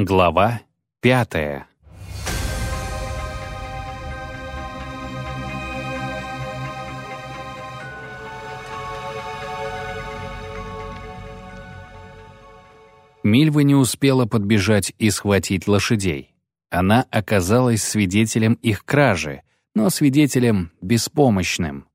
Глава пятая Мильва не успела подбежать и схватить лошадей. Она оказалась свидетелем их кражи, но свидетелем беспомощным.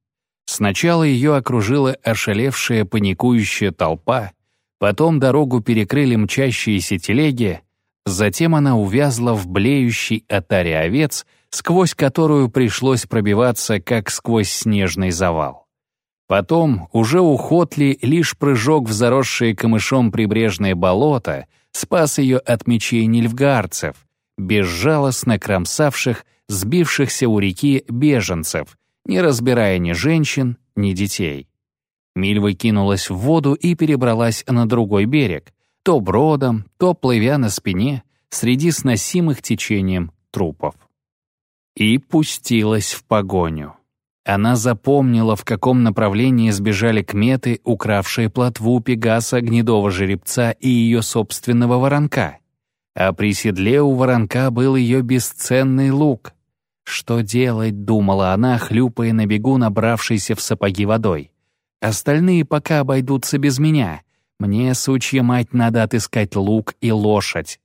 Сначала ее окружила ошалевшая паникующая толпа, потом дорогу перекрыли мчащиеся телеги, затем она увязла в блеющей отаре овец, сквозь которую пришлось пробиваться, как сквозь снежный завал. Потом уже у Хотли лишь прыжок в заросшее камышом прибрежное болото спас ее от мечей нильфгаарцев, безжалостно кромсавших сбившихся у реки беженцев, не разбирая ни женщин, ни детей. Мильва кинулась в воду и перебралась на другой берег, то бродом, то плывя на спине, среди сносимых течением трупов. И пустилась в погоню. Она запомнила, в каком направлении сбежали кметы, укравшие плотву Пегаса, гнедого жеребца и ее собственного воронка. А при седле у воронка был ее бесценный лук. Что делать, думала она, хлюпая на бегу, набравшейся в сапоги водой. Остальные пока обойдутся без меня. Мне, сучья мать, надо отыскать лук и лошадь.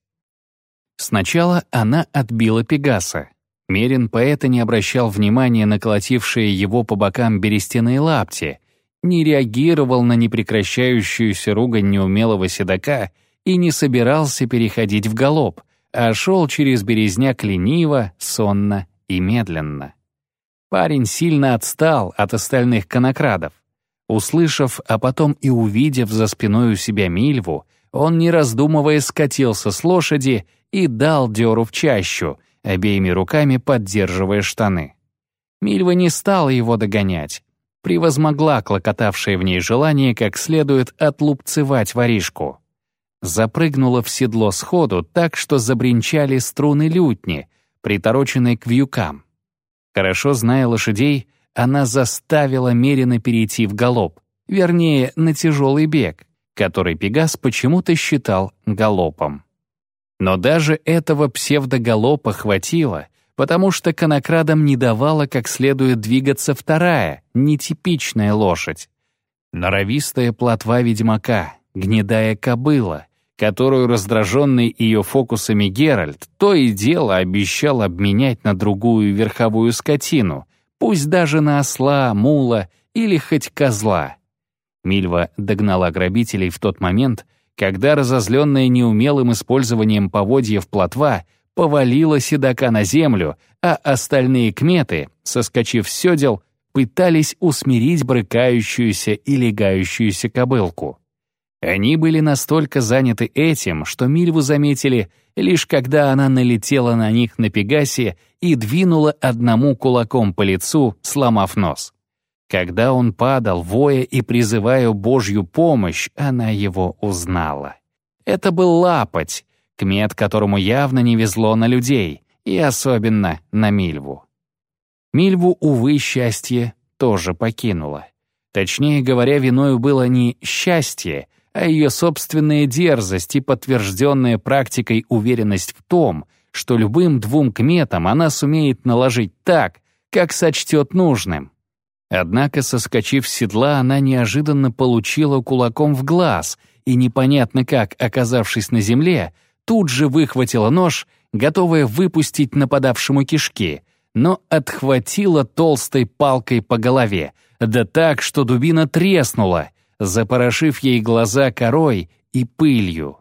Сначала она отбила Пегаса. Мерин поэта не обращал внимания на колотившие его по бокам берестяные лапти, не реагировал на непрекращающуюся ругань неумелого седока и не собирался переходить в галоп, а шел через березняк лениво, сонно и медленно. Парень сильно отстал от остальных конокрадов. Услышав, а потом и увидев за спиной у себя Мильву, он, не раздумывая, скатился с лошади и дал дёру в чащу, обеими руками поддерживая штаны. Мильва не стала его догонять. Превозмогла клокотавшее в ней желание как следует отлупцевать воришку. Запрыгнула в седло сходу так, что забринчали струны лютни, притороченной к вьюкам. Хорошо зная лошадей, она заставила Мерина перейти в галоп, вернее, на тяжелый бег, который Пегас почему-то считал галопом. Но даже этого псевдогалопа хватило, потому что конокрадам не давала как следует двигаться вторая, нетипичная лошадь. Норовистая плотва ведьмака, гнедая кобыла, которую раздраженный ее фокусами Геральт то и дело обещал обменять на другую верховую скотину, пусть даже на осла, мула или хоть козла. Мильва догнала грабителей в тот момент, когда разозленная неумелым использованием поводьев плотва повалила седока на землю, а остальные кметы, соскочив с седел, пытались усмирить брыкающуюся и легающуюся кобылку. Они были настолько заняты этим, что Мильву заметили, лишь когда она налетела на них на Пегасе и двинула одному кулаком по лицу, сломав нос. Когда он падал, воя и призывая Божью помощь, она его узнала. Это был Лапоть, кмет, которому явно не везло на людей, и особенно на Мильву. Мильву, увы, счастье тоже покинуло. Точнее говоря, виною было не счастье, а ее собственная дерзость и подтвержденная практикой уверенность в том, что любым двум кметам она сумеет наложить так, как сочтет нужным. Однако, соскочив с седла, она неожиданно получила кулаком в глаз и, непонятно как, оказавшись на земле, тут же выхватила нож, готовая выпустить нападавшему кишки, но отхватила толстой палкой по голове, да так, что дубина треснула, запорошив ей глаза корой и пылью.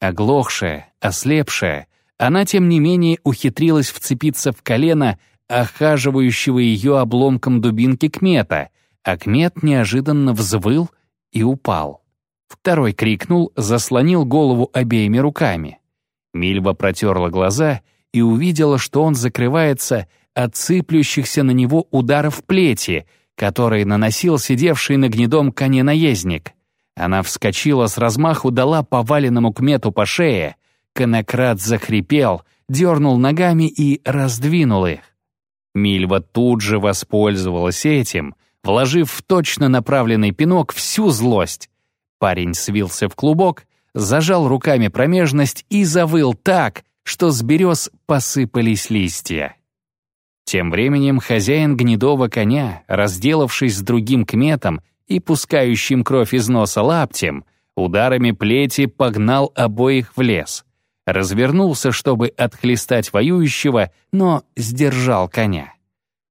Оглохшая, ослепшая, она, тем не менее, ухитрилась вцепиться в колено охаживающего ее обломком дубинки Кмета, а Кмет неожиданно взвыл и упал. Второй крикнул, заслонил голову обеими руками. Мильва протерла глаза и увидела, что он закрывается от сыплющихся на него ударов плети, который наносил сидевший на гнедом коне наездник. Она вскочила с размаху, дала поваленному кмету по шее. Конократ захрипел, дернул ногами и раздвинул их. Мильва тут же воспользовалась этим, вложив в точно направленный пинок всю злость. Парень свился в клубок, зажал руками промежность и завыл так, что с берез посыпались листья. Тем временем хозяин гнедого коня, разделавшись с другим кметом и пускающим кровь из носа лаптем, ударами плети погнал обоих в лес. Развернулся, чтобы отхлестать воюющего, но сдержал коня.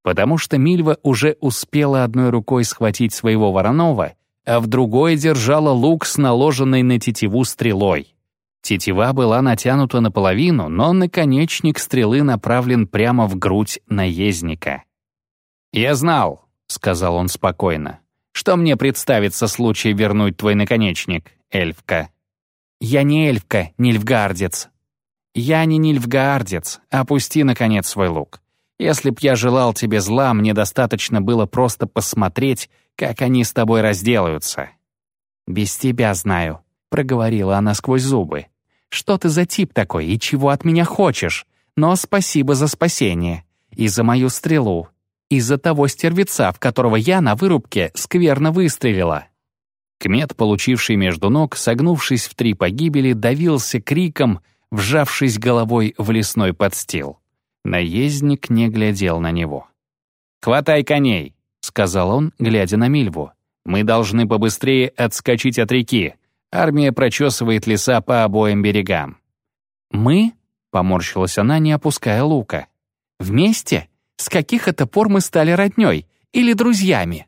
Потому что Мильва уже успела одной рукой схватить своего Воронова, а в другой держала лук с наложенной на тетиву стрелой. Тетива была натянута наполовину, но наконечник стрелы направлен прямо в грудь наездника. «Я знал», — сказал он спокойно, «что мне представится случай вернуть твой наконечник, эльфка». «Я не эльфка, нильфгардец». «Я не нильфгардец. Опусти, наконец, свой лук. Если б я желал тебе зла, мне достаточно было просто посмотреть, как они с тобой разделаются». «Без тебя знаю», — проговорила она сквозь зубы. «Что ты за тип такой и чего от меня хочешь? Но спасибо за спасение. И за мою стрелу. И за того стервеца, в которого я на вырубке скверно выстрелила». Кмет, получивший между ног, согнувшись в три погибели, давился криком, вжавшись головой в лесной подстил. Наездник не глядел на него. «Хватай коней!» — сказал он, глядя на Мильву. «Мы должны побыстрее отскочить от реки. Армия прочесывает леса по обоим берегам». «Мы?» — поморщилась она, не опуская лука. «Вместе? С каких это пор мы стали роднёй? Или друзьями?»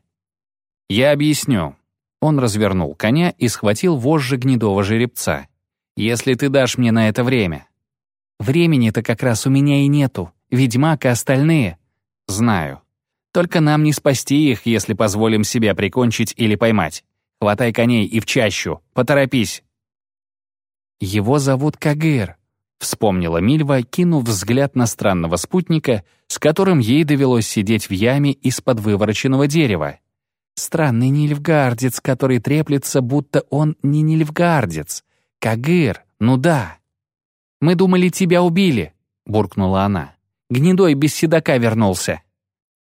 «Я объясню». Он развернул коня и схватил вожжи гнедого жеребца. «Если ты дашь мне на это время». «Времени-то как раз у меня и нету. Ведьмак и остальные». «Знаю. Только нам не спасти их, если позволим себя прикончить или поймать. Хватай коней и в чащу. Поторопись». «Его зовут Кагыр», — вспомнила Мильва, кинув взгляд на странного спутника, с которым ей довелось сидеть в яме из-под вывороченного дерева. «Странный нильфгардец, который треплется, будто он не нильфгардец. Кагыр, ну да». «Мы думали, тебя убили», — буркнула она. «Гнедой без седока вернулся».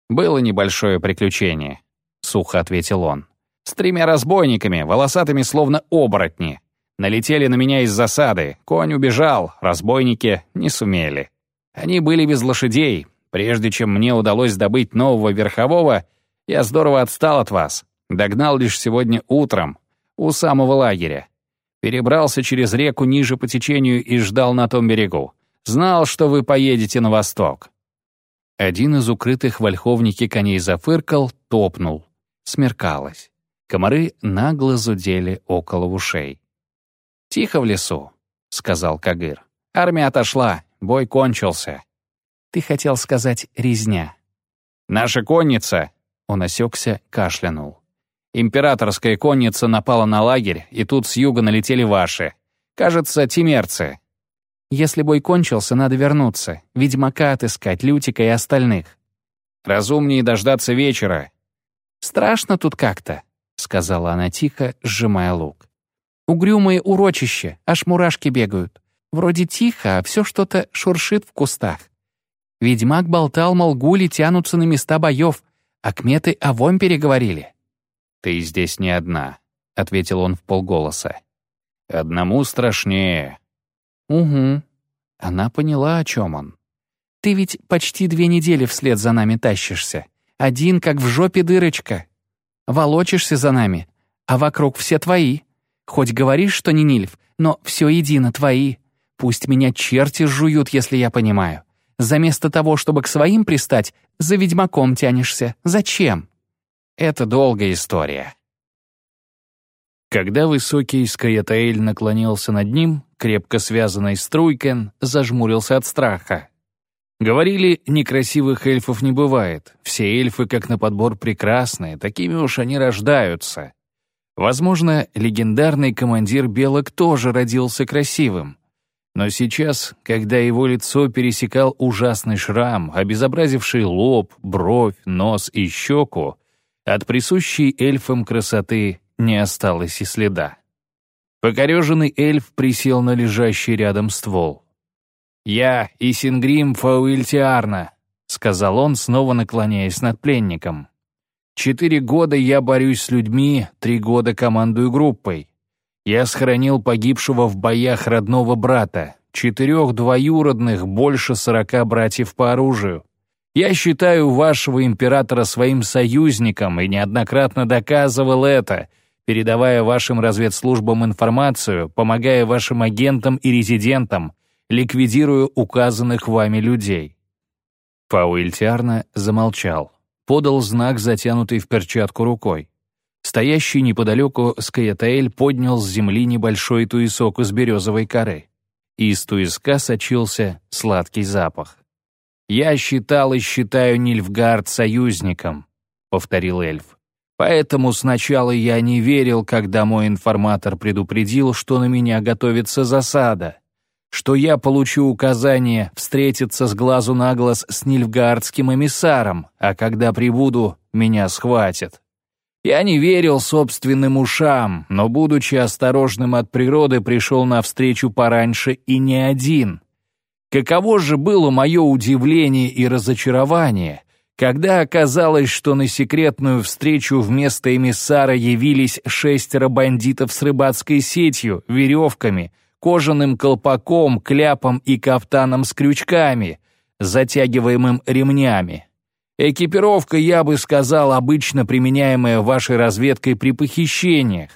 «Было небольшое приключение», — сухо ответил он. «С тремя разбойниками, волосатыми словно оборотни. Налетели на меня из засады, конь убежал, разбойники не сумели. Они были без лошадей. Прежде чем мне удалось добыть нового верхового, я здорово отстал от вас. Догнал лишь сегодня утром, у самого лагеря. Перебрался через реку ниже по течению и ждал на том берегу. Знал, что вы поедете на восток. Один из укрытых в ольховнике коней зафыркал, топнул. Смеркалось. Комары нагло зудели около ушей. «Тихо в лесу», — сказал Кагыр. «Армия отошла, бой кончился». «Ты хотел сказать резня». «Наша конница», — он осекся, кашлянул. «Императорская конница напала на лагерь, и тут с юга налетели ваши. Кажется, тимерцы. Если бой кончился, надо вернуться, ведьмака отыскать, Лютика и остальных. Разумнее дождаться вечера. «Страшно тут как-то», — сказала она тихо, сжимая лук. «Угрюмое урочище, аж мурашки бегают. Вроде тихо, а все что-то шуршит в кустах. Ведьмак болтал, мол, гули тянутся на места боев, а кметы о вомпере говорили». «Ты здесь не одна», — ответил он в полголоса. «Одному страшнее. «Угу». Она поняла, о чем он. «Ты ведь почти две недели вслед за нами тащишься. Один, как в жопе дырочка. Волочишься за нами, а вокруг все твои. Хоть говоришь, что не Нильф, но все едино твои. Пусть меня черти жуют, если я понимаю. Заместо того, чтобы к своим пристать, за ведьмаком тянешься. Зачем?» «Это долгая история», когда высокий Скаятаэль наклонился над ним, крепко связанный Струйкен зажмурился от страха. Говорили, некрасивых эльфов не бывает. Все эльфы, как на подбор, прекрасные, такими уж они рождаются. Возможно, легендарный командир Белок тоже родился красивым. Но сейчас, когда его лицо пересекал ужасный шрам, обезобразивший лоб, бровь, нос и щеку, от присущей эльфам красоты не осталось и следа. Покореженный эльф присел на лежащий рядом ствол. «Я Исингрим Фауильтиарна», — сказал он, снова наклоняясь над пленником. «Четыре года я борюсь с людьми, три года командую группой. Я схоронил погибшего в боях родного брата, четырех двоюродных, больше сорока братьев по оружию. Я считаю вашего императора своим союзником и неоднократно доказывал это, передавая вашим разведслужбам информацию, помогая вашим агентам и резидентам, ликвидируя указанных вами людей». Фауэльтиарна замолчал, подал знак, затянутый в перчатку рукой. Стоящий неподалеку Скаятаэль поднял с земли небольшой туесок из березовой коры. Из туеска сочился сладкий запах. «Я считал и считаю Нильфгард союзником», — повторил эльф. «Поэтому сначала я не верил, когда мой информатор предупредил, что на меня готовится засада, что я получу указание встретиться с глазу на глаз с Нильфгардским эмиссаром, а когда прибуду, меня схватят». Я не верил собственным ушам, но, будучи осторожным от природы, пришел навстречу пораньше и не один. Каково же было мое удивление и разочарование, когда оказалось, что на секретную встречу вместо эмиссара явились шестеро бандитов с рыбацкой сетью, веревками, кожаным колпаком, кляпом и кафтаном с крючками, затягиваемым ремнями. Экипировка, я бы сказал, обычно применяемая вашей разведкой при похищениях.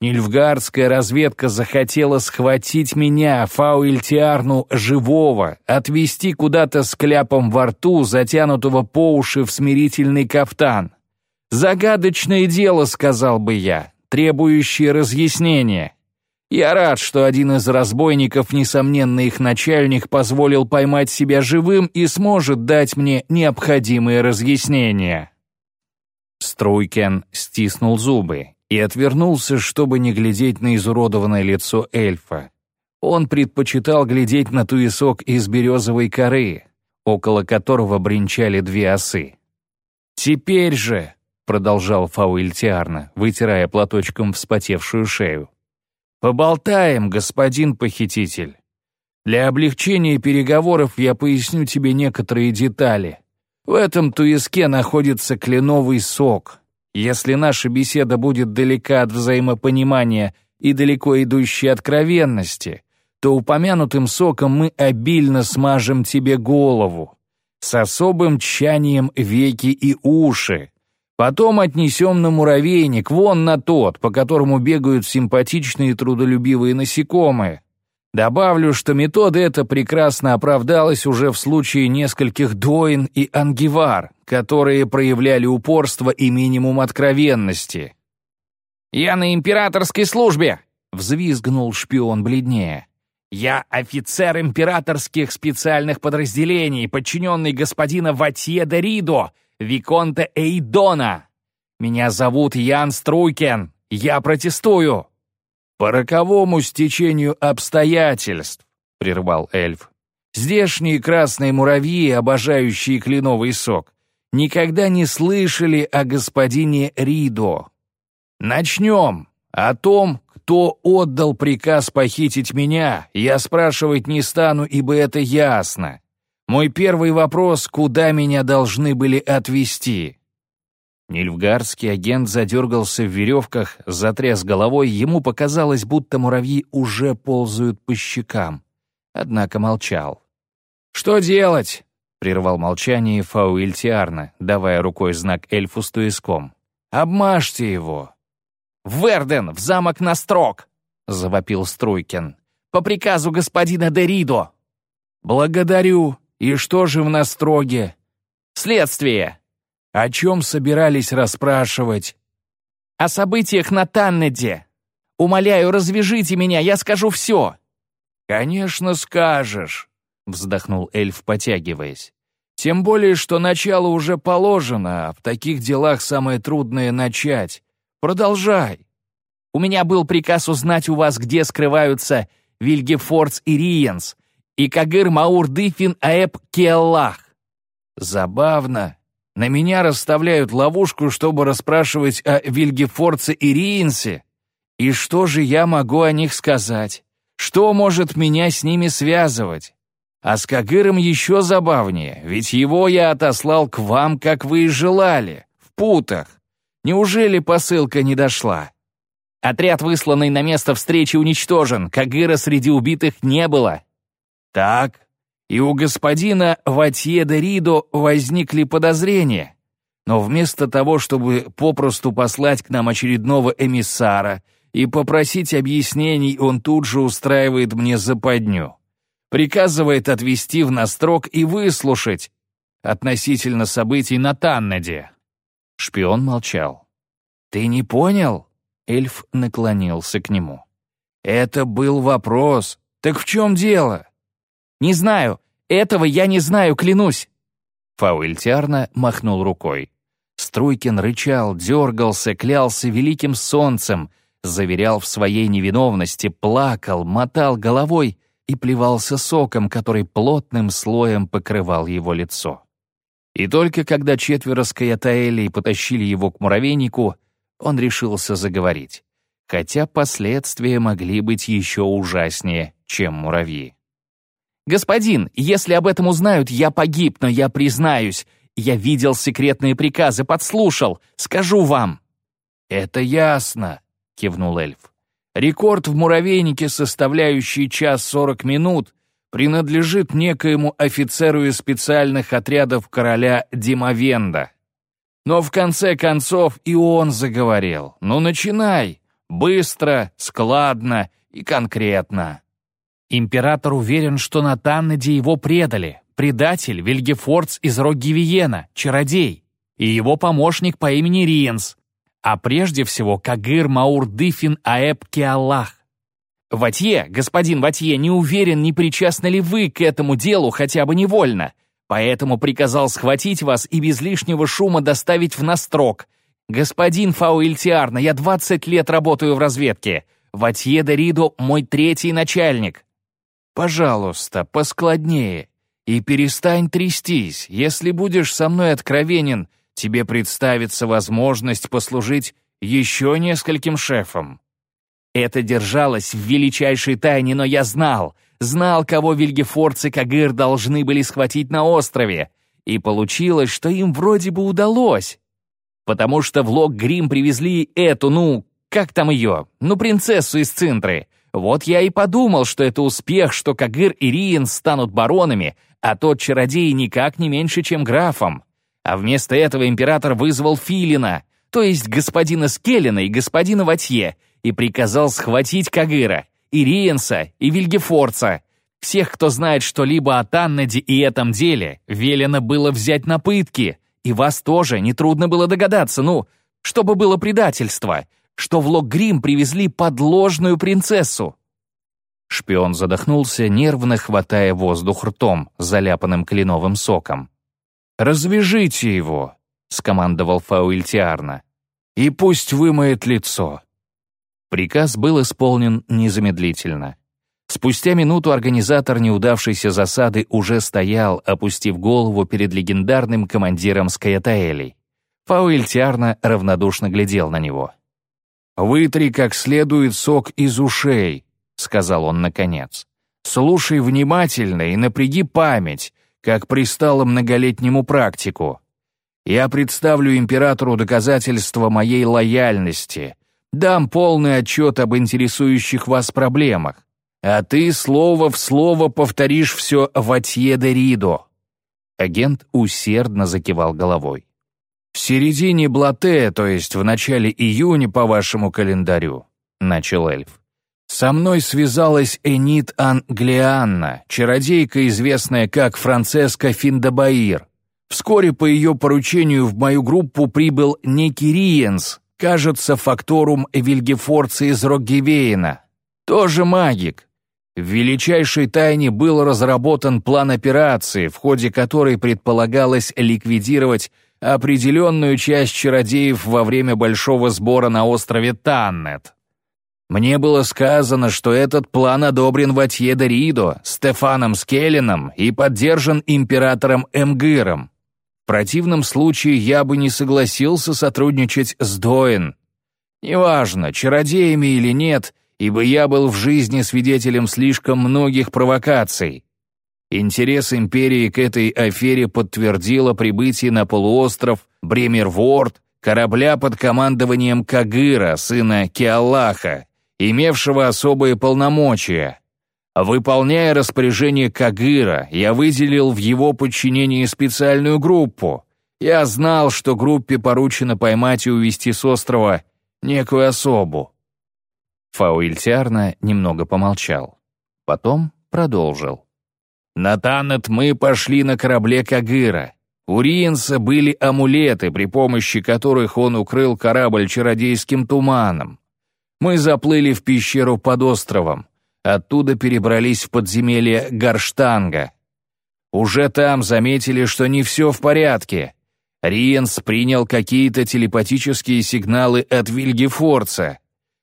Нильфгардская разведка захотела схватить меня, Фауэльтиарну, живого, отвезти куда-то с кляпом во рту, затянутого по уши в смирительный кафтан. Загадочное дело, сказал бы я, требующее разъяснения. Я рад, что один из разбойников, несомненно их начальник, позволил поймать себя живым и сможет дать мне необходимые разъяснения». Струйкен стиснул зубы и отвернулся, чтобы не глядеть на изуродованное лицо эльфа. Он предпочитал глядеть на туесок из березовой коры, около которого бренчали две осы. «Теперь же», — продолжал Фауэльтиарна, вытирая платочком вспотевшую шею, «Поболтаем, господин похититель. Для облегчения переговоров я поясню тебе некоторые детали. В этом туеске находится кленовый сок. Если наша беседа будет далека от взаимопонимания и далеко идущей откровенности, то упомянутым соком мы обильно смажем тебе голову. С особым тщанием веки и уши, Потом отнесем на муравейник, вон на тот, по которому бегают симпатичные трудолюбивые насекомые. Добавлю, что метода эта прекрасно оправдалась уже в случае нескольких доин и ангивар, которые проявляли упорство и минимум откровенности. «Я на императорской службе!» — взвизгнул шпион бледнее. «Я офицер императорских специальных подразделений, подчиненный господина Ватье де Ридо, Виконта Эйдона. Меня зовут Ян Струйкен. Я протестую». «По роковому стечению обстоятельств», — прервал эльф. «Здешние красные муравьи, обожающие кленовый сок, никогда не слышали о господине Ридо. Начнем. О том, кто отдал приказ похитить меня, я спрашивать не стану, ибо это ясно. Мой первый вопрос — куда меня должны были отвезти? Нильфгарский агент задергался в веревках, затряс головой, ему показалось, будто муравьи уже ползают по щекам. Однако молчал. «Что делать?» — прервал молчание Фауильтиарна, давая рукой знак эльфу с туиском. «Обмажьте его!» «Верден, в замок на строк!» — завопил Струйкин. «По приказу господина Деридо!» «Благодарю!» «И что же в Настроге?» «Следствие!» «О чем собирались расспрашивать?» «О событиях на Таннеде. Умоляю, развяжите меня, я скажу все!» «Конечно скажешь», — вздохнул эльф, потягиваясь. «Тем более, что начало уже положено, а в таких делах самое трудное — начать. Продолжай». «У меня был приказ узнать у вас, где скрываются Вильгефордс и Риенс, и Кагыр Маур Дыфин Аэб Киаллах. Забавно. На меня расставляют ловушку, чтобы расспрашивать о Вильгефорце и Риенсе. И что же я могу о них сказать? Что может меня с ними связывать? А с Кагыром еще забавнее, ведь его я отослал к вам, как вы и желали, в путах. Неужели посылка не дошла? Отряд, высланный на место встречи, уничтожен. Кагыра среди убитых не было». «Так, и у господина Ватье де Ридо возникли подозрения. Но вместо того, чтобы попросту послать к нам очередного эмиссара и попросить объяснений, он тут же устраивает мне западню. Приказывает отвести в настрок и выслушать относительно событий на Таннеде». Шпион молчал. «Ты не понял?» Эльф наклонился к нему. «Это был вопрос. Так в чем дело?» «Не знаю. Этого я не знаю, клянусь». Фауэльтиарно махнул рукой. Струйкин рычал, дергался, клялся великим солнцем, заверял в своей невиновности, плакал, мотал головой и плевался соком, который плотным слоем покрывал его лицо. И только когда четверо скаятаэлей потащили его к муравейнику, он решился заговорить, хотя последствия могли быть еще ужаснее, чем муравьи. «Господин, если об этом узнают, я погиб, но я признаюсь. Я видел секретные приказы, подслушал. Скажу вам». «Это ясно», — кивнул эльф. «Рекорд в муравейнике, составляющий час сорок минут, принадлежит некоему офицеру из специальных отрядов короля Димовенда. Но в конце концов и он заговорил. Ну, начинай. Быстро, складно и конкретно». Император уверен, что на Таннеде его предали. Предатель Вильгефордс из Роггивиена, чародей, и его помощник по имени Риенс, а прежде всего Кагыр Маур Дыфин Аэб Киаллах. Ватье, господин Ватье, не уверен, не причастны ли вы к этому делу хотя бы невольно, поэтому приказал схватить вас и без лишнего шума доставить в Настрок. Господин Фауильтиарна, я 20 лет работаю в разведке. Ватье де Ридо — мой третий начальник. Пожалуйста, поскладнее. И перестань трястись. Если будешь со мной откровенен, тебе представится возможность послужить еще нескольким шефам. Это держалось в величайшей тайне, но я знал, знал, кого вильгефорцы Кагыр должны были схватить на острове. И получилось, что им вроде бы удалось. Потому что в Лог Грим привезли эту, ну, как там ее, ну, принцессу из Цинтры. Вот я и подумал, что это успех, что Кагыр и Риен станут баронами, а тот чародей никак не меньше, чем графом. А вместо этого император вызвал Филина, то есть господина Скеллина и господина Ватье, и приказал схватить Кагыра, и Риенса, и Вильгефорца. Всех, кто знает что-либо о Таннеде и этом деле, велено было взять на пытки. И вас тоже нетрудно было догадаться, ну, чтобы было предательство — что в Локгрим привезли подложную принцессу. Шпион задохнулся, нервно хватая воздух ртом, заляпанным кленовым соком. «Развяжите его», — скомандовал Фауильтиарна, «и пусть вымоет лицо». Приказ был исполнен незамедлительно. Спустя минуту организатор неудавшейся засады уже стоял, опустив голову перед легендарным командиром Скаятаэлей. Фауильтиарна равнодушно глядел на него. «Вытри как следует сок из ушей», — сказал он наконец. «Слушай внимательно и напряги память, как пристало многолетнему практику. Я представлю императору доказательства моей лояльности, дам полный отчет об интересующих вас проблемах, а ты слово в слово повторишь все Ватье де Ридо». Агент усердно закивал головой. «В середине Блате, то есть в начале июня по вашему календарю», — начал эльф. «Со мной связалась Энит Англианна, чародейка, известная как Францеска Финдабаир. Вскоре по ее поручению в мою группу прибыл некий Риенс, кажется, факторум Вильгефорца из Роггевейна. Тоже магик. В величайшей тайне был разработан план операции, в ходе которой предполагалось ликвидировать определенную часть чародеев во время большого сбора на острове Таннет. Мне было сказано, что этот план одобрен Ватье Ридо, Стефаном Скелленом и поддержан императором Эмгиром. В противном случае я бы не согласился сотрудничать с Доин. Неважно, чародеями или нет, ибо я был в жизни свидетелем слишком многих провокаций. Интерес империи к этой афере подтвердило прибытие на полуостров Бремерворд корабля под командованием Кагыра, сына Киаллаха, имевшего особые полномочия. Выполняя распоряжение Кагыра, я выделил в его подчинении специальную группу. Я знал, что группе поручено поймать и увезти с острова некую особу. Фауильтиарна немного помолчал. Потом продолжил. На Танет мы пошли на корабле Кагыра. У Риенса были амулеты, при помощи которых он укрыл корабль чародейским туманом. Мы заплыли в пещеру под островом. Оттуда перебрались в подземелье Гарштанга. Уже там заметили, что не все в порядке. Риенс принял какие-то телепатические сигналы от Вильгефорца.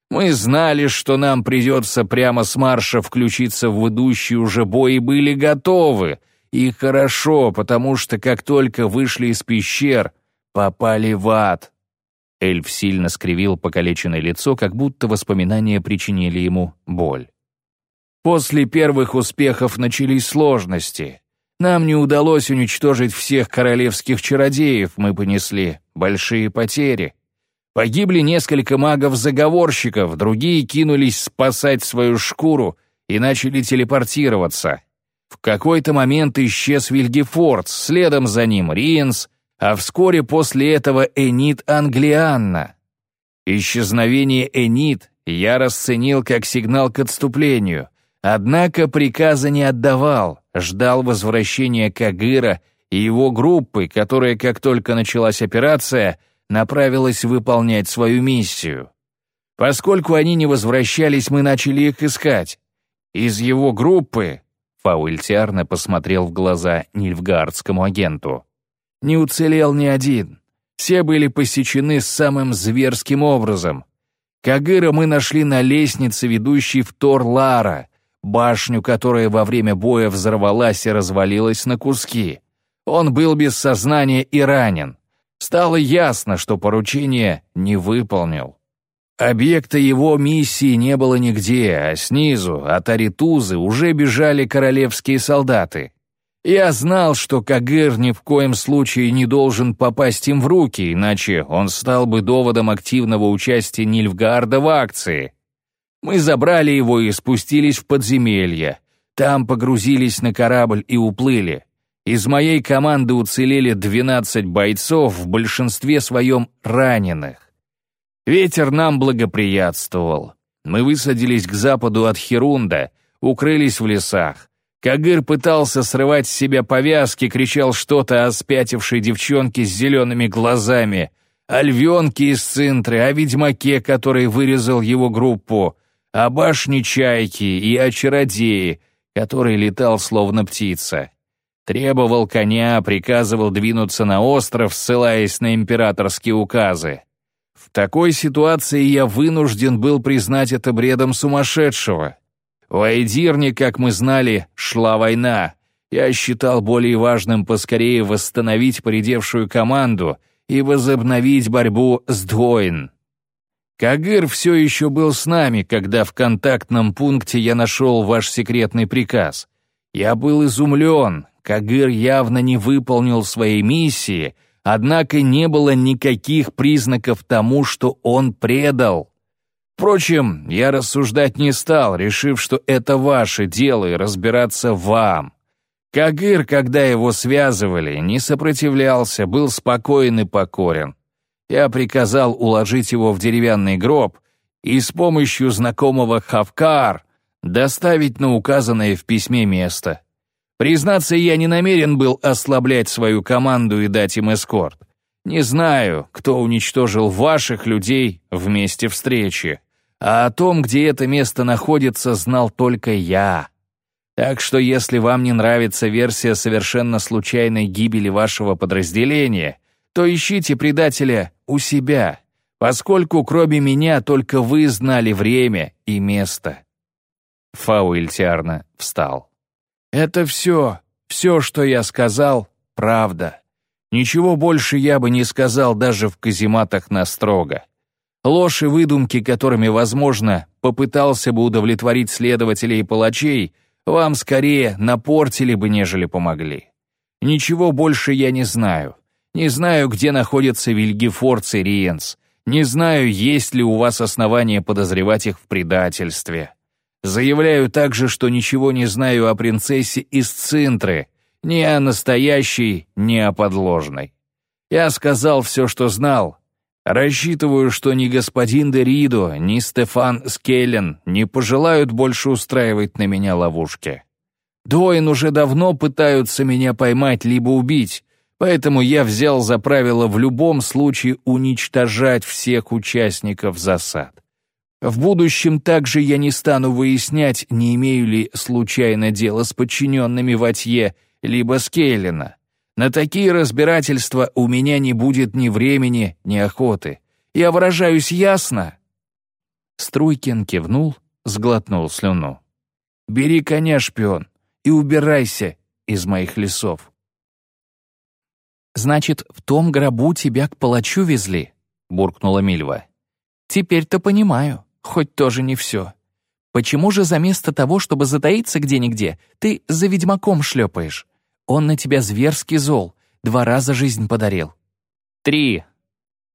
Мы знали, что нам придется прямо с марша включиться в ведущий уже бой и были готовы — и хорошо, потому что как только вышли из пещер, попали в ад. Эльф сильно скривил покалеченное лицо, как будто воспоминания причинили ему боль. После первых успехов начались сложности. Нам не удалось уничтожить всех королевских чародеев, мы понесли большие потери. Погибли несколько магов-заговорщиков, другие кинулись спасать свою шкуру и начали телепортироваться. В какой-то момент исчез Вильгефордс, следом за ним Риенс, а вскоре после этого Энит Англианна. Исчезновение Энит я расценил как сигнал к отступлению, однако приказа не отдавал, ждал возвращения Кагыра и его группы, которая, как только началась операция, направилась выполнять свою миссию. Поскольку они не возвращались, мы начали их искать. Из его группы Фауэльтиарно посмотрел в глаза нильфгардскому агенту. «Не уцелел ни один. Все были посечены самым зверским образом. Кагыра мы нашли на лестнице, ведущей в Тор-Лара, башню, которая во время боя взорвалась и развалилась на куски. Он был без сознания и ранен. Стало ясно, что поручение не выполнил. Объекта его миссии не было нигде, а снизу, от Аритузы, уже бежали королевские солдаты. Я знал, что Кагыр ни в коем случае не должен попасть им в руки, иначе он стал бы доводом активного участия Нильфгаарда в акции. Мы забрали его и спустились в подземелье. Там погрузились на корабль и уплыли. Из моей команды уцелели 12 бойцов, в большинстве своем раненых. Ветер нам благоприятствовал. Мы высадились к западу от Херунда, укрылись в лесах. Кагыр пытался срывать с себя повязки, кричал что-то о спятившей девчонке с зелеными глазами, о львенке из центры, о ведьмаке, который вырезал его группу, о башне чайки и о чародее, который летал словно птица. Требовал коня, приказывал двинуться на остров, ссылаясь на императорские указы. В такой ситуации я вынужден был признать это бредом сумасшедшего. В Айдирне, как мы знали, шла война. Я считал более важным поскорее восстановить поредевшую команду и возобновить борьбу с Двоин. Кагыр все еще был с нами, когда в контактном пункте я нашел ваш секретный приказ. Я был изумлен, Кагыр явно не выполнил своей миссии — Однако не было никаких признаков тому, что он предал. Впрочем, я рассуждать не стал, решив, что это ваше дело и разбираться вам. Кагыр, когда его связывали, не сопротивлялся, был спокоен и покорен. Я приказал уложить его в деревянный гроб и с помощью знакомого Хавкар доставить на указанное в письме место. Признаться, я не намерен был ослаблять свою команду и дать им эскорт. Не знаю, кто уничтожил ваших людей в месте встречи, а о том, где это место находится, знал только я. Так что если вам не нравится версия совершенно случайной гибели вашего подразделения, то ищите предателя у себя, поскольку кроме меня только вы знали время и место». Фауэльтиарно встал. Это все, все, что я сказал, правда. Ничего больше я бы не сказал даже в казематах Настрога. Ложь и выдумки, которыми, возможно, попытался бы удовлетворить следователей и палачей, вам скорее напортили бы, нежели помогли. Ничего больше я не знаю. Не знаю, где находится Вильгефорц и Риенс. Не знаю, есть ли у вас основания подозревать их в предательстве. Заявляю также, что ничего не знаю о принцессе из Цинтры, ни о настоящей, ни о подложной. Я сказал все, что знал. Рассчитываю, что ни господин Деридо, ни Стефан Скеллен не пожелают больше устраивать на меня ловушки. Дуэйн уже давно пытаются меня поймать либо убить, поэтому я взял за правило в любом случае уничтожать всех участников засад. В будущем также я не стану выяснять, не имею ли случайно дело с подчиненными Ватье, либо Скейлина. На такие разбирательства у меня не будет ни времени, ни охоты. Я выражаюсь ясно?» Струйкин кивнул, сглотнул слюну. «Бери коня, шпион и убирайся из моих лесов. «Значит, в том гробу тебя к палачу везли?» — буркнула Мильва. «Теперь-то понимаю, хоть тоже не все. Почему же за место того, чтобы затаиться где-нигде, ты за ведьмаком шлепаешь? Он на тебя зверски зол, два раза жизнь подарил». «Три».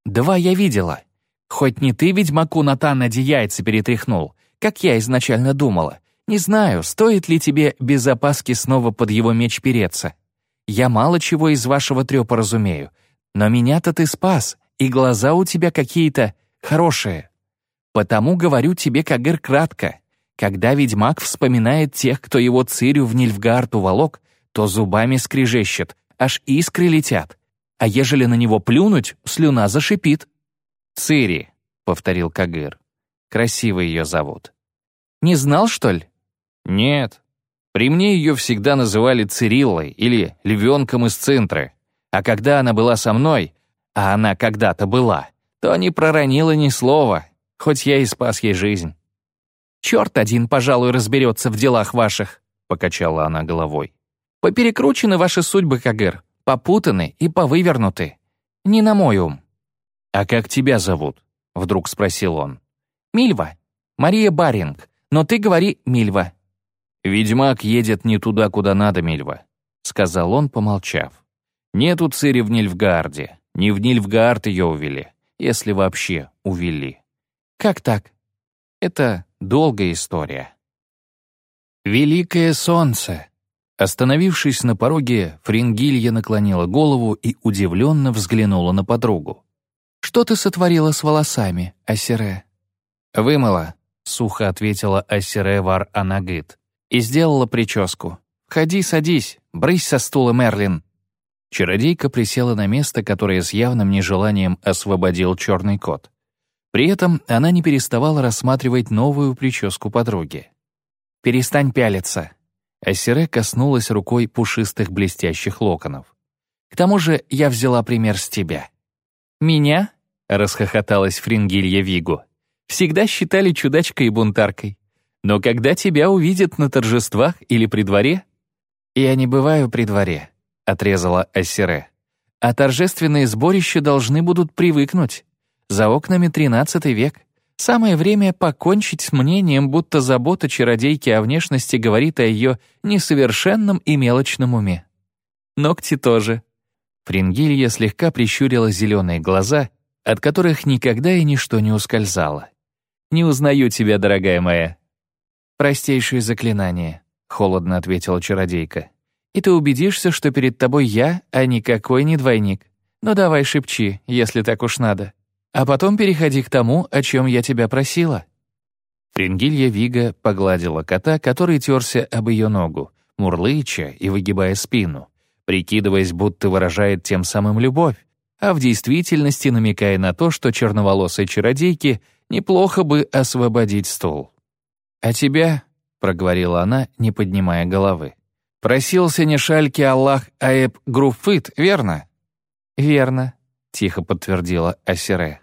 «Два я видела. Хоть не ты ведьмаку Натанади яйца перетряхнул, как я изначально думала, не знаю, стоит ли тебе без опаски снова под его меч переться. Я мало чего из вашего трёпа разумею, но меня-то ты спас, и глаза у тебя какие-то хорошие. Потому говорю тебе, Кагыр, кратко. Когда ведьмак вспоминает тех, кто его цирю в Нильфгард уволок, то зубами скрежещет, аж искры летят. А ежели на него плюнуть, слюна зашипит. «Цири», — повторил Кагыр. «Красиво ее зовут». «Не знал, что ли?» Нет. При мне ее всегда называли Цириллой или Львенком из Цинтры. А когда она была со мной, а она когда-то была, то не проронила ни слова, хоть я и спас ей жизнь. «Черт один, пожалуй, разберется в делах ваших», — покачала она головой. «Поперекручены ваши судьбы, Кагыр, попутаны и повывернуты. Не на мой ум». «А как тебя зовут?» — вдруг спросил он. «Мильва. Мария Баринг. Но ты говори Мильва. «Ведьмак едет не туда, куда надо, Мильва», — сказал он, помолчав. «Нету Цири в Нильфгаарде. Не в Нильфгаард ее увели, если вообще увели». «Как так?» «Это долгая история». «Великое солнце!» Остановившись на пороге, Фрингилья наклонила голову и удивленно взглянула на подругу. «Что ты сотворила с волосами, Асире?» «Вымыла», — сухо ответила Асире Вар Анагит и сделала прическу. «Ходи, садись, брысь со стула, Мерлин». Чародейка присела на место, которое с явным нежеланием освободил черный кот. При этом она не переставала рассматривать новую прическу подруги. «Перестань пялиться». Ассире коснулась рукой пушистых блестящих локонов. «К тому же я взяла пример с тебя». «Меня?» — расхохоталась Фрингилья Вигу. «Всегда считали чудачкой и бунтаркой. Но когда тебя увидят на торжествах или при дворе...» «Я не бываю при дворе», — отрезала Ассире. «А торжественные сборища должны будут привыкнуть. За окнами тринадцатый век. Самое время покончить с мнением, будто забота чародейки о внешности говорит о ее несовершенном и мелочном уме. Ногти тоже». Фрингилья слегка прищурила зеленые глаза, от которых никогда и ничто не ускользало. «Не узнаю тебя, дорогая моя. «Простейшее заклинание», — холодно ответила чародейка. «И ты убедишься, что перед тобой я, а никакой не двойник. Ну давай шепчи, если так уж надо. А потом переходи к тому, о чем я тебя просила». Фрингилья Вига погладила кота, который терся об ее ногу, мурлыча и выгибая спину, прикидываясь, будто выражает тем самым любовь, а в действительности намекая на то, что черноволосой чародейке неплохо бы освободить стул. «А тебя», — проговорила она, не поднимая головы, «просился не шальки Аллах Аэб Груфыт, верно?» «Верно», — тихо подтвердила Асире.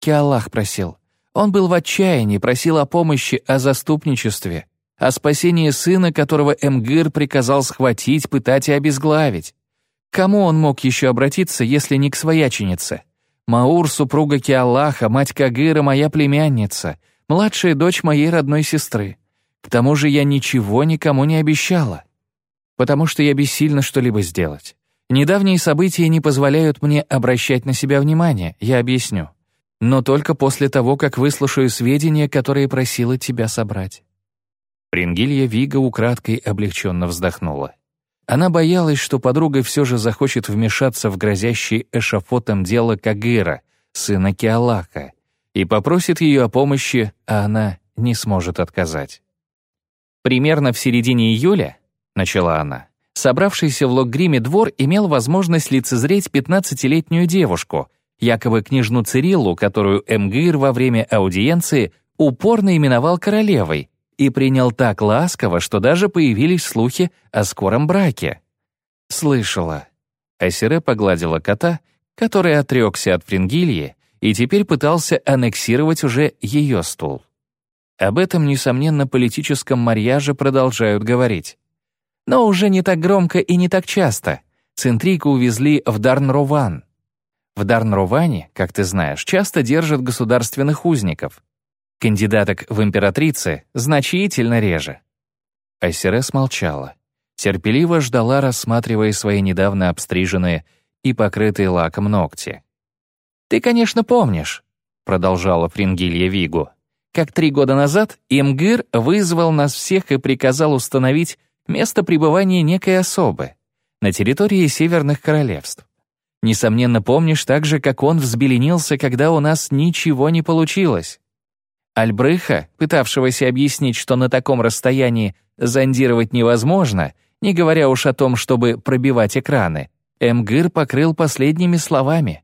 «Киаллах просил. Он был в отчаянии, просил о помощи, о заступничестве, о спасении сына, которого Эмгир приказал схватить, пытать и обезглавить. кому он мог еще обратиться, если не к свояченице? Маур, супруга Киаллаха, мать Кагыра, моя племянница — младшая дочь моей родной сестры. К тому же я ничего никому не обещала, потому что я бессильна что-либо сделать. Недавние события не позволяют мне обращать на себя внимание, я объясню. Но только после того, как выслушаю сведения, которые просила тебя собрать». Прингилья Вига украдкой облегченно вздохнула. Она боялась, что подруга все же захочет вмешаться в грозящий эшафотом дело Кагыра, сына Киалаха, и попросит ее о помощи, а она не сможет отказать. «Примерно в середине июля», — начала она, собравшийся в Локгриме двор имел возможность лицезреть 15-летнюю девушку, якобы княжну Цириллу, которую Эмгир во время аудиенции упорно именовал королевой и принял так ласково, что даже появились слухи о скором браке. «Слышала». Асире погладила кота, который отрекся от Фрингильи и теперь пытался аннексировать уже ее стул. Об этом, несомненно, политическом марьяже продолжают говорить. Но уже не так громко и не так часто. Центрику увезли в Дарнрован. В Дарнроване, как ты знаешь, часто держат государственных узников. Кандидаток в императрицы значительно реже. Айсерес молчала. Терпеливо ждала, рассматривая свои недавно обстриженные и покрытые лаком ногти. «Ты, конечно, помнишь», — продолжала Фрингилья Вигу, «как три года назад Имгыр вызвал нас всех и приказал установить место пребывания некой особы на территории Северных Королевств. Несомненно, помнишь также, как он взбеленился, когда у нас ничего не получилось. Альбрыха, пытавшегося объяснить, что на таком расстоянии зондировать невозможно, не говоря уж о том, чтобы пробивать экраны, Эмгыр покрыл последними словами.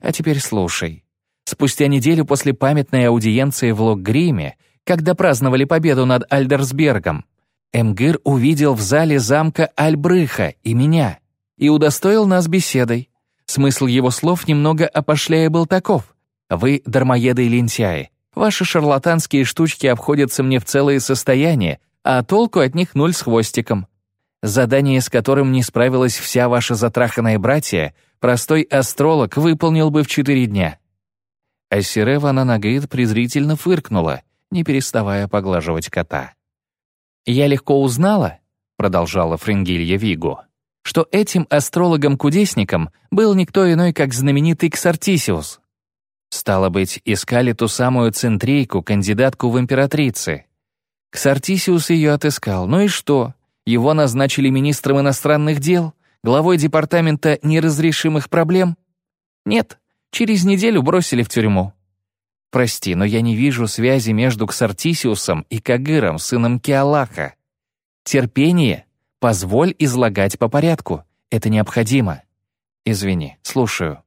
А теперь слушай. Спустя неделю после памятной аудиенции в Локгриме, когда праздновали победу над Альдерсбергом, Эмгыр увидел в зале замка Альбрыха и меня и удостоил нас беседой. Смысл его слов немного опошляя был таков. «Вы, дармоеды и лентяи, ваши шарлатанские штучки обходятся мне в целое состояние, а толку от них нуль с хвостиком. Задание, с которым не справилась вся ваша затраханная братья, простой астролог выполнил бы в четыре дня». Ассире Вананагид презрительно фыркнула, не переставая поглаживать кота. «Я легко узнала», — продолжала Фрингилья Вигу, что этим астрологом-кудесником был никто иной, как знаменитый Ксартисиус. Стало быть, искали ту самую центрейку, кандидатку в императрицы. Ксартисиус ее отыскал. Ну и что? Его назначили министром иностранных дел, главой департамента неразрешимых проблем? Нет, через неделю бросили в тюрьму. Прости, но я не вижу связи между Ксартисиусом и Кагыром, сыном Киалаха. Терпение. Позволь излагать по порядку. Это необходимо. Извини, слушаю.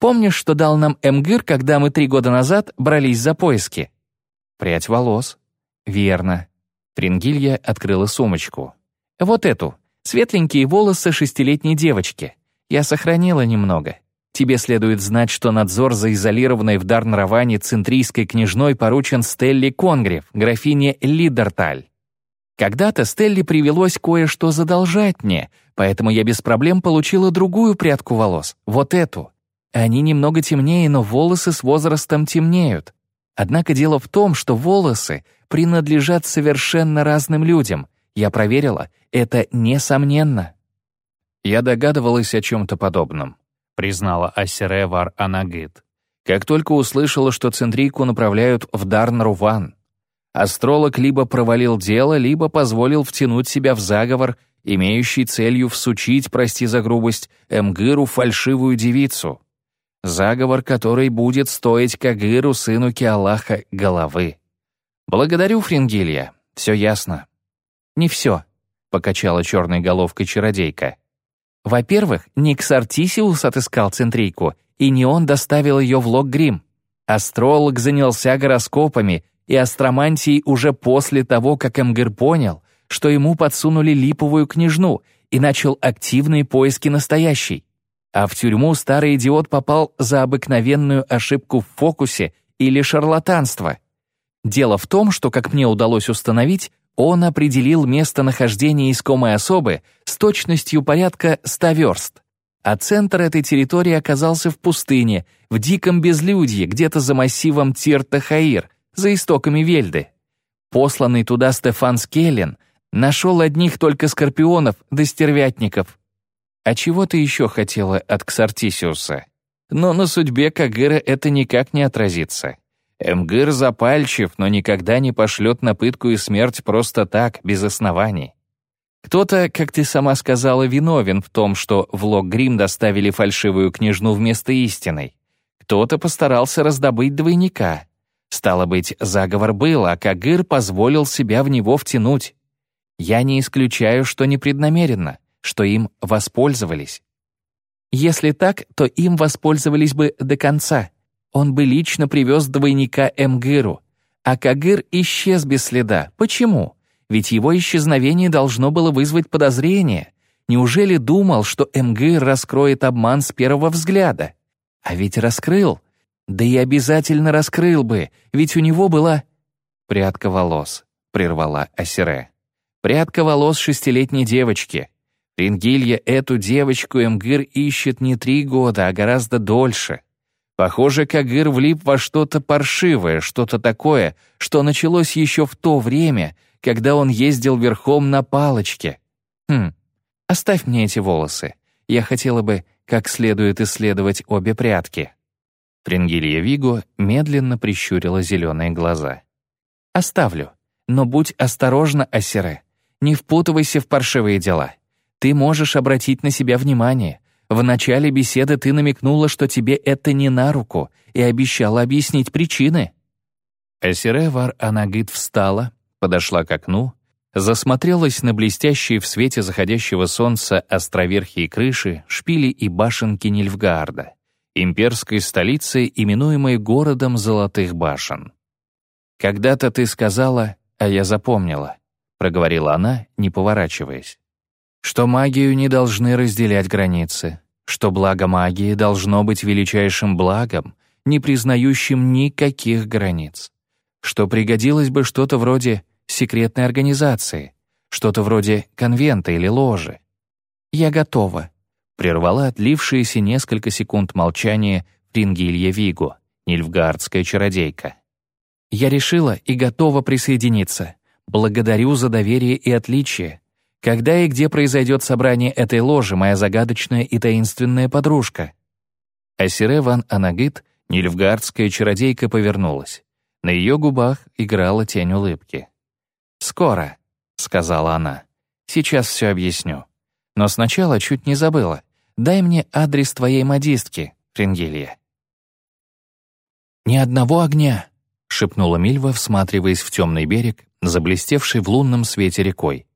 Помнишь, что дал нам Эмгыр, когда мы три года назад брались за поиски? Прядь волос. Верно. Прингилья открыла сумочку. Вот эту. Светленькие волосы шестилетней девочки. Я сохранила немного. Тебе следует знать, что надзор за изолированной в Дарнраване центрийской княжной поручен Стелли Конгрев, графине Лидерталь. Когда-то Стелли привелось кое-что задолжать мне, поэтому я без проблем получила другую прядку волос, вот эту. Они немного темнее, но волосы с возрастом темнеют. Однако дело в том, что волосы принадлежат совершенно разным людям. Я проверила, это несомненно. Я догадывалась о чем-то подобном признала Ассере Вар Анагит. Как только услышала, что центрику направляют в Дарнруван. Астролог либо провалил дело, либо позволил втянуть себя в заговор, имеющий целью всучить, прости за грубость, Эмгыру фальшивую девицу. Заговор, который будет стоить Кагыру, сыну Киалаха, головы. Благодарю, Фрингилья, все ясно. Не все, покачала черной головкой чародейка. Во-первых, не Ксартисиус отыскал центрийку, и не он доставил ее в Локгрим. Астролог занялся гороскопами и астромантией уже после того, как Эмгер понял, что ему подсунули липовую княжну и начал активные поиски настоящей. А в тюрьму старый идиот попал за обыкновенную ошибку в фокусе или шарлатанство. Дело в том, что, как мне удалось установить, он определил местонахождение искомой особы с точностью порядка 100 верст. А центр этой территории оказался в пустыне, в диком безлюдье, где-то за массивом Тиртахаир, за истоками Вельды. Посланный туда Стефан Скеллен нашел одних только скорпионов да стервятников. А чего ты еще хотела от Ксартисиуса? Но на судьбе Кагыра это никак не отразится. Эмгыр запальчив, но никогда не пошлет на пытку и смерть просто так, без оснований. Кто-то, как ты сама сказала, виновен в том, что в Локгрим доставили фальшивую княжну вместо истинной. Кто-то постарался раздобыть двойника. Стало быть, заговор был, а Кагыр позволил себя в него втянуть. Я не исключаю, что непреднамеренно, что им воспользовались. Если так, то им воспользовались бы до конца. Он бы лично привез двойника Эмгыру. А Кагыр исчез без следа. Почему? Ведь его исчезновение должно было вызвать подозрение. Неужели думал, что Эмгыр раскроет обман с первого взгляда? А ведь раскрыл. Да и обязательно раскрыл бы, ведь у него была... «Прядка волос», — прервала Асире. «Прядка волос шестилетней девочки. Рингилья эту девочку Эмгыр ищет не три года, а гораздо дольше. Похоже, Кагыр влип во что-то паршивое, что-то такое, что началось еще в то время, когда он ездил верхом на палочке. Хм, оставь мне эти волосы. Я хотела бы как следует исследовать обе прядки. Прингилья Виго медленно прищурила зеленые глаза. «Оставлю. Но будь осторожна, Ассире. Не впутывайся в паршивые дела. Ты можешь обратить на себя внимание. В начале беседы ты намекнула, что тебе это не на руку, и обещала объяснить причины». Ассире Вар Анагит встала, подошла к окну, засмотрелась на блестящие в свете заходящего солнца островерхие крыши, шпили и башенки Нильфгаарда, имперской столицы, именуемой городом золотых башен. «Когда-то ты сказала, а я запомнила», — проговорила она, не поворачиваясь, «что магию не должны разделять границы, что благо магии должно быть величайшим благом, не признающим никаких границ, что пригодилось бы что-то вроде секретной организации, что-то вроде конвента или ложи. «Я готова», — прервала отлившиеся несколько секунд молчания Прингилья Виго, нильфгаардская чародейка. «Я решила и готова присоединиться. Благодарю за доверие и отличие. Когда и где произойдет собрание этой ложи, моя загадочная и таинственная подружка?» Асире ван Анагит, нильфгаардская чародейка, повернулась. На ее губах играла тень улыбки. «Скоро», — сказала она. «Сейчас все объясню. Но сначала чуть не забыла. Дай мне адрес твоей модистки, Фрингилья». «Ни одного огня», — шепнула Мильва, всматриваясь в темный берег, заблестевший в лунном свете рекой.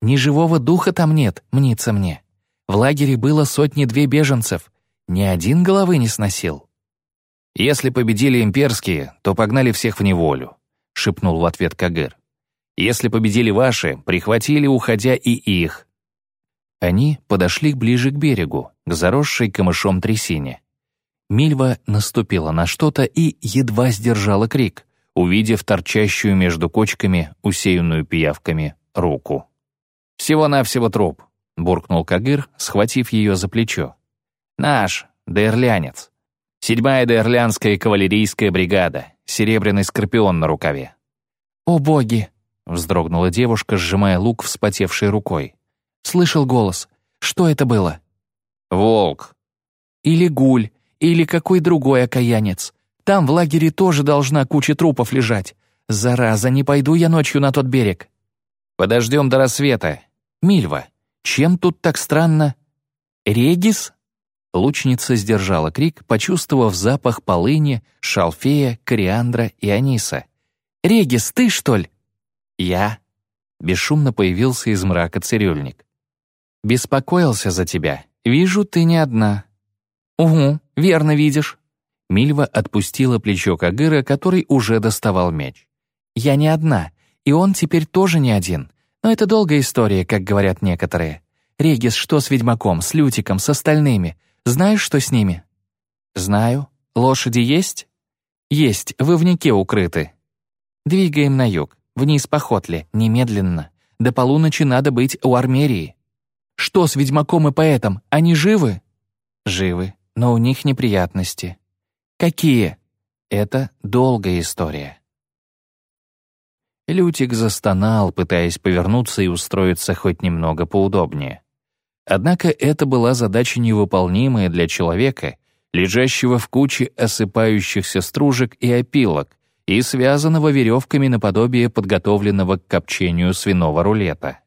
«Ни живого духа там нет, мнится мне. В лагере было сотни-две беженцев. Ни один головы не сносил». «Если победили имперские, то погнали всех в неволю», — шепнул в ответ Кагыр. Если победили ваши, прихватили, уходя и их». Они подошли ближе к берегу, к заросшей камышом трясине. Мильва наступила на что-то и едва сдержала крик, увидев торчащую между кочками, усеянную пиявками, руку. «Всего-навсего труп», — буркнул Кагыр, схватив ее за плечо. «Наш, дейрлянец. Седьмая дейрлянская кавалерийская бригада, серебряный скорпион на рукаве». «О боги!» Вздрогнула девушка, сжимая лук вспотевшей рукой. Слышал голос. Что это было? «Волк». «Или гуль, или какой другой окаянец. Там в лагере тоже должна куча трупов лежать. Зараза, не пойду я ночью на тот берег». «Подождем до рассвета». «Мильва, чем тут так странно?» «Регис?» Лучница сдержала крик, почувствовав запах полыни, шалфея, кориандра и аниса. «Регис, ты, что ли?» «Я?» Бесшумно появился из мрака цирюльник. «Беспокоился за тебя. Вижу, ты не одна». «Угу, верно видишь». Мильва отпустила плечо Кагыра, который уже доставал меч. «Я не одна, и он теперь тоже не один. Но это долгая история, как говорят некоторые. Регис, что с ведьмаком, с Лютиком, с остальными? Знаешь, что с ними?» «Знаю. Лошади есть?» «Есть, вы в нике укрыты. Двигаем на юг. Вниз по Хотле, немедленно. До полуночи надо быть у Армерии. Что с ведьмаком и поэтом, они живы? Живы, но у них неприятности. Какие? Это долгая история. Лютик застонал, пытаясь повернуться и устроиться хоть немного поудобнее. Однако это была задача невыполнимая для человека, лежащего в куче осыпающихся стружек и опилок и связанного веревками наподобие подготовленного к копчению свиного рулета.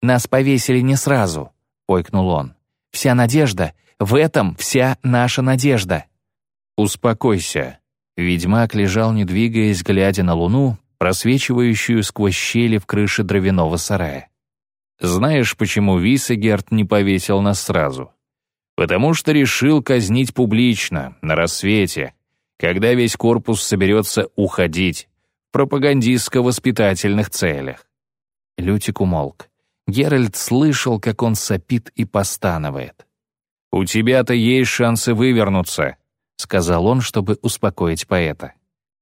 «Нас повесили не сразу», — ойкнул он. «Вся надежда, в этом вся наша надежда». «Успокойся». Ведьмак лежал, не двигаясь, глядя на луну, просвечивающую сквозь щели в крыше дровяного сарая. «Знаешь, почему Висегерт не повесил нас сразу?» «Потому что решил казнить публично, на рассвете, когда весь корпус соберется уходить в пропагандистско-воспитательных целях». Лютик умолк. Геральт слышал, как он сопит и постанывает. «У тебя-то есть шансы вывернуться», — сказал он, чтобы успокоить поэта.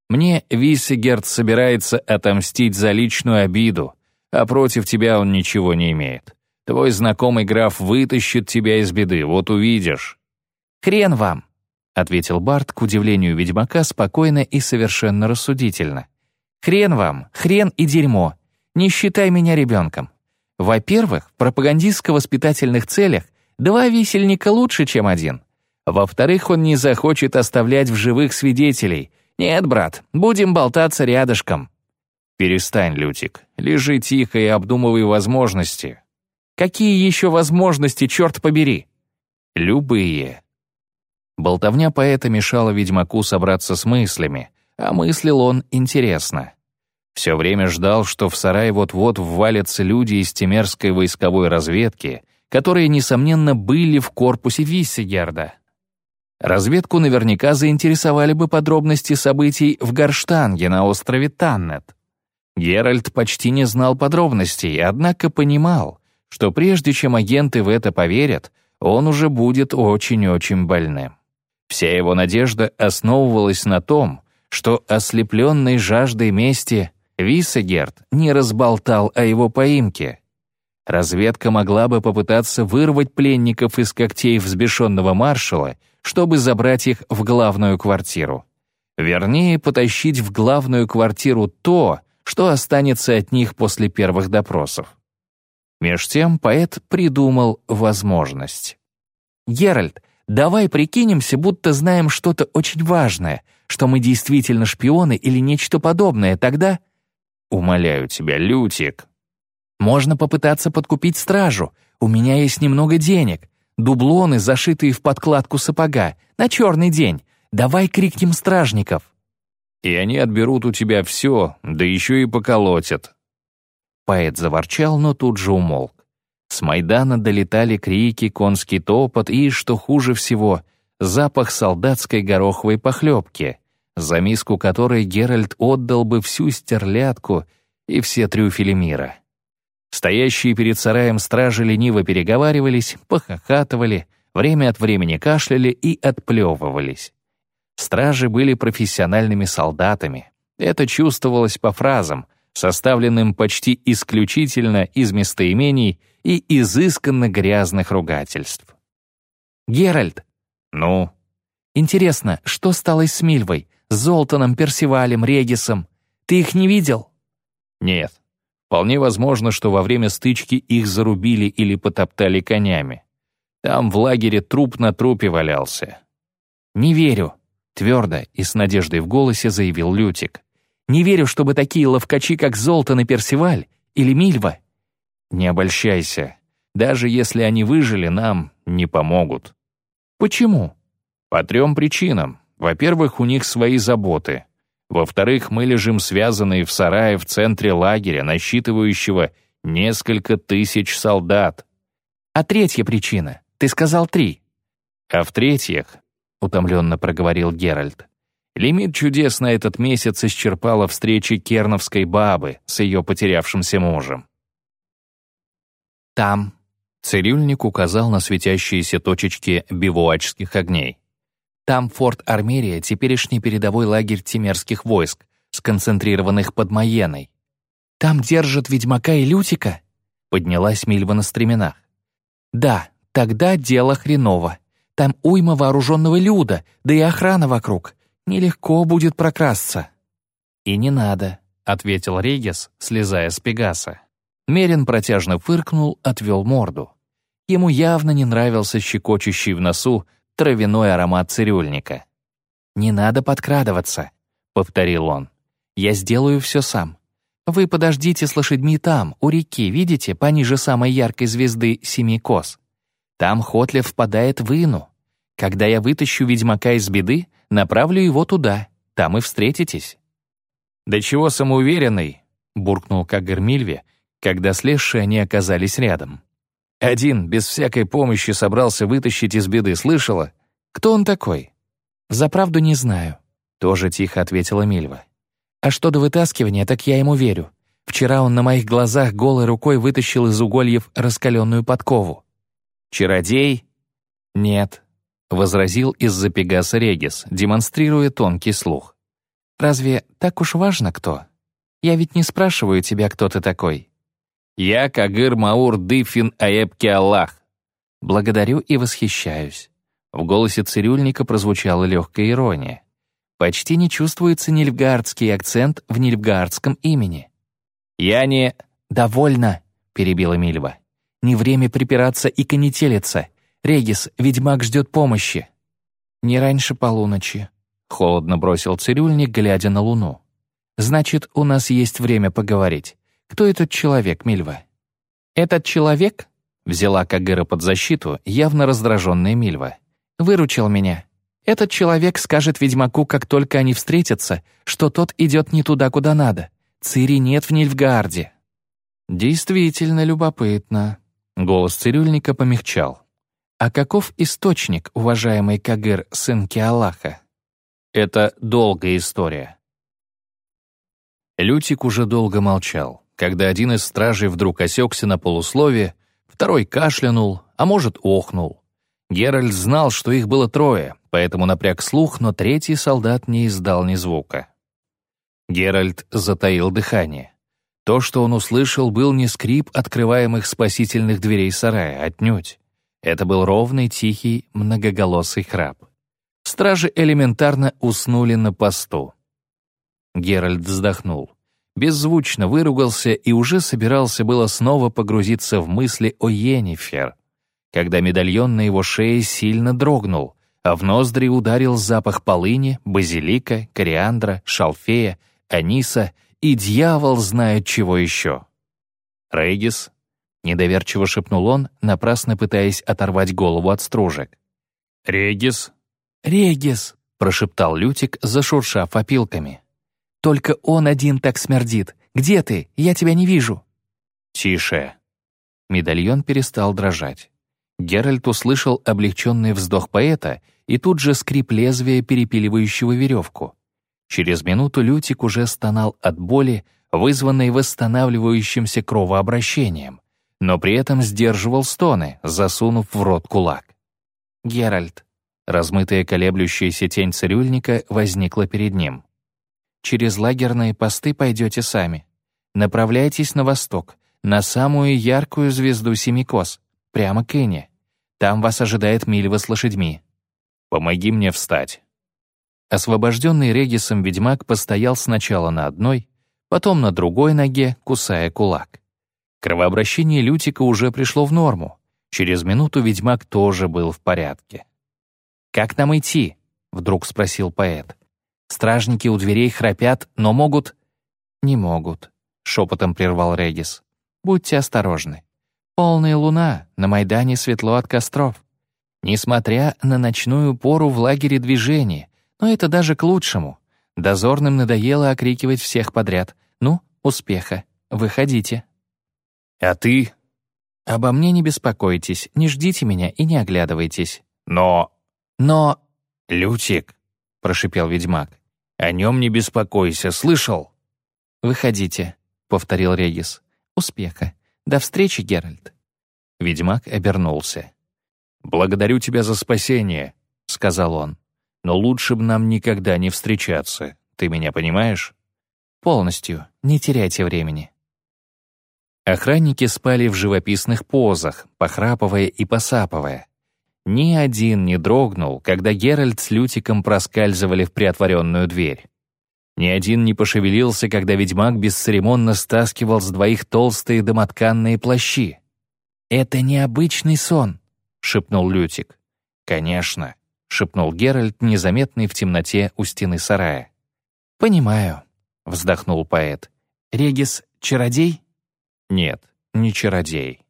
«Мне Виссегерт собирается отомстить за личную обиду, а против тебя он ничего не имеет. Твой знакомый граф вытащит тебя из беды, вот увидишь». «Хрен вам», — ответил Барт, к удивлению ведьмака, спокойно и совершенно рассудительно. «Хрен вам, хрен и дерьмо. Не считай меня ребенком. Во-первых, в пропагандистско-воспитательных целях два висельника лучше, чем один. Во-вторых, он не захочет оставлять в живых свидетелей. Нет, брат, будем болтаться рядышком. Перестань, Лютик. Лежи тихо и обдумывай возможности. Какие еще возможности, черт побери? Любые. Болтовня поэта мешала ведьмаку собраться с мыслями, а мыслил он интересно. Все время ждал, что в сарай вот-вот ввалятся люди из Темерской войсковой разведки, которые, несомненно, были в корпусе Виссегерда. Разведку наверняка заинтересовали бы подробности событий в Горштанге на острове Таннет. Геральт почти не знал подробностей, однако понимал, что прежде чем агенты в это поверят, он уже будет очень-очень больным. Вся его надежда основывалась на том, что ослепленный жаждой мести Виссегерт не разболтал о его поимке. Разведка могла бы попытаться вырвать пленников из когтей взбешенного маршала чтобы забрать их в главную квартиру. Вернее, потащить в главную квартиру то, что останется от них после первых допросов. Меж тем поэт придумал возможность. «Геральт, давай прикинемся, будто знаем что-то очень важное, что мы действительно шпионы или нечто подобное, тогда...» «Умоляю тебя, Лютик». «Можно попытаться подкупить стражу. У меня есть немного денег дублоны, зашитые в подкладку сапога, на черный день. Давай крикнем стражников». «И они отберут у тебя все, да еще и поколотят». Поэт заворчал, но тут же умолк. С Майдана долетали крики, конский топот и, что хуже всего, запах солдатской гороховой похлебки, за миску которой Геральт отдал бы всю стерлядку и все трюфели мира. Стоящие перед сараем стражи лениво переговаривались, похохатывали, время от времени кашляли и отплевывались. Стражи были профессиональными солдатами. Это чувствовалось по фразам, составленным почти исключительно из местоимений и изысканно грязных ругательств. «Геральт!» «Ну?» «Интересно, что стало с Мильвой, с Золтаном, Персивалем, Регисом? Ты их не видел?» «Нет». Вполне возможно, что во время стычки их зарубили или потоптали конями. Там в лагере труп на трупе валялся. «Не верю», — твердо и с надеждой в голосе заявил Лютик. «Не верю, чтобы такие ловкачи, как Золтан и Персиваль или Мильва...» «Не обольщайся. Даже если они выжили, нам не помогут». «Почему?» «По трем причинам. Во-первых, у них свои заботы. Во-вторых, мы лежим связанные в сарае в центре лагеря, насчитывающего несколько тысяч солдат. А третья причина? Ты сказал три. А в-третьих, утомленно проговорил Геральт, лимит чудес на этот месяц исчерпала встреча керновской бабы с ее потерявшимся мужем. Там. Цирюльник указал на светящиеся точечки бивуачских огней. Там форт Армерия, теперешний передовой лагерь тимерских войск, сконцентрированных под Майеной. Там держат ведьмака и Лютика?» Поднялась Мильва на стременах. «Да, тогда дело хреново. Там уйма вооруженного люда, да и охрана вокруг. Нелегко будет прокрасться». «И не надо», — ответил Регис, слезая с Пегаса. Мерин протяжно фыркнул, отвел морду. Ему явно не нравился щекочущий в носу травяной аромат цирюльника. «Не надо подкрадываться», — повторил он. «Я сделаю все сам. Вы подождите с лошадьми там, у реки, видите, пониже самой яркой звезды Семи Кос. Там Хотлев впадает в Ину. Когда я вытащу ведьмака из беды, направлю его туда, там и встретитесь». «Да чего самоуверенный?» — буркнул Кагар Мильве, когда слезшие они оказались рядом. «Один, без всякой помощи, собрался вытащить из беды, слышала? Кто он такой?» «За правду не знаю», — тоже тихо ответила Мильва. «А что до вытаскивания, так я ему верю. Вчера он на моих глазах голой рукой вытащил из угольев раскаленную подкову». «Чародей?» «Нет», — возразил из-за Пегаса Регис, демонстрируя тонкий слух. «Разве так уж важно, кто? Я ведь не спрашиваю тебя, кто ты такой». «Я Кагыр Маур Дыфин Аэбки Аллах». «Благодарю и восхищаюсь». В голосе цирюльника прозвучала легкая ирония. Почти не чувствуется нильфгаардский акцент в нильфгаардском имени. «Я не...» «Довольно», — перебила Мильва. «Не время припираться и конетелиться. Регис, ведьмак ждет помощи». «Не раньше полуночи», — холодно бросил цирюльник, глядя на луну. «Значит, у нас есть время поговорить. Кто этот человек, Мильва?» «Этот человек?» — взяла Кагыра под защиту, явно раздраженная Мильва. «Выручил меня. Этот человек скажет ведьмаку, как только они встретятся, что тот идет не туда, куда надо. Цири нет в Нильфгаарде». «Действительно любопытно». Голос цирюльника помягчал. «А каков источник, уважаемый Кагыр, сын Киалаха?» «Это долгая история». Лютик уже долго молчал когда один из стражей вдруг осекся на полуслове, второй кашлянул, а может, охнул. Геральт знал, что их было трое, поэтому напряг слух, но третий солдат не издал ни звука. Геральт затаил дыхание. То, что он услышал, был не скрип открываемых спасительных дверей сарая, отнюдь. Это был ровный, тихий, многоголосый храп. Стражи элементарно уснули на посту. Геральт вздохнул беззвучно выругался и уже собирался было снова погрузиться в мысли о Йеннифер, когда медальон на его шее сильно дрогнул, а в ноздри ударил запах полыни, базилика, кориандра, шалфея, аниса и дьявол знает чего еще. «Рейгис?» — недоверчиво шепнул он, напрасно пытаясь оторвать голову от стружек. «Регис?» «Регис!» — прошептал Лютик, зашуршав опилками. Только он один так смердит. Где ты? Я тебя не вижу». «Тише». Медальон перестал дрожать. Геральт услышал облегченный вздох поэта и тут же скрип лезвия, перепиливающего веревку. Через минуту Лютик уже стонал от боли, вызванной восстанавливающимся кровообращением, но при этом сдерживал стоны, засунув в рот кулак. «Геральт». Размытая колеблющаяся тень цирюльника возникла перед ним. Через лагерные посты пойдете сами. Направляйтесь на восток, на самую яркую звезду Семикос, прямо к Ине. Там вас ожидает Мильва с лошадьми. Помоги мне встать». Освобожденный Регисом ведьмак постоял сначала на одной, потом на другой ноге, кусая кулак. Кровообращение Лютика уже пришло в норму. Через минуту ведьмак тоже был в порядке. «Как нам идти?» — вдруг спросил поэт. Стражники у дверей храпят, но могут...» «Не могут», — шепотом прервал Регис. «Будьте осторожны. Полная луна, на Майдане светло от костров. Несмотря на ночную пору в лагере движения, но это даже к лучшему. Дозорным надоело окрикивать всех подряд. Ну, успеха, выходите». «А ты?» «Обо мне не беспокойтесь, не ждите меня и не оглядывайтесь». «Но...» «Но...» «Лютик», прошипел ведьмак. «О нем не беспокойся, слышал?» «Выходите», — повторил Регис. «Успеха. До встречи, Геральт». Ведьмак обернулся. «Благодарю тебя за спасение», — сказал он. «Но лучше бы нам никогда не встречаться. Ты меня понимаешь?» «Полностью. Не теряйте времени». Охранники спали в живописных позах, похрапывая и посапывая. Ни один не дрогнул, когда Геральт с Лютиком проскальзывали в приотворенную дверь. Ни один не пошевелился, когда ведьмак бесцеремонно стаскивал с двоих толстые домотканные плащи. «Это необычный сон», — шепнул Лютик. «Конечно», — шепнул Геральт, незаметный в темноте у стены сарая. «Понимаю», — вздохнул поэт. «Регис — чародей?» «Нет, не чародей».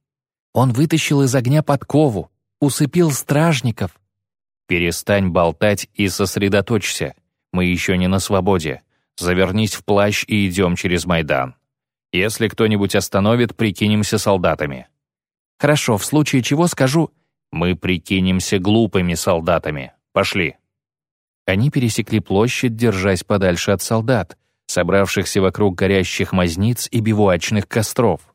«Он вытащил из огня подкову, усыпил стражников». «Перестань болтать и сосредоточься. Мы еще не на свободе. Завернись в плащ и идем через Майдан. Если кто-нибудь остановит, прикинемся солдатами». «Хорошо, в случае чего скажу...» «Мы прикинемся глупыми солдатами. Пошли». Они пересекли площадь, держась подальше от солдат, собравшихся вокруг горящих мазниц и бивуачных костров.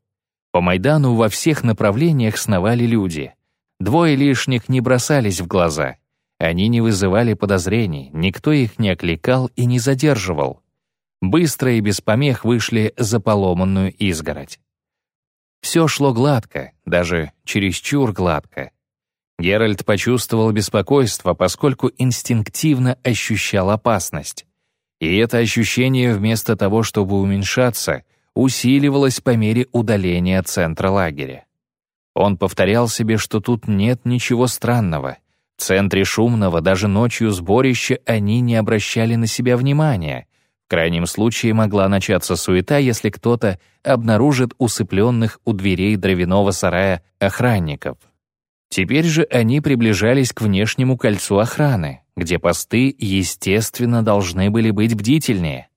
По Майдану во всех направлениях сновали люди. Двое лишних не бросались в глаза. Они не вызывали подозрений, никто их не окликал и не задерживал. Быстро и без помех вышли за поломанную изгородь. Все шло гладко, даже чересчур гладко. Геральт почувствовал беспокойство, поскольку инстинктивно ощущал опасность. И это ощущение, вместо того, чтобы уменьшаться, усиливалось по мере удаления от центра лагеря. Он повторял себе, что тут нет ничего странного. В центре шумного, даже ночью сборища, они не обращали на себя внимания. В крайнем случае могла начаться суета, если кто-то обнаружит усыпленных у дверей дровяного сарая охранников. Теперь же они приближались к внешнему кольцу охраны, где посты, естественно, должны были быть бдительнее.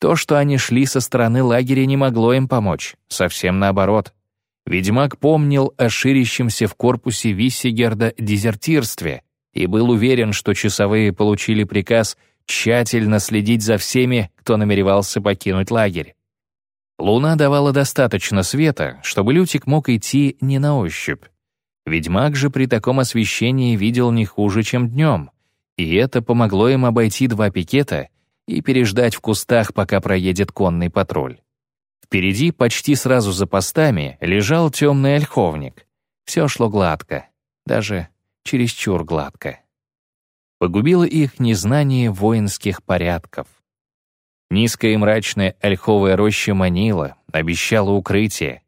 То, что они шли со стороны лагеря, не могло им помочь, совсем наоборот. Ведьмак помнил о ширящемся в корпусе Виссигерда дезертирстве и был уверен, что часовые получили приказ тщательно следить за всеми, кто намеревался покинуть лагерь. Луна давала достаточно света, чтобы Лютик мог идти не на ощупь. Ведьмак же при таком освещении видел не хуже, чем днем, и это помогло им обойти два пикета и переждать в кустах, пока проедет конный патруль. Впереди, почти сразу за постами, лежал темный ольховник. Все шло гладко, даже чересчур гладко. Погубило их незнание воинских порядков. Низкая и мрачная ольховая роща манила, обещала укрытие,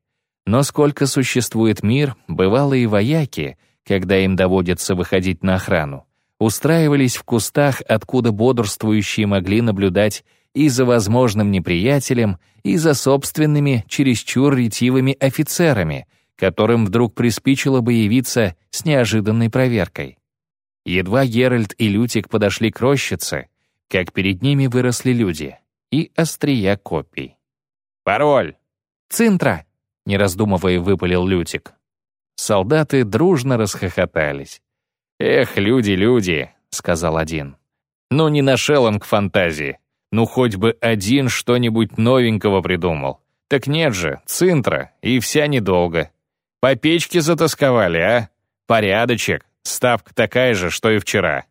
но сколько существует мир, бывало и вояки, когда им доводится выходить на охрану, устраивались в кустах, откуда бодрствующие могли наблюдать и за возможным неприятелем, и за собственными чересчур ретивыми офицерами, которым вдруг приспичило бы явиться с неожиданной проверкой. Едва Геральт и Лютик подошли к рощице, как перед ними выросли люди и острия копий. «Пароль!» «Цинтра!» не раздумывая, выпалил Лютик. Солдаты дружно расхохотались. «Эх, люди, люди», — сказал один. «Ну не нашел он к фантазии. Ну хоть бы один что-нибудь новенького придумал. Так нет же, цинтра, и вся недолго. По печке затасковали, а? Порядочек, ставка такая же, что и вчера».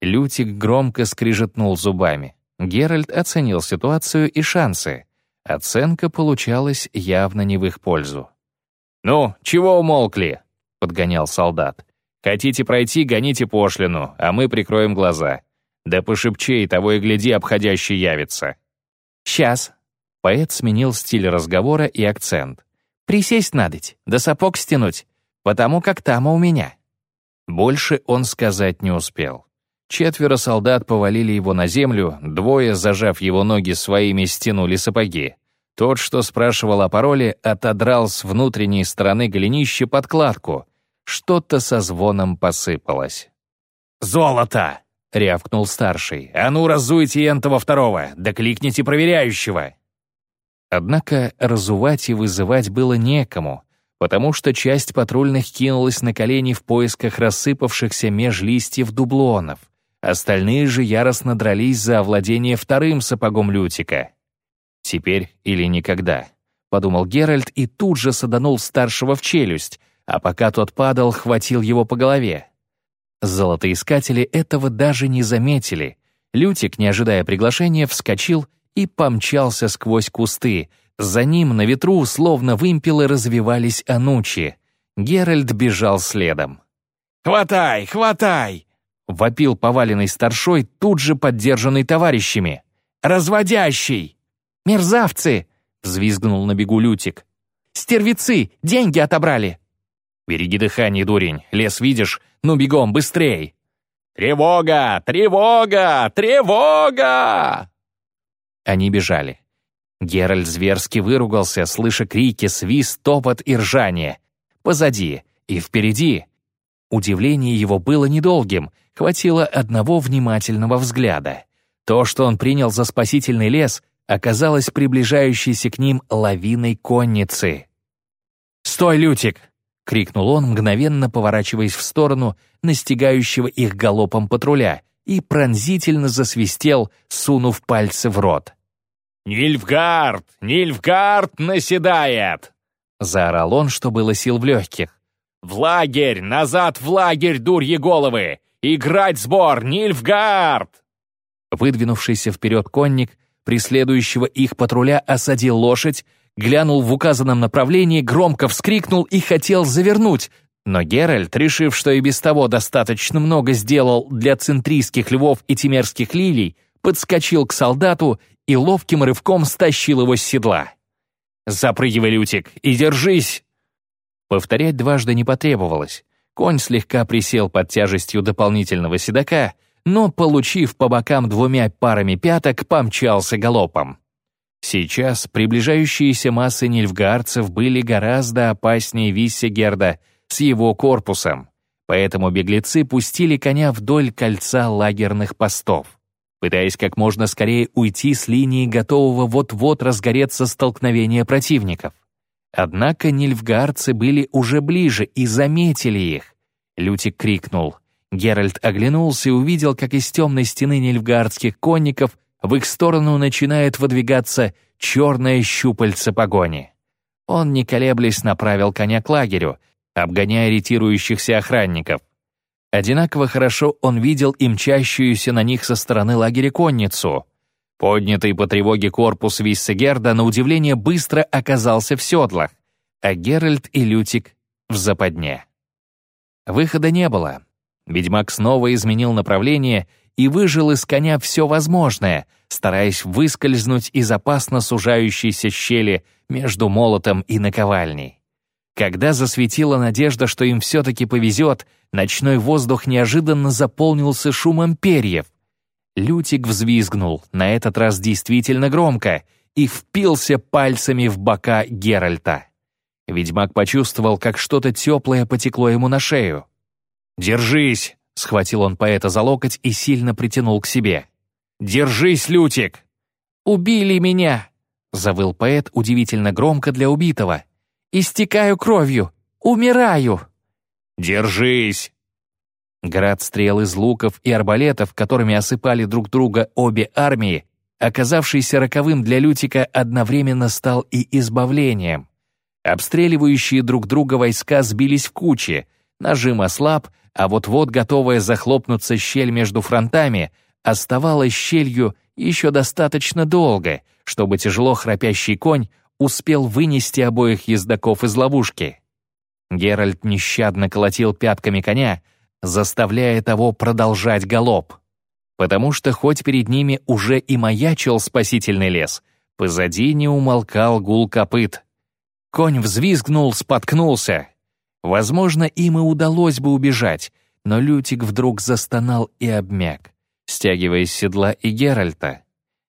Лютик громко скрижетнул зубами. Геральт оценил ситуацию и шансы. Оценка получалась явно не в их пользу. «Ну, чего умолкли?» — подгонял солдат. «Хотите пройти, гоните пошлину, а мы прикроем глаза. Да пошепчей, того и гляди, обходящий явится». «Сейчас». Поэт сменил стиль разговора и акцент. «Присесть надоть, да сапог стянуть, потому как там у меня». Больше он сказать не успел. Четверо солдат повалили его на землю, двое, зажав его ноги своими, стянули сапоги. Тот, что спрашивал о пароле, отодрал с внутренней стороны голенища подкладку. Что-то со звоном посыпалось. «Золото!» — рявкнул старший. «А ну, разуйте энтого второго, да кликните проверяющего!» Однако разувать и вызывать было некому, потому что часть патрульных кинулась на колени в поисках рассыпавшихся меж листьев дублонов. Остальные же яростно дрались за овладение вторым сапогом Лютика. «Теперь или никогда», — подумал Геральт и тут же саданул старшего в челюсть, а пока тот падал, хватил его по голове. Золотоискатели этого даже не заметили. Лютик, не ожидая приглашения, вскочил и помчался сквозь кусты. За ним на ветру, словно вымпелы, развивались анучи. Геральт бежал следом. «Хватай, хватай!» Вопил поваленный старшой, тут же поддержанный товарищами. «Разводящий!» «Мерзавцы!» — взвизгнул на бегу Лютик. Стервицы! Деньги отобрали!» «Береги дыхание, дурень! Лес видишь? Ну, бегом, быстрей!» «Тревога! Тревога! Тревога!» Они бежали. Геральт зверски выругался, слыша крики, свист, топот и ржание. Позади и впереди. Удивление его было недолгим, хватило одного внимательного взгляда. То, что он принял за спасительный лес, оказалось приближающейся к ним лавиной конницы. «Стой, Лютик!» — крикнул он, мгновенно поворачиваясь в сторону настигающего их галопом патруля, и пронзительно засвистел, сунув пальцы в рот. «Нильфгард! Нильфгард наседает!» Заорал он, что было сил в легких. «В лагерь! Назад в лагерь, дурьи головы! Играть сбор! Нильфгард!» Выдвинувшийся вперед конник, преследующего их патруля, осадил лошадь, глянул в указанном направлении, громко вскрикнул и хотел завернуть, но Геральт, решив, что и без того достаточно много сделал для центрийских львов и тимерских лилий, подскочил к солдату и ловким рывком стащил его с седла. «Запрыгивай, Лютик, и держись!» Повторять дважды не потребовалось. Конь слегка присел под тяжестью дополнительного седока, но, получив по бокам двумя парами пяток, помчался галопом. Сейчас приближающиеся массы нильфгаарцев были гораздо опаснее Виссегерда с его корпусом, поэтому беглецы пустили коня вдоль кольца лагерных постов, пытаясь как можно скорее уйти с линии готового вот-вот разгореться столкновения противников. Однако нильфгаарцы были уже ближе и заметили их. Лютик крикнул. Геральт оглянулся и увидел, как из темной стены нильфгаардских конников в их сторону начинает выдвигаться черное щупальце погони. Он, не колеблясь, направил коня к лагерю, обгоняя ретирующихся охранников. Одинаково хорошо он видел и мчащуюся на них со стороны лагеря конницу. Поднятый по тревоге корпус Виссегерда на удивление быстро оказался в седлах, а Геральт и Лютик — в западне. Выхода не было. Ведьмак снова изменил направление и выжил из коня все возможное, стараясь выскользнуть из опасно сужающейся щели между молотом и наковальней. Когда засветила надежда, что им все-таки повезет, ночной воздух неожиданно заполнился шумом перьев — Лютик взвизгнул, на этот раз действительно громко, и впился пальцами в бока Геральта. Ведьмак почувствовал, как что-то теплое потекло ему на шею. «Держись!» — схватил он поэта за локоть и сильно притянул к себе. «Держись, Лютик!» «Убили меня!» — завыл поэт удивительно громко для убитого. «Истекаю кровью! Умираю!» «Держись!» Град стрел из луков и арбалетов, которыми осыпали друг друга обе армии, оказавшийся роковым для Лютика, одновременно стал и избавлением. Обстреливающие друг друга войска сбились в кучи, нажим ослаб, а вот-вот готовая захлопнуться щель между фронтами оставалась щелью еще достаточно долго, чтобы тяжело храпящий конь успел вынести обоих ездаков из ловушки. Геральт нещадно колотил пятками коня, заставляя того продолжать галоп. Потому что хоть перед ними уже и маячил спасительный лес, позади не умолкал гул копыт. Конь взвизгнул, споткнулся. Возможно, им и удалось бы убежать, но Лютик вдруг застонал и обмяк, стягивая с седла и Геральта.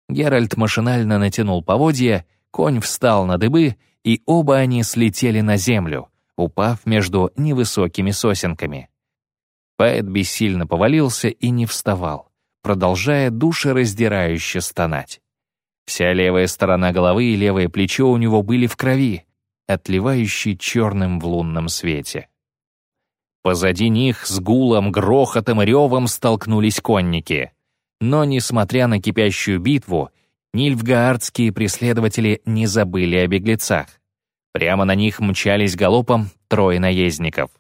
Геральт машинально натянул поводья, конь встал на дыбы, и оба они слетели на землю, упав между невысокими сосенками. Поэт бессильно повалился и не вставал, продолжая душераздирающе стонать. Вся левая сторона головы и левое плечо у него были в крови, отливающей черным в лунном свете. Позади них с гулом, грохотом и ревом столкнулись конники. Но, несмотря на кипящую битву, нильфгаардские преследователи не забыли о беглецах. Прямо на них мчались галопом трое наездников.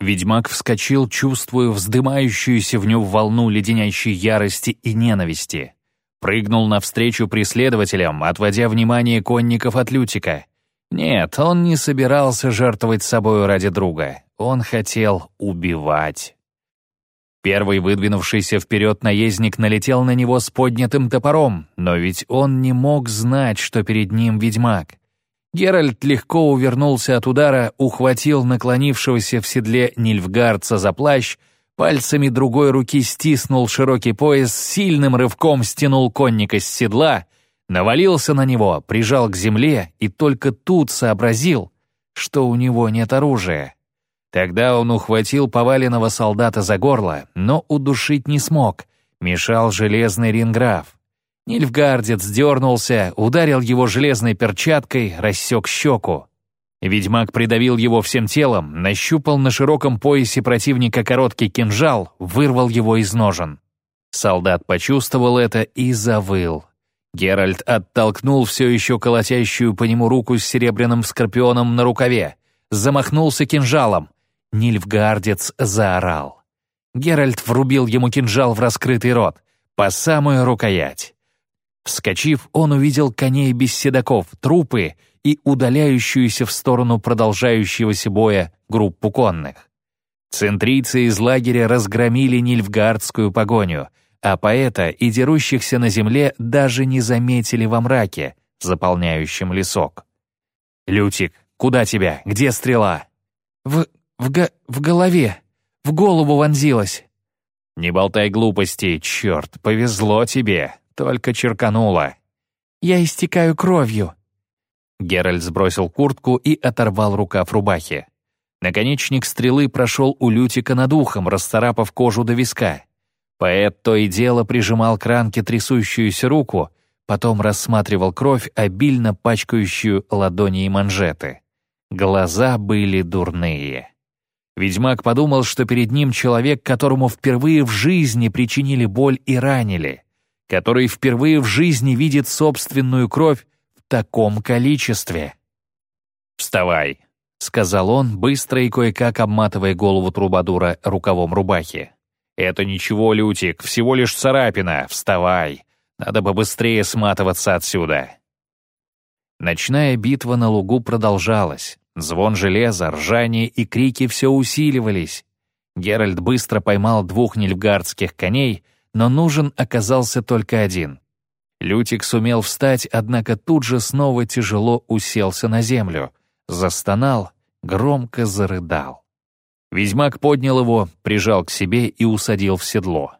Ведьмак вскочил, чувствуя вздымающуюся в нем волну леденящей ярости и ненависти. Прыгнул навстречу преследователям, отводя внимание конников от Лютика. Нет, он не собирался жертвовать собою ради друга. Он хотел убивать. Первый выдвинувшийся вперед наездник налетел на него с поднятым топором, но ведь он не мог знать, что перед ним ведьмак. Геральт легко увернулся от удара, ухватил наклонившегося в седле Нильфгардца за плащ, пальцами другой руки стиснул широкий пояс, сильным рывком стянул конника с седла, навалился на него, прижал к земле и только тут сообразил, что у него нет оружия. Тогда он ухватил поваленного солдата за горло, но удушить не смог, мешал железный ринграф. Нильфгардец дернулся, ударил его железной перчаткой, рассек щеку. Ведьмак придавил его всем телом, нащупал на широком поясе противника короткий кинжал, вырвал его из ножен. Солдат почувствовал это и завыл. Геральт оттолкнул все еще колотящую по нему руку с серебряным скорпионом на рукаве, замахнулся кинжалом. Нильфгардец заорал. Геральт врубил ему кинжал в раскрытый рот, по самую рукоять. Вскочив, он увидел коней без седаков, трупы и удаляющуюся в сторону продолжающегося боя группу конных. Центрийцы из лагеря разгромили Нильфгардскую погоню, а поэта и дерущихся на земле даже не заметили во мраке, заполняющем лесок. «Лютик, куда тебя? Где стрела?» «В... в, го... в голове. В голову вонзилась». «Не болтай глупости, черт, повезло тебе только черкануло. «Я истекаю кровью». Геральт сбросил куртку и оторвал рукав рубахи. Наконечник стрелы прошел у Лютика над ухом, расцарапав кожу до виска. Поэт то и дело прижимал к ранке трясущуюся руку, потом рассматривал кровь, обильно пачкающую ладони и манжеты. Глаза были дурные. Ведьмак подумал, что перед ним человек, которому впервые в жизни причинили боль и ранили который впервые в жизни видит собственную кровь в таком количестве. «Вставай», — сказал он, быстро и кое-как обматывая голову трубадура рукавом рубахи. «Это ничего, Лютик, всего лишь царапина. Вставай. Надо бы быстрее сматываться отсюда». Ночная битва на лугу продолжалась. Звон железа, ржание и крики все усиливались. Геральт быстро поймал двух нильфгардских коней — но нужен оказался только один. Лютик сумел встать, однако тут же снова тяжело уселся на землю, застонал, громко зарыдал. Ведьмак поднял его, прижал к себе и усадил в седло.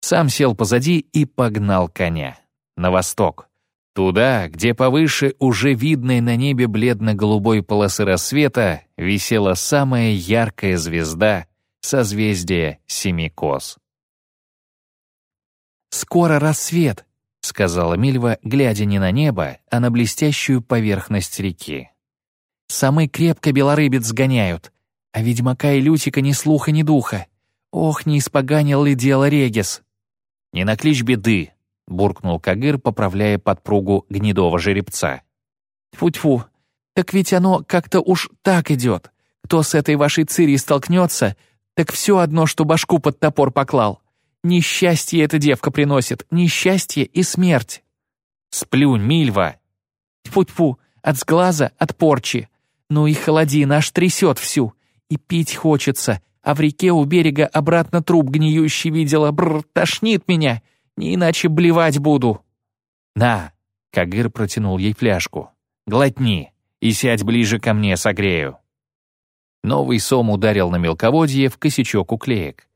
Сам сел позади и погнал коня. На восток. Туда, где повыше уже видной на небе бледно-голубой полосы рассвета висела самая яркая звезда созвездия Семикос. «Скоро рассвет», — сказала Мильва, глядя не на небо, а на блестящую поверхность реки. «Самый крепко белорыбец сгоняют, а ведьмака и Лютика ни слуха, ни духа. Ох, не испоганил ли дело Регис!» «Не накличь беды», — буркнул Кагыр, поправляя подпругу гнедого жеребца. «Тьфу-тьфу, так ведь оно как-то уж так идет. Кто с этой вашей цири столкнется, так все одно, что башку под топор поклал. Несчастье эта девка приносит, несчастье и смерть. Сплюнь, Мильва. Тьфу-тьфу, от сглаза, от порчи. Ну и холоди, наш трясет всю. И пить хочется, а в реке у берега обратно труп гниющий видела. Бррр, тошнит меня, не иначе блевать буду. На, Кагыр протянул ей фляжку. Глотни и сядь ближе ко мне, согрею. Новый сом ударил на мелководье в косячок уклеек.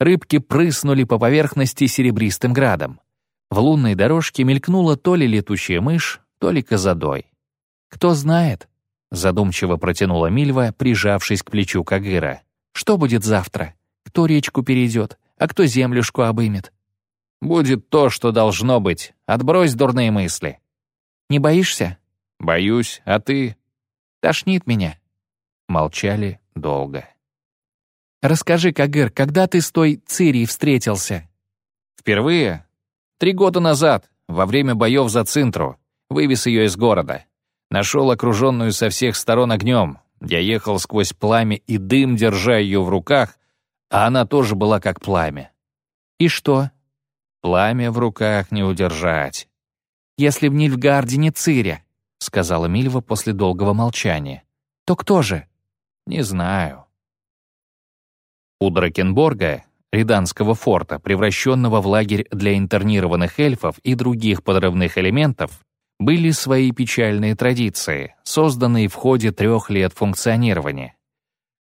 Рыбки прыснули по поверхности серебристым градом. В лунной дорожке мелькнула то ли летучая мышь, то ли козадой. «Кто знает?» — задумчиво протянула Мильва, прижавшись к плечу Кагыра. «Что будет завтра? Кто речку перейдет, а кто землюшку обымет?» «Будет то, что должно быть. Отбрось дурные мысли». «Не боишься?» «Боюсь. А ты?» «Тошнит меня». Молчали долго. Расскажи, Кагыр, когда ты с той Цирией встретился?» «Впервые? Три года назад, во время боев за Цинтру. Вывез ее из города. Нашел окруженную со всех сторон огнем. Я ехал сквозь пламя и дым, держа ее в руках, а она тоже была как пламя. «И что?» «Пламя в руках не удержать». «Если в Нильфгарде не Циря», — сказала Мильва после долгого молчания, — «то кто же?» «Не знаю». У Дракенборга, Риданского форта, превращенного в лагерь для интернированных эльфов и других подрывных элементов, были свои печальные традиции, созданные в ходе трех лет функционирования.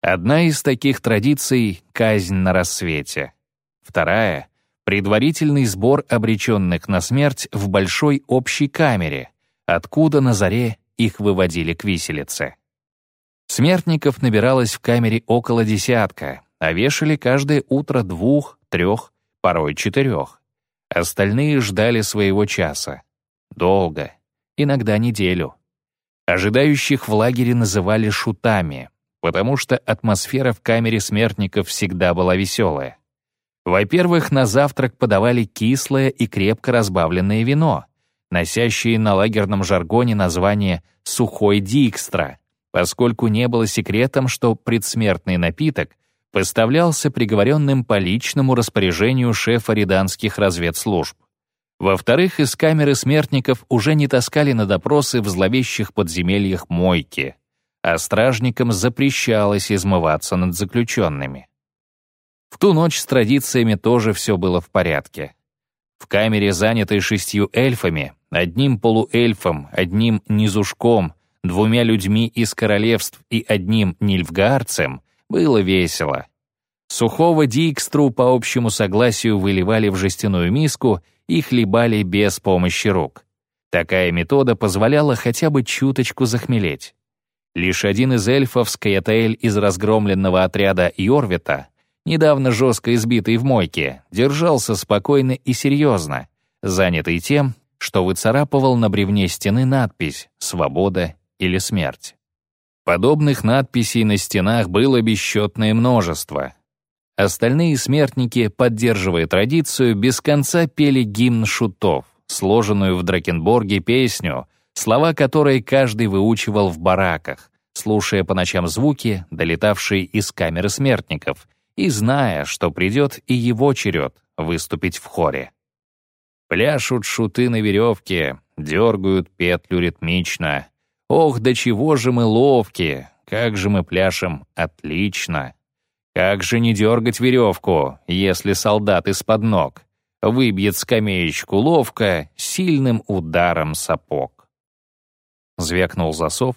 Одна из таких традиций — казнь на рассвете. Вторая — предварительный сбор обреченных на смерть в большой общей камере, откуда на заре их выводили к виселице. Смертников набиралось в камере около десятка, а вешали каждое утро двух, трех, порой четырех. Остальные ждали своего часа. Долго, иногда неделю. Ожидающих в лагере называли шутами, потому что атмосфера в камере смертников всегда была веселая. Во-первых, на завтрак подавали кислое и крепко разбавленное вино, носящее на лагерном жаргоне название «сухой дикстра», поскольку не было секретом, что предсмертный напиток поставлялся приговоренным по личному распоряжению шефа риданских разведслужб. Во-вторых, из камеры смертников уже не таскали на допросы в зловещих подземельях мойки, а стражникам запрещалось измываться над заключенными. В ту ночь с традициями тоже все было в порядке. В камере, занятой шестью эльфами, одним полуэльфом, одним низушком, двумя людьми из королевств и одним нильфгаарцем, было весело. Сухого дикстру по общему согласию выливали в жестяную миску и хлебали без помощи рук. Такая метода позволяла хотя бы чуточку захмелеть. Лишь один из эльфов, Скаятаэль из разгромленного отряда Йорвита, недавно жестко избитый в мойке, держался спокойно и серьезно, занятый тем, что выцарапывал на бревне стены надпись «Свобода» или «Смерть». Подобных надписей на стенах было бесчетное множество. Остальные смертники, поддерживая традицию, без конца пели гимн шутов, сложенную в Дракенборге песню, слова которой каждый выучивал в бараках, слушая по ночам звуки, долетавшие из камеры смертников, и зная, что придет и его черед выступить в хоре. Пляшут шуты на веревке, дергают петлю ритмично, Ох, до чего же мы ловки, как же мы пляшем отлично. Как же не дергать веревку, если солдат из-под ног выбьет скамеечку ловко сильным ударом сапог. Звякнул засов,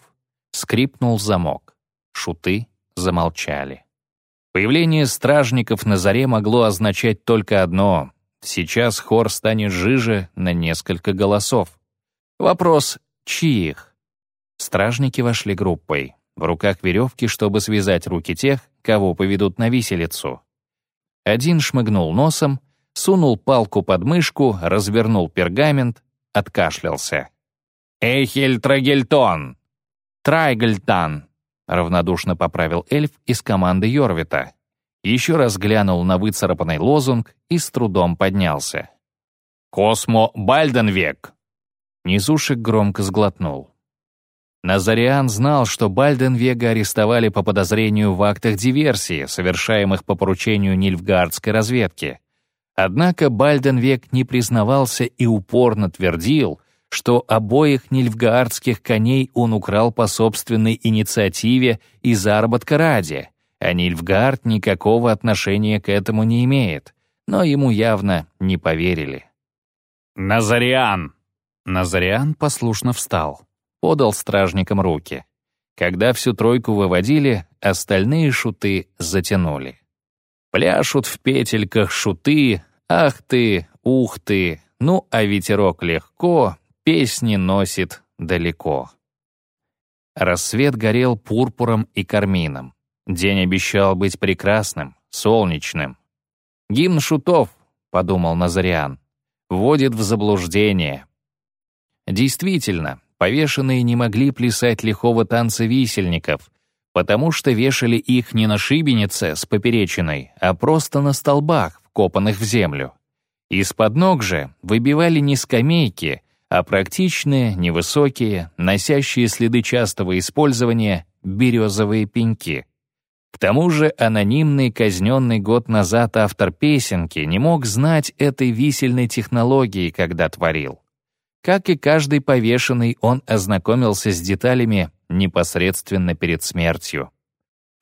скрипнул замок. Шуты замолчали. Появление стражников на заре могло означать только одно — сейчас хор станет жиже на несколько голосов. Вопрос — чьих? Стражники вошли группой. В руках веревки, чтобы связать руки тех, кого поведут на виселицу. Один шмыгнул носом, сунул палку под мышку, развернул пергамент, откашлялся. «Эйхель Трагельтон!» «Трайгельтан!» — равнодушно поправил эльф из команды Йорвита. Еще раз глянул на выцарапанный лозунг и с трудом поднялся. «Космо Бальденвек!» Низушек громко сглотнул. Назариан знал, что Бальден-Вега арестовали по подозрению в актах диверсии, совершаемых по поручению Нильфгардской разведки. Однако Бальден-Вег не признавался и упорно твердил, что обоих нильфгаардских коней он украл по собственной инициативе и заработка ради, а Нильфгаард никакого отношения к этому не имеет, но ему явно не поверили. «Назариан!» Назариан послушно встал подал стражникам руки. Когда всю тройку выводили, остальные шуты затянули. Пляшут в петельках шуты, ах ты, ух ты, ну а ветерок легко, песни носит далеко. Рассвет горел пурпуром и кармином. День обещал быть прекрасным, солнечным. «Гимн шутов», — подумал Назариан, — «вводит в заблуждение». Действительно, повешенные не могли плясать лихого танца висельников, потому что вешали их не на шибенице с поперечиной, а просто на столбах, вкопанных в землю. Из-под ног же выбивали не скамейки, а практичные, невысокие, носящие следы частого использования березовые пеньки. К тому же анонимный казненный год назад автор песенки не мог знать этой висельной технологии, когда творил. Как и каждый повешенный, он ознакомился с деталями непосредственно перед смертью.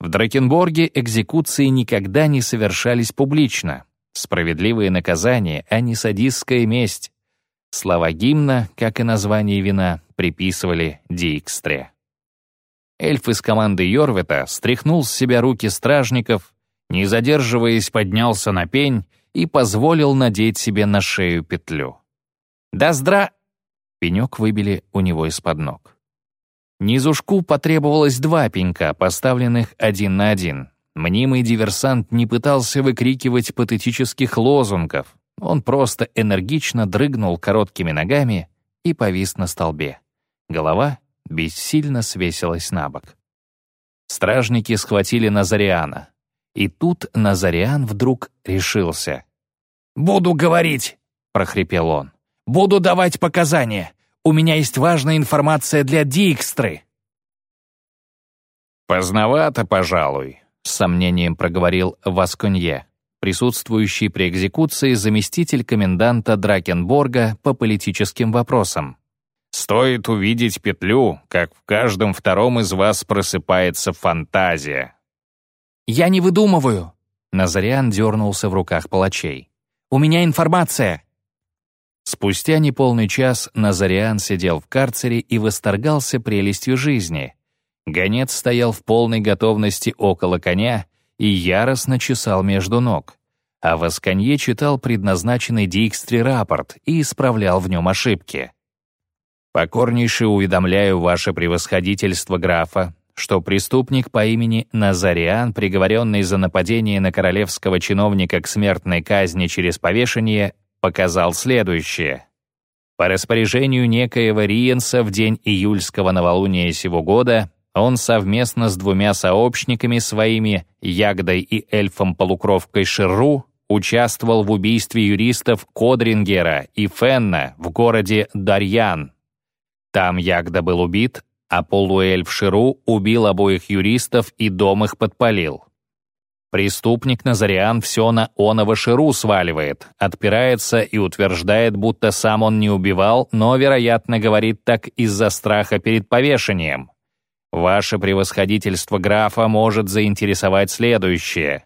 В Дракенборге экзекуции никогда не совершались публично. Справедливые наказания, а не садистская месть. Слова гимна, как и название вина, приписывали Дикстре. Эльф из команды Йорвета стряхнул с себя руки стражников, не задерживаясь, поднялся на пень и позволил надеть себе на шею петлю. «Да здра...» Пенек выбили у него из-под ног. Низушку потребовалось два пенька, поставленных один на один. Мнимый диверсант не пытался выкрикивать патетических лозунгов. Он просто энергично дрыгнул короткими ногами и повис на столбе. Голова бессильно свесилась на бок. Стражники схватили Назариана. И тут Назариан вдруг решился. «Буду говорить!» — прохрипел он. «Буду давать показания! У меня есть важная информация для Дикстры!» «Поздновато, пожалуй», — с сомнением проговорил Васконье, присутствующий при экзекуции заместитель коменданта Дракенборга по политическим вопросам. «Стоит увидеть петлю, как в каждом втором из вас просыпается фантазия». «Я не выдумываю», — Назариан дернулся в руках палачей. «У меня информация». Спустя неполный час Назариан сидел в карцере и восторгался прелестью жизни. Гонец стоял в полной готовности около коня и яростно чесал между ног. А Восконье читал предназначенный Дикстре рапорт и исправлял в нем ошибки. «Покорнейше уведомляю ваше превосходительство графа, что преступник по имени Назариан, приговоренный за нападение на королевского чиновника к смертной казни через повешение, показал следующее. По распоряжению некоего Риенса в день июльского новолуния сего года он совместно с двумя сообщниками своими, Ягдой и эльфом-полукровкой Ширру, участвовал в убийстве юристов Кодрингера и Фенна в городе Дарьян. Там Ягда был убит, а полуэльф Ширу убил обоих юристов и дом их подпалил. Преступник Назариан все на оного Ширу сваливает, отпирается и утверждает, будто сам он не убивал, но, вероятно, говорит так из-за страха перед повешением. Ваше превосходительство графа может заинтересовать следующее.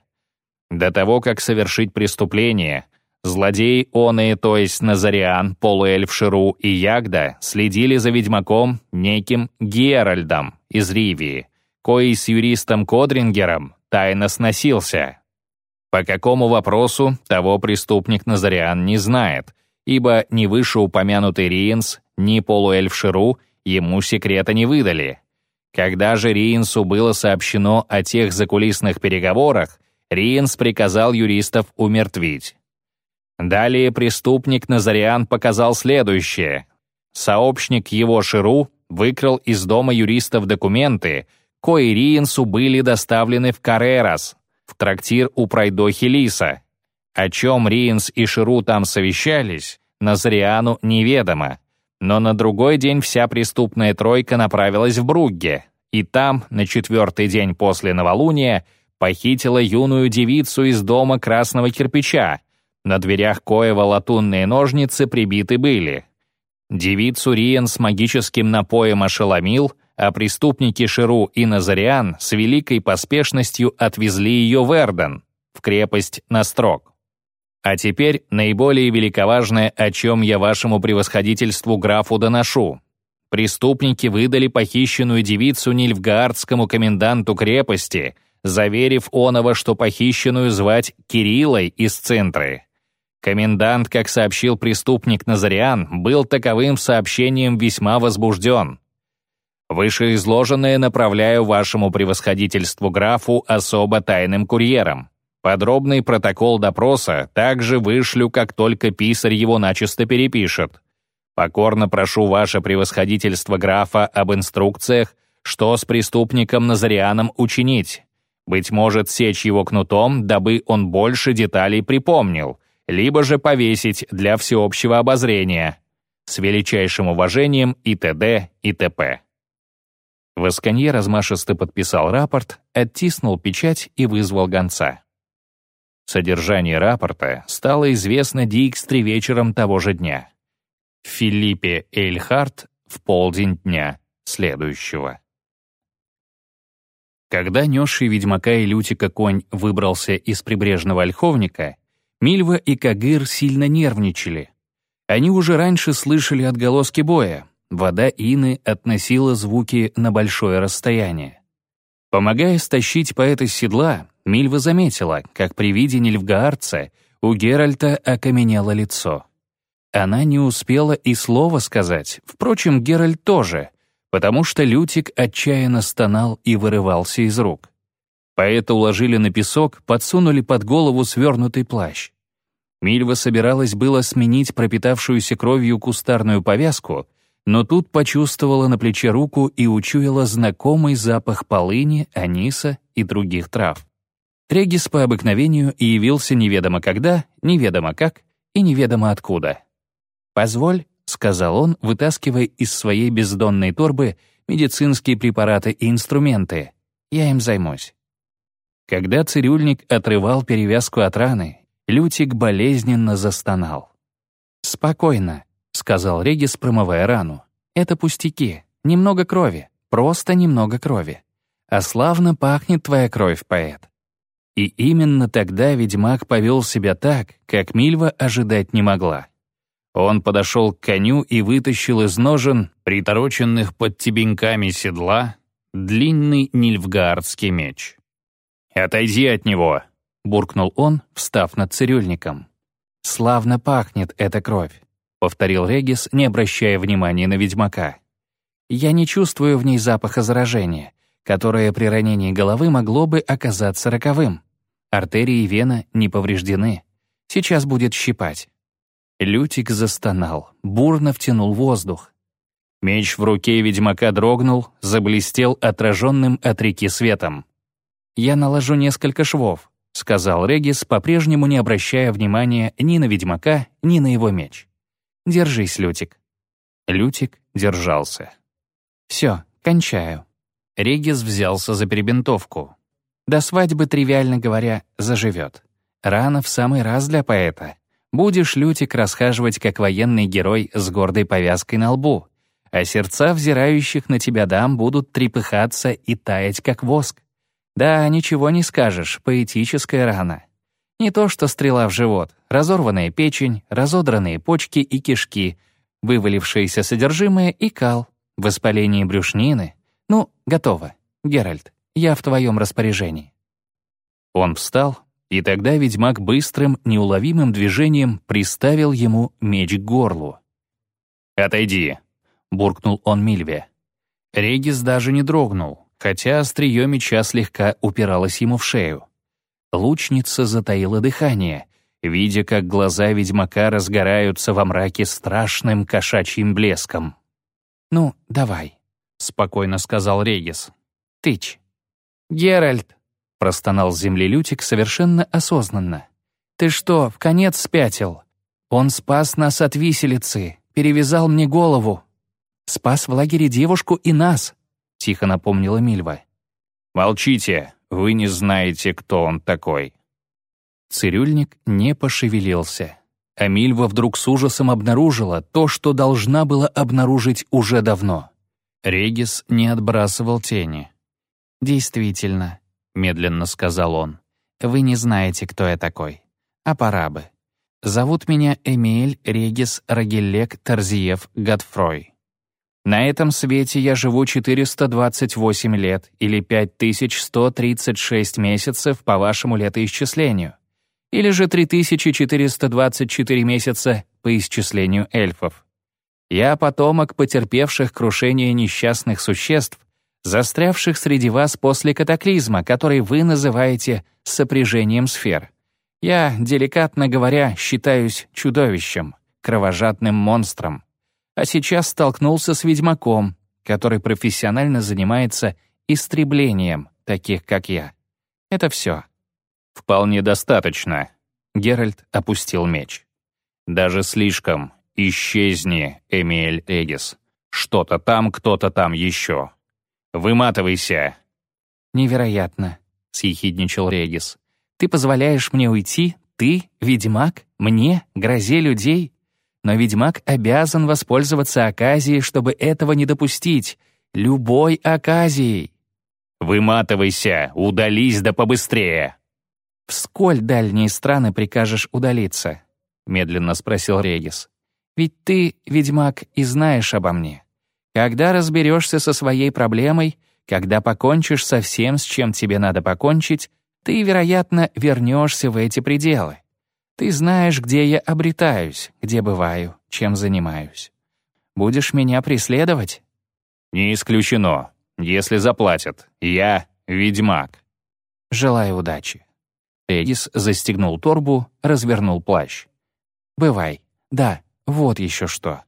До того, как совершить преступление, злодей оные, то есть Назариан, полуэльф Ширу и Ягда, следили за ведьмаком, неким Геральдом из Ривии, кои с юристом Кодрингером тайно сносился. По какому вопросу, того преступник Назариан не знает, ибо ни вышеупомянутый Риенс, ни полуэльф Ширу ему секрета не выдали. Когда же Риенсу было сообщено о тех закулисных переговорах, Риенс приказал юристов умертвить. Далее преступник Назариан показал следующее. Сообщник его Ширу выкрал из дома юристов документы, кои Риенсу были доставлены в Карерас, в трактир у пройдохи Лиса. О чем Риенс и Ширу там совещались, Назариану неведомо. Но на другой день вся преступная тройка направилась в Бругге, и там, на четвертый день после новолуния, похитила юную девицу из дома красного кирпича. На дверях коего латунные ножницы прибиты были. Девицу Риен с магическим напоем ошеломил — а преступники Ширу и Назариан с великой поспешностью отвезли ее в Эрден, в крепость Настрок. А теперь наиболее великоважное, о чем я вашему превосходительству графу доношу. Преступники выдали похищенную девицу Нильфгаардскому коменданту крепости, заверив оного, что похищенную звать Кириллой из Центры. Комендант, как сообщил преступник Назариан, был таковым сообщением весьма возбужден. Вышеизложенное направляю вашему превосходительству графу особо тайным курьером. Подробный протокол допроса также вышлю, как только писарь его начисто перепишет. Покорно прошу ваше превосходительство графа об инструкциях, что с преступником Назарианом учинить. Быть может, сечь его кнутом, дабы он больше деталей припомнил, либо же повесить для всеобщего обозрения. С величайшим уважением и т.д. и т.п. Восканье размашисто подписал рапорт, оттиснул печать и вызвал гонца. Содержание рапорта стало известно Дикстре вечером того же дня. Филиппе Эйльхарт в полдень дня следующего. Когда несший ведьмака и Лютика конь выбрался из прибрежного ольховника, Мильва и Кагыр сильно нервничали. Они уже раньше слышали отголоски боя, вода Ины относила звуки на большое расстояние. Помогая стащить поэта с седла, Мильва заметила, как при виде нильфгаарца у Геральта окаменело лицо. Она не успела и слова сказать, впрочем, Геральт тоже, потому что Лютик отчаянно стонал и вырывался из рук. Поэта уложили на песок, подсунули под голову свернутый плащ. Мильва собиралась было сменить пропитавшуюся кровью кустарную повязку, но тут почувствовала на плече руку и учуяла знакомый запах полыни, аниса и других трав. Регис по обыкновению и явился неведомо когда, неведомо как и неведомо откуда. «Позволь», — сказал он, вытаскивая из своей бездонной торбы медицинские препараты и инструменты. «Я им займусь». Когда цирюльник отрывал перевязку от раны, Лютик болезненно застонал. «Спокойно», — сказал Регис, промывая рану. «Это пустяки, немного крови, просто немного крови. А славно пахнет твоя кровь, поэт». И именно тогда ведьмак повел себя так, как Мильва ожидать не могла. Он подошел к коню и вытащил из ножен, притороченных под тебеньками седла, длинный нильфгаардский меч. «Отойди от него!» — буркнул он, встав над цирюльником. «Славно пахнет эта кровь», — повторил Регис, не обращая внимания на ведьмака. «Я не чувствую в ней запаха заражения, которое при ранении головы могло бы оказаться роковым. Артерии и вена не повреждены. Сейчас будет щипать». Лютик застонал, бурно втянул воздух. Меч в руке ведьмака дрогнул, заблестел отраженным от реки светом. «Я наложу несколько швов», — сказал Регис, по-прежнему не обращая внимания ни на ведьмака, ни на его меч. «Держись, Лютик». Лютик держался. «Все, кончаю». Регис взялся за перебинтовку. До свадьбы, тривиально говоря, заживет. Рано в самый раз для поэта. Будешь, Лютик, расхаживать как военный герой с гордой повязкой на лбу, а сердца взирающих на тебя дам будут трепыхаться и таять, как воск. Да, ничего не скажешь, поэтическая рана. Не то что стрела в живот, разорванная печень, разодранные почки и кишки, вывалившееся содержимое и кал, воспаление брюшнины. Ну, готово. Геральт, я в твоем распоряжении». Он встал, и тогда ведьмак быстрым, неуловимым движением приставил ему меч к горлу. «Отойди», — буркнул он Мильве. Регис даже не дрогнул, хотя острие меча слегка упиралось ему в шею. Лучница затаила дыхание, видя, как глаза ведьмака разгораются во мраке страшным кошачьим блеском. «Ну, давай», — спокойно сказал Регис. «Тычь». «Геральт!» — простонал с земли Лютик совершенно осознанно. «Ты что, в конец спятил? Он спас нас от виселицы, перевязал мне голову. Спас в лагере девушку и нас», — тихо напомнила Мильва. «Молчите, вы не знаете, кто он такой». Цирюльник не пошевелился. А Мильва вдруг с ужасом обнаружила то, что должна была обнаружить уже давно. Регис не отбрасывал тени. «Действительно», — медленно сказал он, — «вы не знаете, кто я такой. А пора бы. Зовут меня Эмиль Регис Рагеллек Тарзиев Готфрой. На этом свете я живу 428 лет или 5136 месяцев по вашему летоисчислению, или же 3424 месяца по исчислению эльфов. Я потомок потерпевших крушение несчастных существ, застрявших среди вас после катаклизма, который вы называете сопряжением сфер. Я, деликатно говоря, считаюсь чудовищем, кровожадным монстром. А сейчас столкнулся с ведьмаком, который профессионально занимается истреблением таких, как я. Это все. «Вполне достаточно», — Геральт опустил меч. «Даже слишком. Исчезни, Эмиль Эгис. Что-то там, кто-то там еще. Выматывайся!» «Невероятно», — съехидничал Регис. «Ты позволяешь мне уйти? Ты, ведьмак? Мне, грозе людей? Но ведьмак обязан воспользоваться оказией, чтобы этого не допустить. Любой оказией». «Выматывайся! Удались да побыстрее!» «В сколь дальние страны прикажешь удалиться?» — медленно спросил Регис. «Ведь ты, ведьмак, и знаешь обо мне. Когда разберешься со своей проблемой, когда покончишь со всем, с чем тебе надо покончить, ты, вероятно, вернешься в эти пределы. Ты знаешь, где я обретаюсь, где бываю, чем занимаюсь. Будешь меня преследовать? Не исключено, если заплатят. Я ведьмак. Желаю удачи. Эгис застегнул торбу, развернул плащ. «Бывай. Да, вот еще что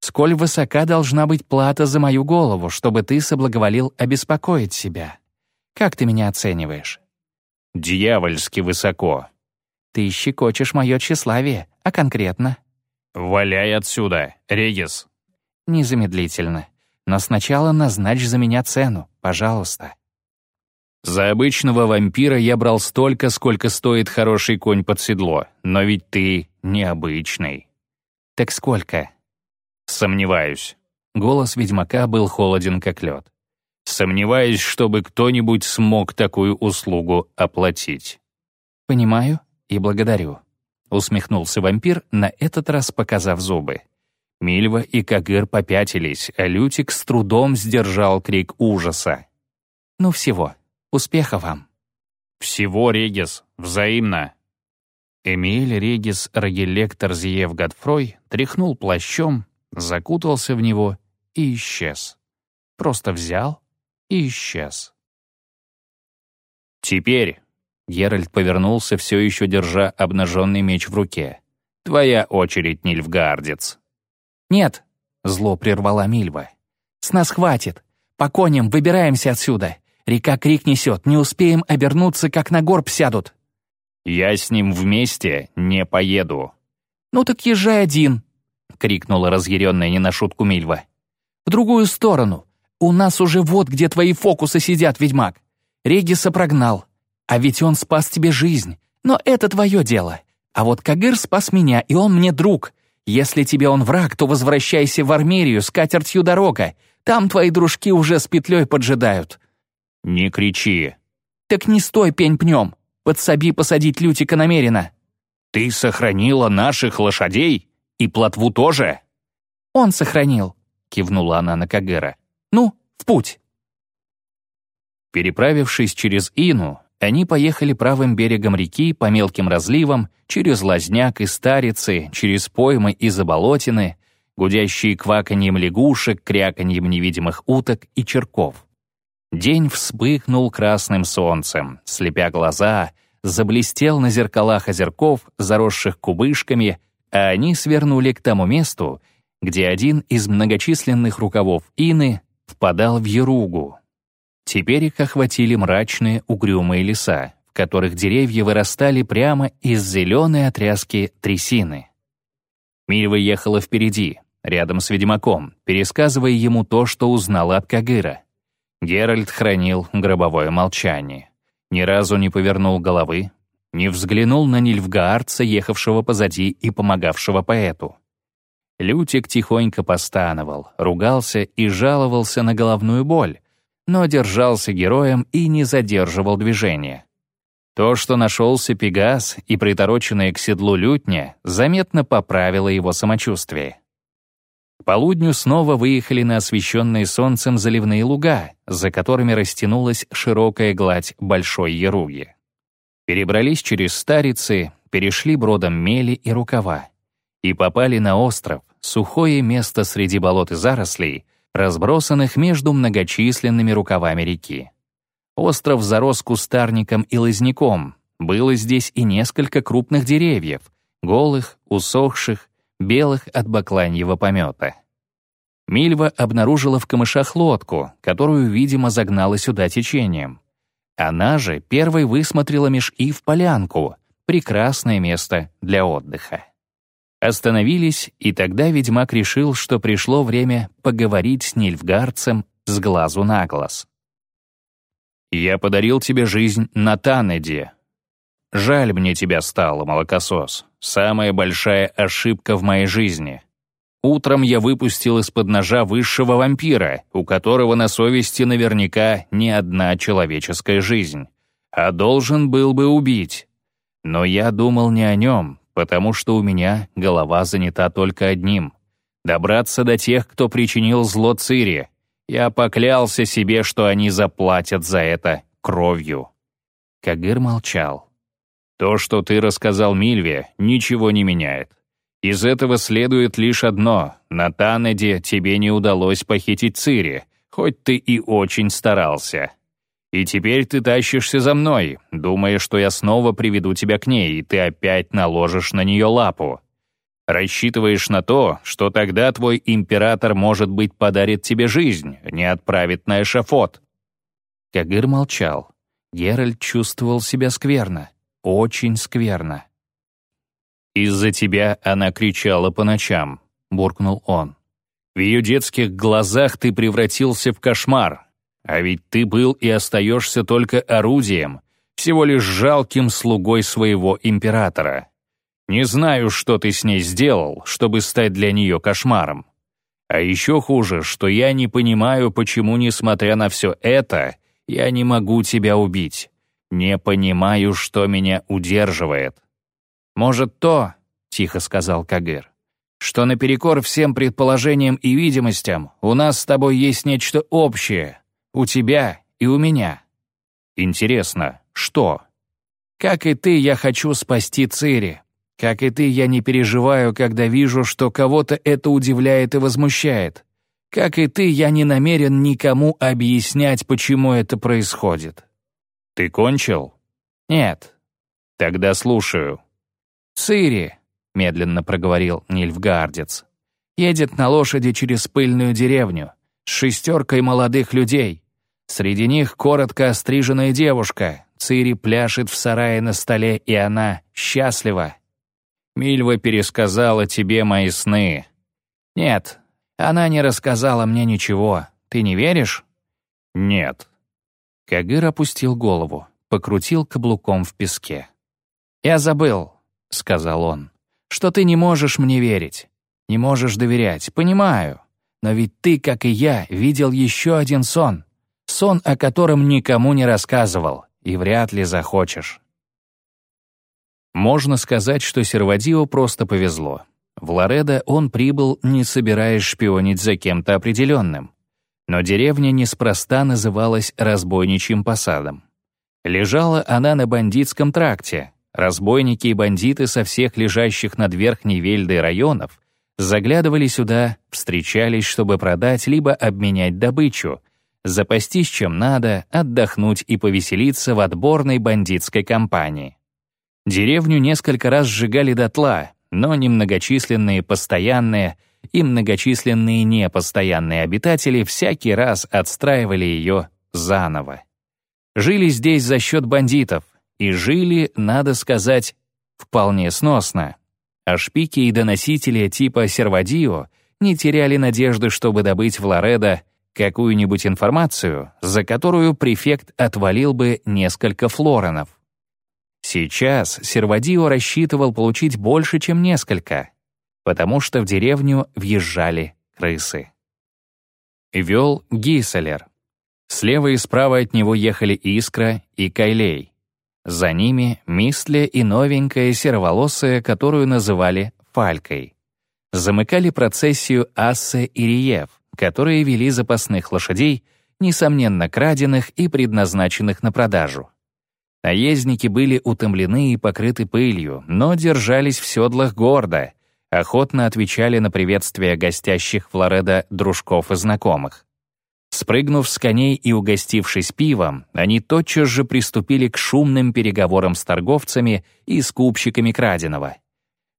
сколь высока должна быть плата за мою голову, чтобы ты соблаговолил обеспокоить себя. Как ты меня оцениваешь?» «Дьявольски высоко». «Ты щекочешь мое тщеславие, а конкретно?» «Валяй отсюда, Регис». «Незамедлительно. Но сначала назначь за меня цену, пожалуйста». «За обычного вампира я брал столько, сколько стоит хороший конь под седло, но ведь ты необычный». «Так сколько?» Сомневаюсь. Голос ведьмака был холоден, как лед. Сомневаюсь, чтобы кто-нибудь смог такую услугу оплатить. «Понимаю и благодарю», — усмехнулся вампир, на этот раз показав зубы. Мильва и Кагыр попятились, а Лютик с трудом сдержал крик ужаса. «Ну всего. Успеха вам». «Всего, Регис. Взаимно». Эмиль Регис Рагелектор Зиев Годфрой тряхнул плащом, закутался в него и исчез. Просто взял и исчез. «Теперь», — Геральт повернулся, все еще держа обнаженный меч в руке, «твоя очередь, Нильфгардец». «Нет», — зло прервала Мильва. «С нас хватит. По коням выбираемся отсюда. Река крик несет, не успеем обернуться, как на горб сядут». «Я с ним вместе не поеду». «Ну так езжай один», — крикнула разъяренная не на шутку Мильва. «В другую сторону. У нас уже вот где твои фокусы сидят, ведьмак. Региса прогнал. А ведь он спас тебе жизнь. Но это твое дело. А вот Кагыр спас меня, и он мне друг. Если тебе он враг, то возвращайся в Армерию с катертью дорога. Там твои дружки уже с петлей поджидают». «Не кричи». «Так не стой пень пнем. Подсоби посадить Лютика намеренно». «Ты сохранила наших лошадей?» «И плотву тоже?» «Он сохранил», — кивнула она на Кагера. «Ну, в путь». Переправившись через Ину, они поехали правым берегом реки по мелким разливам, через Лазняк и Старицы, через поймы и заболотины, гудящие кваканьем лягушек, кряканьем невидимых уток и черков. День вспыхнул красным солнцем, слепя глаза, заблестел на зеркалах озерков, заросших кубышками, а они свернули к тому месту, где один из многочисленных рукавов Ины впадал в Еругу. Теперь их охватили мрачные угрюмые леса, в которых деревья вырастали прямо из зеленой отряски трясины. Мильва ехала впереди, рядом с ведьмаком, пересказывая ему то, что узнала от Кагыра. Геральт хранил гробовое молчание. Ни разу не повернул головы, не взглянул на Нильфгаарца, ехавшего позади и помогавшего поэту. Лютик тихонько постановал, ругался и жаловался на головную боль, но держался героем и не задерживал движения. То, что нашелся Пегас и притороченная к седлу лютня, заметно поправило его самочувствие. К полудню снова выехали на освещенные солнцем заливные луга, за которыми растянулась широкая гладь Большой Яруги. Перебрались через старицы, перешли бродом мели и рукава и попали на остров, сухое место среди болот и зарослей, разбросанных между многочисленными рукавами реки. Остров зарос кустарником и лозняком, было здесь и несколько крупных деревьев, голых, усохших, белых от бакланьего помета. Мильва обнаружила в камышах лодку, которую, видимо, загнала сюда течением. Она же первой высмотрела меж в полянку, прекрасное место для отдыха. Остановились, и тогда ведьмак решил, что пришло время поговорить с Нильфгардцем с глазу на глаз. «Я подарил тебе жизнь на Танеде. Жаль мне тебя стало, молокосос. Самая большая ошибка в моей жизни. Утром я выпустил из-под ножа высшего вампира, у которого на совести наверняка не одна человеческая жизнь, а должен был бы убить. Но я думал не о нем, потому что у меня голова занята только одним. Добраться до тех, кто причинил зло Цири. Я поклялся себе, что они заплатят за это кровью». Кагыр молчал. «То, что ты рассказал Мильве, ничего не меняет. Из этого следует лишь одно — на Танеде тебе не удалось похитить Цири, хоть ты и очень старался. И теперь ты тащишься за мной, думая, что я снова приведу тебя к ней, и ты опять наложишь на нее лапу. Рассчитываешь на то, что тогда твой император, может быть, подарит тебе жизнь, не отправит на эшафот». Кагыр молчал. Геральт чувствовал себя скверно, очень скверно. «Из-за тебя она кричала по ночам», — буркнул он. «В ее детских глазах ты превратился в кошмар, а ведь ты был и остаешься только орудием, всего лишь жалким слугой своего императора. Не знаю, что ты с ней сделал, чтобы стать для нее кошмаром. А еще хуже, что я не понимаю, почему, несмотря на все это, я не могу тебя убить. Не понимаю, что меня удерживает. «Может, то, — тихо сказал Кагыр, — что наперекор всем предположениям и видимостям у нас с тобой есть нечто общее, у тебя и у меня. Интересно, что? Как и ты, я хочу спасти Цири. Как и ты, я не переживаю, когда вижу, что кого-то это удивляет и возмущает. Как и ты, я не намерен никому объяснять, почему это происходит. Ты кончил? Нет. Тогда слушаю. Цири, медленно проговорил Нильфгардец, едет на лошади через пыльную деревню с шестеркой молодых людей. Среди них коротко остриженная девушка. Цири пляшет в сарае на столе, и она счастлива. Мильва пересказала тебе мои сны». «Нет, она не рассказала мне ничего. Ты не веришь?» «Нет». Кагыр опустил голову, покрутил каблуком в песке. «Я забыл», — сказал он, — «что ты не можешь мне верить, не можешь доверять, понимаю. Но ведь ты, как и я, видел еще один сон. Сон, о котором никому не рассказывал, и вряд ли захочешь. Можно сказать, что Сервадио просто повезло. В Лоредо он прибыл, не собираясь шпионить за кем-то определенным. Но деревня неспроста называлась разбойничьим посадом. Лежала она на бандитском тракте. Разбойники и бандиты со всех лежащих над Верхней Вельдой районов заглядывали сюда, встречались, чтобы продать либо обменять добычу, запастись чем надо, отдохнуть и повеселиться в отборной бандитской компании. Деревню несколько раз сжигали дотла, но немногочисленные постоянные и многочисленные непостоянные обитатели всякий раз отстраивали ее заново. Жили здесь за счет бандитов, и жили, надо сказать, вполне сносно. А шпики и доносители типа Сервадио не теряли надежды, чтобы добыть в Лоредо какую-нибудь информацию, за которую префект отвалил бы несколько флоренов. Сейчас Сервадио рассчитывал получить больше, чем несколько, потому что в деревню въезжали крысы. Вел Гиселер. Слева и справа от него ехали Искра и Кайлей. За ними Мистле и новенькая сероволосая, которую называли Фалькой. Замыкали процессию Ассе и Риев, которые вели запасных лошадей, несомненно краденных и предназначенных на продажу. Наездники были утомлены и покрыты пылью, но держались в седлах гордо, охотно отвечали на приветствия гостящих Флореда дружков и знакомых. Спрыгнув с коней и угостившись пивом, они тотчас же приступили к шумным переговорам с торговцами и скупщиками краденого.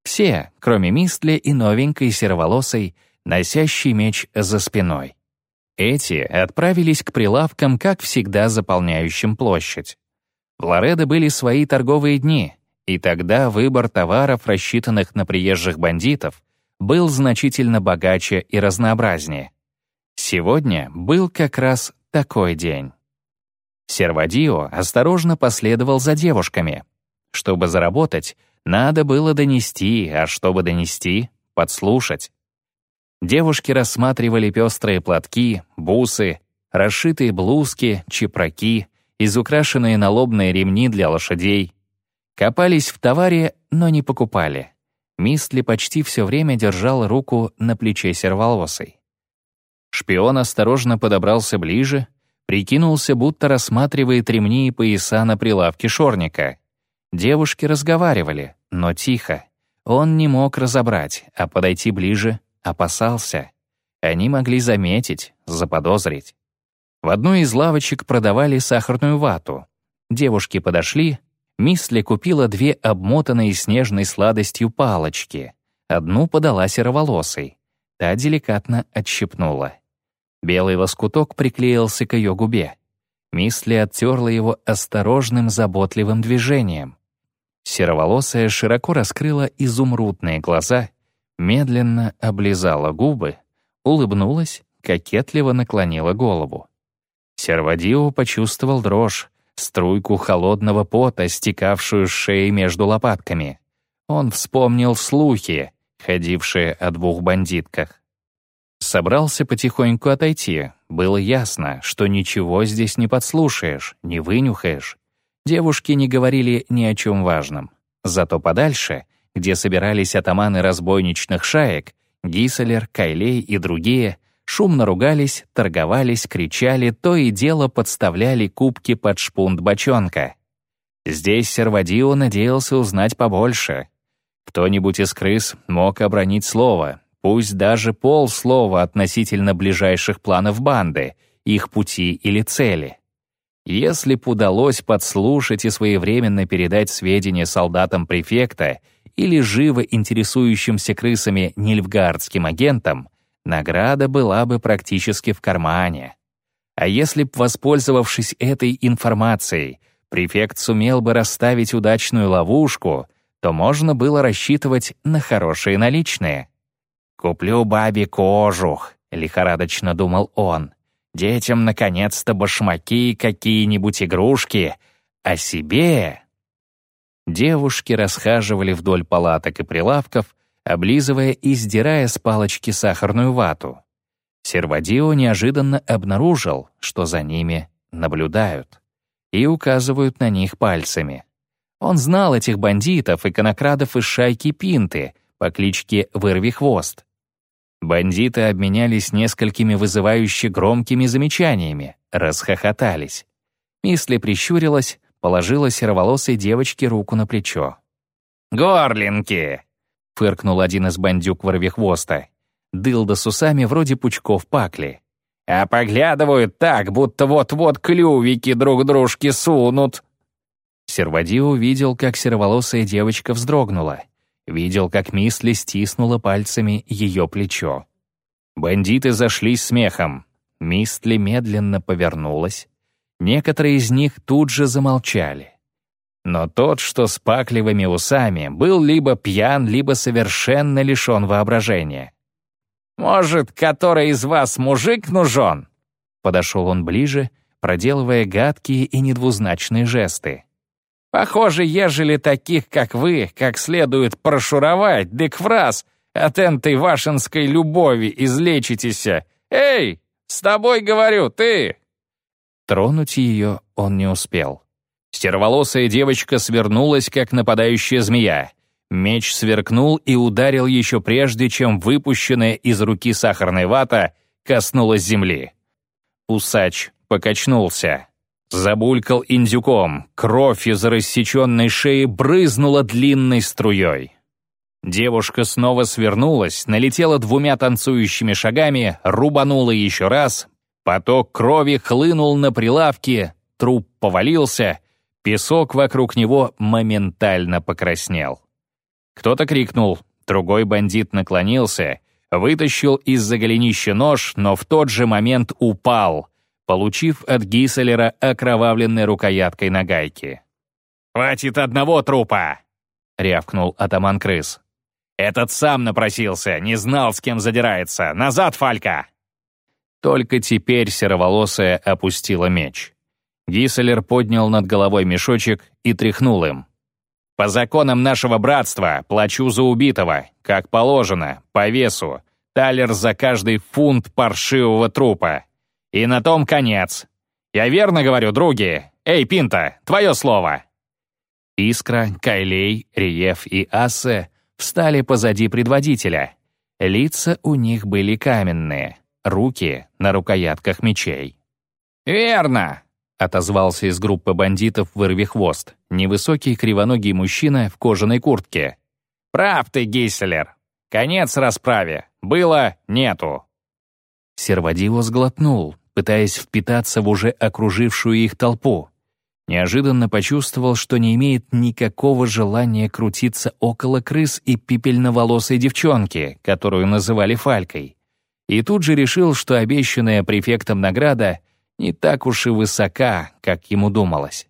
Все, кроме Мистли и новенькой сероволосой, носящей меч за спиной. Эти отправились к прилавкам, как всегда заполняющим площадь. В Лоредо были свои торговые дни, и тогда выбор товаров, рассчитанных на приезжих бандитов, был значительно богаче и разнообразнее. Сегодня был как раз такой день. Сервадио осторожно последовал за девушками. Чтобы заработать, надо было донести, а чтобы донести — подслушать. Девушки рассматривали пестрые платки, бусы, расшитые блузки, чепраки, изукрашенные налобные ремни для лошадей. Копались в товаре, но не покупали. Мистли почти все время держал руку на плече серволосой. Шпион осторожно подобрался ближе, прикинулся, будто рассматривает ремни и пояса на прилавке шорника. Девушки разговаривали, но тихо. Он не мог разобрать, а подойти ближе опасался. Они могли заметить, заподозрить. В одной из лавочек продавали сахарную вату. Девушки подошли, Мисли купила две обмотанные снежной сладостью палочки. Одну подала сероволосой. Та деликатно отщипнула. Белый лоскуток приклеился к ее губе. Мисли оттерла его осторожным, заботливым движением. Сероволосая широко раскрыла изумрудные глаза, медленно облизала губы, улыбнулась, кокетливо наклонила голову. Сервадио почувствовал дрожь, струйку холодного пота, стекавшую с шеи между лопатками. Он вспомнил слухи, ходившие о двух бандитках. Собрался потихоньку отойти. Было ясно, что ничего здесь не подслушаешь, не вынюхаешь. Девушки не говорили ни о чем важном. Зато подальше, где собирались атаманы разбойничных шаек, Гиселер, Кайлей и другие, шумно ругались, торговались, кричали, то и дело подставляли кубки под шпунт бочонка. Здесь Сервадио надеялся узнать побольше. Кто-нибудь из крыс мог обронить слово, пусть даже полслова относительно ближайших планов банды, их пути или цели. Если б удалось подслушать и своевременно передать сведения солдатам префекта или живо интересующимся крысами нильфгардским агентам, награда была бы практически в кармане. А если б, воспользовавшись этой информацией, префект сумел бы расставить удачную ловушку, то можно было рассчитывать на хорошие наличные. «Куплю бабе кожух», — лихорадочно думал он. «Детям, наконец-то, башмаки какие-нибудь игрушки, а себе...» Девушки расхаживали вдоль палаток и прилавков, облизывая и сдирая с палочки сахарную вату. Сервадио неожиданно обнаружил, что за ними наблюдают и указывают на них пальцами. Он знал этих бандитов и конокрадов из шайки Пинты по кличке Вырви Хвост. Бандиты обменялись несколькими вызывающе громкими замечаниями, расхохотались. Мисли прищурилась, положила сероволосой девочке руку на плечо. «Горлинки!» — фыркнул один из бандюк ворвихвоста. Дылда с усами вроде пучков пакли. «А поглядывают так, будто вот-вот клювики друг дружке сунут». Сервади увидел, как сероволосая девочка вздрогнула. Видел, как Мисли стиснула пальцами ее плечо. Бандиты зашлись смехом. Мистли медленно повернулась. Некоторые из них тут же замолчали. Но тот, что с пакливыми усами, был либо пьян, либо совершенно лишен воображения. «Может, который из вас мужик нужен?» Подошел он ближе, проделывая гадкие и недвузначные жесты. «Похоже, ежели таких, как вы, как следует прошуровать, дык в раз от энтой вашинской любови излечитеся. Эй, с тобой говорю, ты!» Тронуть ее он не успел. Стерволосая девочка свернулась, как нападающая змея. Меч сверкнул и ударил еще прежде, чем выпущенная из руки сахарная вата коснулась земли. Усач покачнулся. Забулькал индюком, кровь из рассеченной шеи брызнула длинной струей. Девушка снова свернулась, налетела двумя танцующими шагами, рубанула еще раз. Поток крови хлынул на прилавки, труп повалился, Песок вокруг него моментально покраснел. Кто-то крикнул, другой бандит наклонился, вытащил из-за голенища нож, но в тот же момент упал, получив от Гиселера окровавленной рукояткой на гайке. «Хватит одного трупа!» — рявкнул атаман крыс. «Этот сам напросился, не знал, с кем задирается. Назад, Фалька!» Только теперь сероволосая опустила меч. Гиселер поднял над головой мешочек и тряхнул им. «По законам нашего братства плачу за убитого, как положено, по весу, талер за каждый фунт паршивого трупа. И на том конец. Я верно говорю, други? Эй, Пинта, твое слово!» Искра, Кайлей, Риев и Ассе встали позади предводителя. Лица у них были каменные, руки на рукоятках мечей. «Верно!» — отозвался из группы бандитов «Вырви хвост», невысокий кривоногий мужчина в кожаной куртке. «Прав ты, Гисселер! Конец расправе! Было — нету!» Сервадио сглотнул, пытаясь впитаться в уже окружившую их толпу. Неожиданно почувствовал, что не имеет никакого желания крутиться около крыс и пепельноволосой девчонки, которую называли Фалькой. И тут же решил, что обещанная префектом награда не так уж и высока, как ему думалось.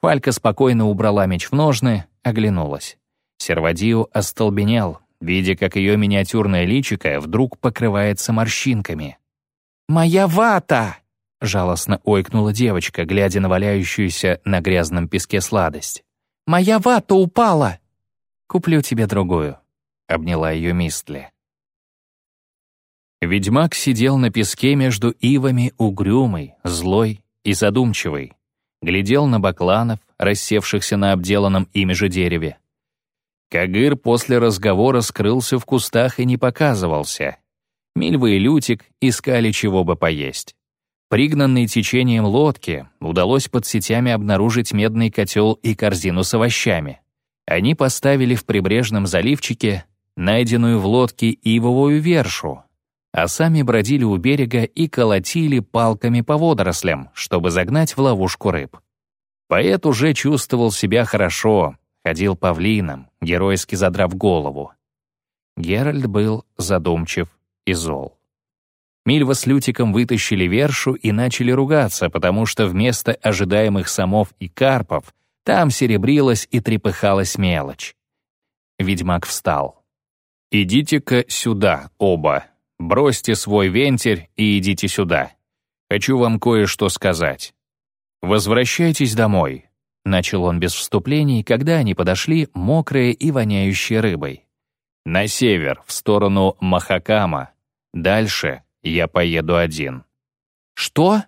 Фалька спокойно убрала меч в ножны, оглянулась. Сервадио остолбенел, видя, как ее миниатюрное личико вдруг покрывается морщинками. «Моя вата!» — жалостно ойкнула девочка, глядя на валяющуюся на грязном песке сладость. «Моя вата упала!» «Куплю тебе другую», — обняла ее Мистли. Ведьмак сидел на песке между ивами угрюмый, злой и задумчивый. Глядел на бакланов, рассевшихся на обделанном ими же дереве. Кагыр после разговора скрылся в кустах и не показывался. Мильва и Лютик искали чего бы поесть. Пригнанной течением лодки удалось под сетями обнаружить медный котел и корзину с овощами. Они поставили в прибрежном заливчике найденную в лодке ивовую вершу, а сами бродили у берега и колотили палками по водорослям, чтобы загнать в ловушку рыб. Поэт уже чувствовал себя хорошо, ходил павлином, геройски задрав голову. Геральт был задумчив и зол. Мильва с Лютиком вытащили вершу и начали ругаться, потому что вместо ожидаемых самов и карпов там серебрилась и трепыхалась мелочь. Ведьмак встал. «Идите-ка сюда, оба. Бросьте свой вентиль и идите сюда. Хочу вам кое-что сказать. Возвращайтесь домой», — начал он без вступлений, когда они подошли, мокрые и воняющие рыбой. «На север, в сторону Махакама. Дальше я поеду один». «Что?»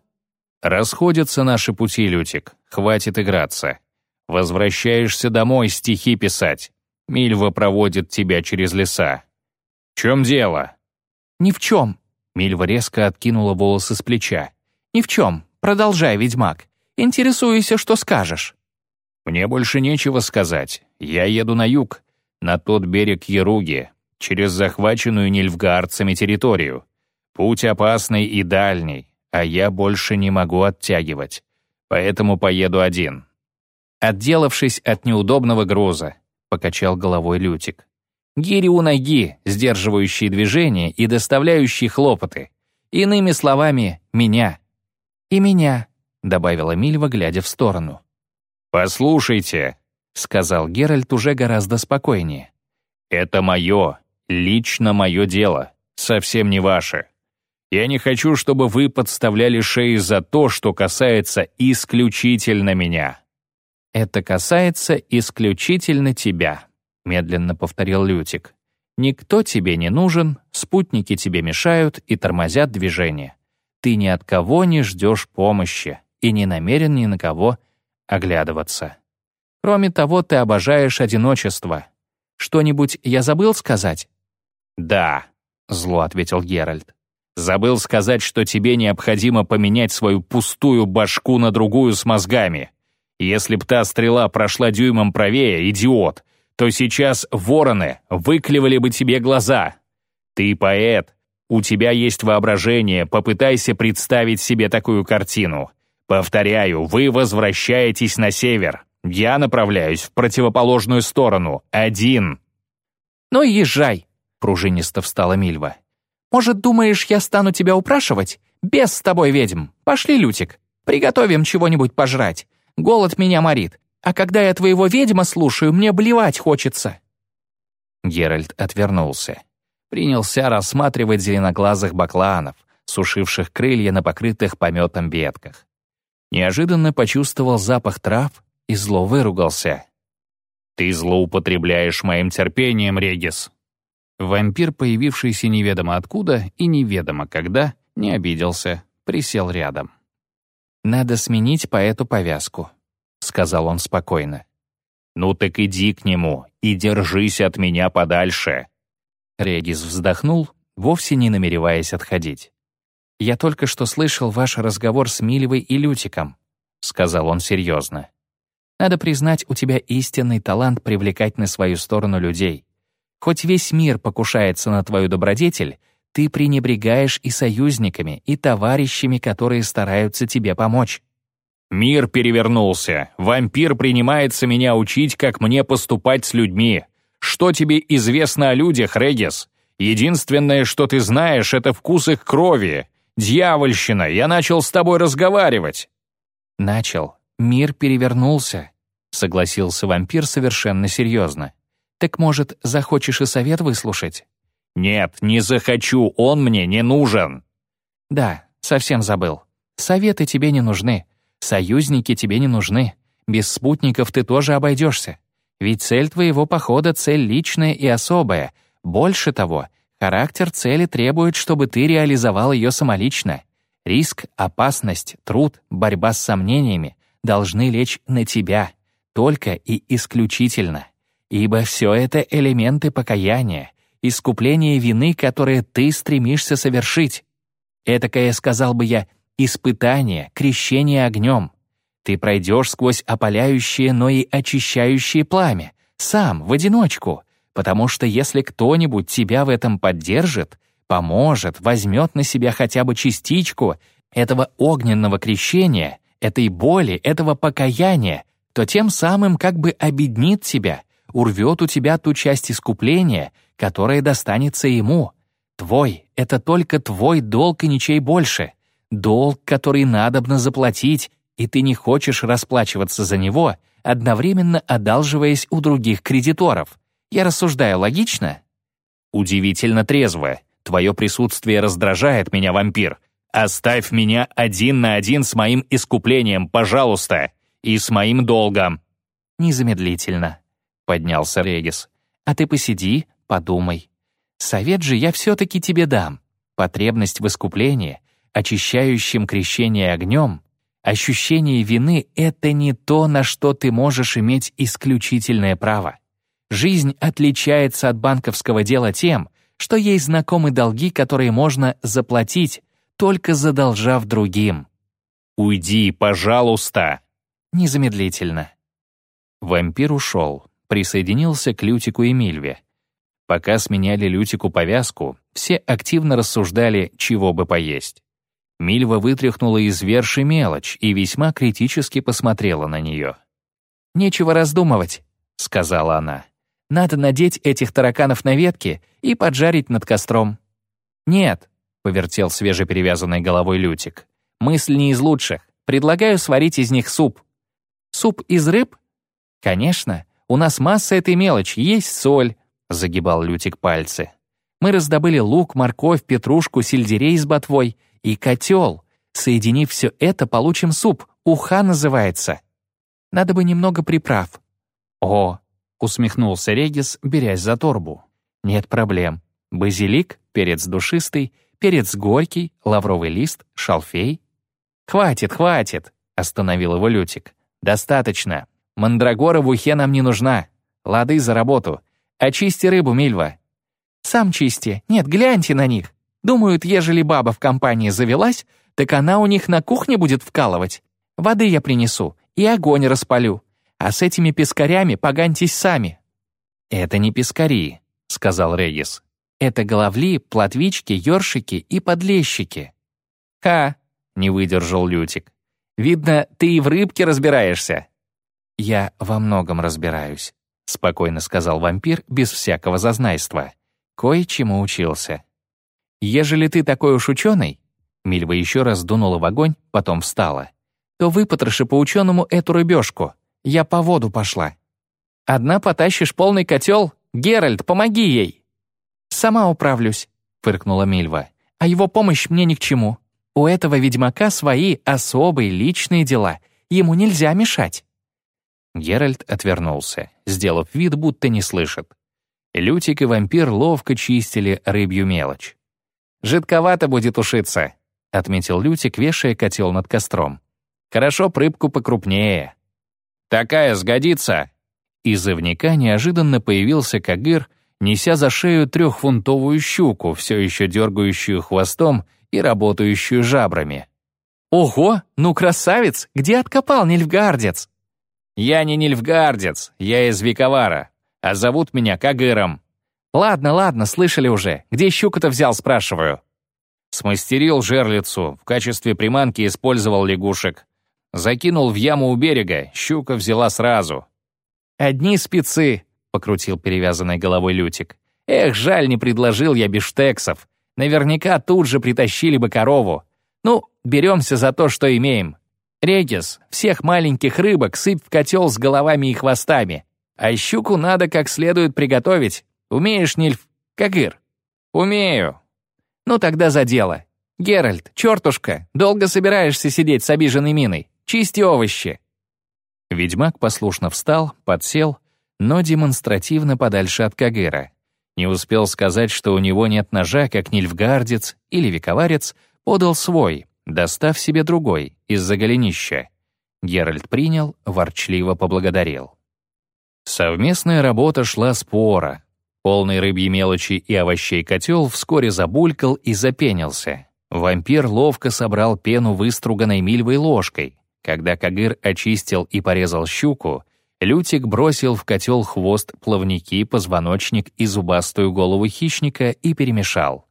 «Расходятся наши пути, Лютик. Хватит играться. Возвращаешься домой стихи писать. Мильва проводит тебя через леса. В чем дело?» «Ни в чем». Мильва резко откинула волосы с плеча. «Ни в чем. Продолжай, ведьмак. Интересуюсь, что скажешь». «Мне больше нечего сказать. Я еду на юг, на тот берег Яруги, через захваченную нильфгаарцами территорию. Путь опасный и дальний, а я больше не могу оттягивать. Поэтому поеду один». Отделавшись от неудобного груза, покачал головой Лютик. Гири у ноги, сдерживающие движения и доставляющие хлопоты. Иными словами, меня. «И меня», — добавила Мильва, глядя в сторону. «Послушайте», — сказал Геральт уже гораздо спокойнее. «Это мое, лично мое дело, совсем не ваше. Я не хочу, чтобы вы подставляли шеи за то, что касается исключительно меня». «Это касается исключительно тебя», — медленно повторил Лютик. «Никто тебе не нужен, спутники тебе мешают и тормозят движение. Ты ни от кого не ждешь помощи и не намерен ни на кого оглядываться. Кроме того, ты обожаешь одиночество. Что-нибудь я забыл сказать?» «Да», — зло ответил Геральт. Забыл сказать, что тебе необходимо поменять свою пустую башку на другую с мозгами. Если б та стрела прошла дюймом правее, идиот, то сейчас вороны выклевали бы тебе глаза. Ты поэт, у тебя есть воображение, попытайся представить себе такую картину. Повторяю, вы возвращаетесь на север. Я направляюсь в противоположную сторону, один. «Ну езжай», — пружинисто встала Мильва. Может, думаешь, я стану тебя упрашивать? Без с тобой ведьм. Пошли, Лютик. Приготовим чего-нибудь пожрать. Голод меня морит. А когда я твоего ведьма слушаю, мне блевать хочется». Геральт отвернулся. Принялся рассматривать зеленоглазых бакланов, сушивших крылья на покрытых пометом ветках. Неожиданно почувствовал запах трав и зло выругался. «Ты злоупотребляешь моим терпением, Регис», Вампир, появившийся неведомо откуда и неведомо когда, не обиделся, присел рядом. «Надо сменить по эту повязку», — сказал он спокойно. «Ну так иди к нему и держись от меня подальше». Регис вздохнул, вовсе не намереваясь отходить. «Я только что слышал ваш разговор с Милевой и Лютиком», — сказал он серьезно. «Надо признать, у тебя истинный талант привлекать на свою сторону людей. Хоть весь мир покушается на твою добродетель, ты пренебрегаешь и союзниками, и товарищами, которые стараются тебе помочь. Мир перевернулся. Вампир принимается меня учить, как мне поступать с людьми. Что тебе известно о людях, Регис? Единственное, что ты знаешь, это вкус их крови. Дьявольщина, я начал с тобой разговаривать. Начал. Мир перевернулся, согласился вампир совершенно серьезно. Так, может, захочешь и совет выслушать? «Нет, не захочу, он мне не нужен». «Да, совсем забыл. Советы тебе не нужны, союзники тебе не нужны. Без спутников ты тоже обойдешься. Ведь цель твоего похода — цель личная и особая. Больше того, характер цели требует, чтобы ты реализовал ее самолично. Риск, опасность, труд, борьба с сомнениями должны лечь на тебя, только и исключительно. Ибо все это элементы покаяния, искупление вины, которое ты стремишься совершить. Этакое, сказал бы я, испытание, крещение огнем. Ты пройдешь сквозь опаляющее, но и очищающее пламя, сам, в одиночку, потому что если кто-нибудь тебя в этом поддержит, поможет, возьмет на себя хотя бы частичку этого огненного крещения, этой боли, этого покаяния, то тем самым как бы обеднит тебя, урвет у тебя ту часть искупления, которая достанется ему. Твой — это только твой долг и ничей больше. Долг, который надобно заплатить, и ты не хочешь расплачиваться за него, одновременно одалживаясь у других кредиторов. Я рассуждаю логично? Удивительно трезво. Твое присутствие раздражает меня, вампир. Оставь меня один на один с моим искуплением, пожалуйста, и с моим долгом. Незамедлительно. Поднялся Регис. А ты посиди, подумай. Совет же я все-таки тебе дам. Потребность в искуплении, очищающем крещение огнем, ощущение вины — это не то, на что ты можешь иметь исключительное право. Жизнь отличается от банковского дела тем, что есть знакомы долги, которые можно заплатить, только задолжав другим. «Уйди, пожалуйста!» Незамедлительно. Вампир ушел, присоединился к Лютику и Мильве. Пока сменяли Лютику повязку, все активно рассуждали, чего бы поесть. Мильва вытряхнула из верши мелочь и весьма критически посмотрела на нее. «Нечего раздумывать», — сказала она. «Надо надеть этих тараканов на ветки и поджарить над костром». «Нет», — повертел свежеперевязанной головой Лютик. «Мысль не из лучших. Предлагаю сварить из них суп». «Суп из рыб?» «Конечно. У нас масса этой мелочи, есть соль», — загибал Лютик пальцы. «Мы раздобыли лук, морковь, петрушку, сельдерей с ботвой и котел. Соединив все это, получим суп. Уха называется. Надо бы немного приправ». «О!» — усмехнулся Регис, берясь за торбу. «Нет проблем. Базилик, перец душистый, перец горький, лавровый лист, шалфей». «Хватит, хватит!» — остановил его Лютик. «Достаточно. Мандрагора в ухе нам не нужна. Лады за работу. Очисти рыбу, Мильва». «Сам чисти. Нет, гляньте на них. Думают, ежели баба в компании завелась, так она у них на кухне будет вкалывать. Воды я принесу и огонь распалю. А с этими пескарями поганьтесь сами». «Это не пескари», — сказал Регис. «Это головли, плотвички, ёршики и подлещики». «Ха!» — не выдержал Лютик. «Видно, ты и в рыбке разбираешься». «Я во многом разбираюсь», — спокойно сказал вампир без всякого зазнайства. «Кое-чему учился». «Ежели ты такой уж ученый», — Мильва еще раз дунула в огонь, потом встала, «то выпотроши по-ученому эту рыбешку. Я по воду пошла». «Одна потащишь полный котел? Геральт, помоги ей!» «Сама управлюсь», — фыркнула Мильва. «А его помощь мне ни к чему. У этого ведьмака свои особые личные дела. Ему нельзя мешать». Геральт отвернулся, сделав вид, будто не слышит. Лютик и вампир ловко чистили рыбью мелочь. «Жидковато будет ушиться», — отметил Лютик, вешая котел над костром. «Хорошо рыбку покрупнее». «Такая сгодится». Из ивника неожиданно появился Кагыр, неся за шею трехфунтовую щуку, все еще дергающую хвостом и работающую жабрами. «Ого, ну красавец! Где откопал нильфгардец?» «Я не нильфгардец, я из Виковара, а зовут меня Кагыром». «Ладно, ладно, слышали уже. Где щуку-то взял, спрашиваю?» Смастерил жерлицу, в качестве приманки использовал лягушек. Закинул в яму у берега, щука взяла сразу. «Одни спецы», — покрутил перевязанной головой Лютик. «Эх, жаль, не предложил я биштексов. Наверняка тут же притащили бы корову. Ну, беремся за то, что имеем. Регис, всех маленьких рыбок сыпь в котел с головами и хвостами. А щуку надо как следует приготовить. Умеешь, Нильф? Кагыр?» «Умею». «Ну тогда за дело. Геральт, чертушка, долго собираешься сидеть с обиженной миной? Чисти овощи». Ведьмак послушно встал, подсел, но демонстративно подальше от Кагыра. Не успел сказать, что у него нет ножа, как нильфгардец или вековарец, подал свой, достав себе другой, из-за голенища. Геральт принял, ворчливо поблагодарил. Совместная работа шла спора. Полный рыбьей мелочи и овощей котел вскоре забулькал и запенился. Вампир ловко собрал пену выструганной мильвой ложкой, когда Кагыр очистил и порезал щуку, Лютик бросил в котел хвост плавники, позвоночник и зубастую голову хищника и перемешал.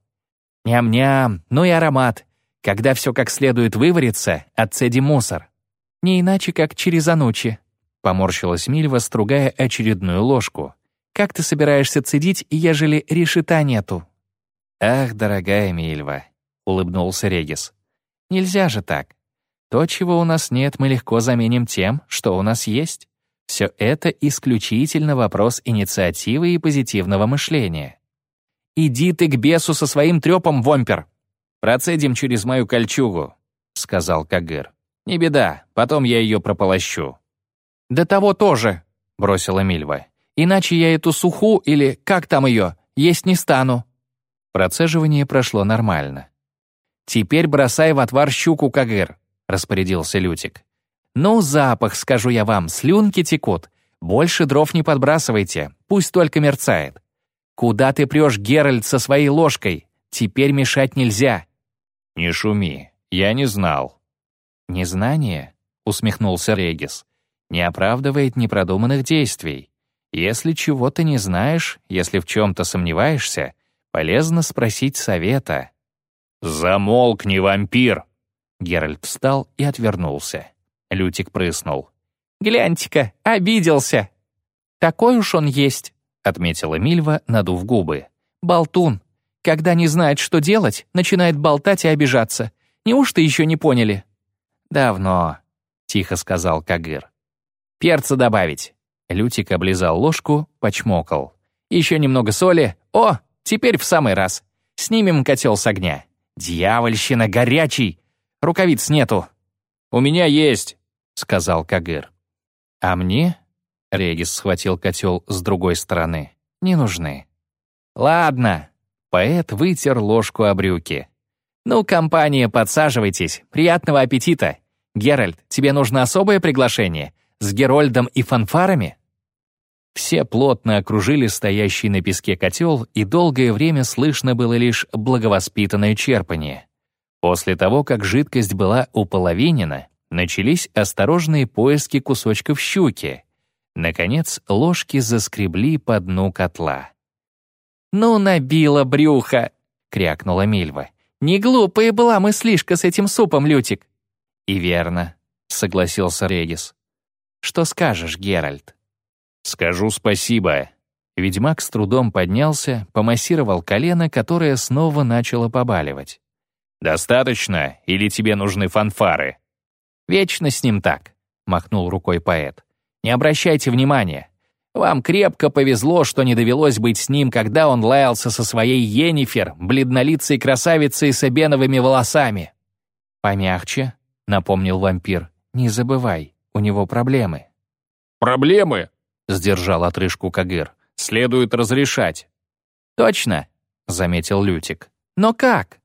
Ням-ням, ну и аромат. Когда все как следует выварится, отцеди мусор. Не иначе, как через анучи. Поморщилась Мильва, стругая очередную ложку. «Как ты собираешься цедить, ежели решета нету?» «Ах, дорогая Мильва», — улыбнулся Регис. «Нельзя же так. То, чего у нас нет, мы легко заменим тем, что у нас есть. Все это исключительно вопрос инициативы и позитивного мышления. «Иди ты к бесу со своим трёпом, Вомпер!» «Процедим через мою кольчугу», — сказал Кагыр. «Не беда, потом я ее прополощу». «Да того тоже», — бросила Мильва. «Иначе я эту суху, или как там ее, есть не стану». Процеживание прошло нормально. «Теперь бросай в отвар щуку, Кагыр распорядился Лютик. «Ну, запах, скажу я вам, слюнки текут. Больше дров не подбрасывайте, пусть только мерцает. Куда ты прешь, Геральт, со своей ложкой? Теперь мешать нельзя». «Не шуми, я не знал». «Незнание?» — усмехнулся Регис. «Не оправдывает непродуманных действий. Если чего-то не знаешь, если в чем-то сомневаешься, полезно спросить совета». «Замолкни, вампир!» Геральт встал и отвернулся. Лютик прыснул. «Гляньте-ка, обиделся!» «Такой уж он есть», — отметила Мильва, надув губы. «Болтун. Когда не знает, что делать, начинает болтать и обижаться. Неужто еще не поняли?» «Давно», — тихо сказал Кагыр. «Перца добавить». Лютик облизал ложку, почмокал. «Еще немного соли. О, теперь в самый раз. Снимем котел с огня. Дьявольщина горячий! Рукавиц нету». «У меня есть», — сказал Кагыр. «А мне?» — Регис схватил котел с другой стороны. «Не нужны». «Ладно». Поэт вытер ложку о брюки. «Ну, компания, подсаживайтесь. Приятного аппетита. Геральт, тебе нужно особое приглашение? С Герольдом и фанфарами?» Все плотно окружили стоящий на песке котел, и долгое время слышно было лишь благовоспитанное черпание. После того, как жидкость была уполовинена, начались осторожные поиски кусочков щуки. Наконец, ложки заскребли по дну котла. «Ну, набила брюхо!» — крякнула Мильва. «Не глупая была мыслишка с этим супом, Лютик!» «И верно», — согласился Регис. «Что скажешь, Геральт?» «Скажу спасибо». Ведьмак с трудом поднялся, помассировал колено, которое снова начало побаливать. «Достаточно? Или тебе нужны фанфары?» «Вечно с ним так», — махнул рукой поэт. «Не обращайте внимания. Вам крепко повезло, что не довелось быть с ним, когда он лаялся со своей Йеннифер, бледнолицей красавицей с эбеновыми волосами». «Помягче», — напомнил вампир. «Не забывай, у него проблемы». «Проблемы?» — сдержал отрыжку Кагыр. «Следует разрешать». «Точно», — заметил Лютик. «Но как?»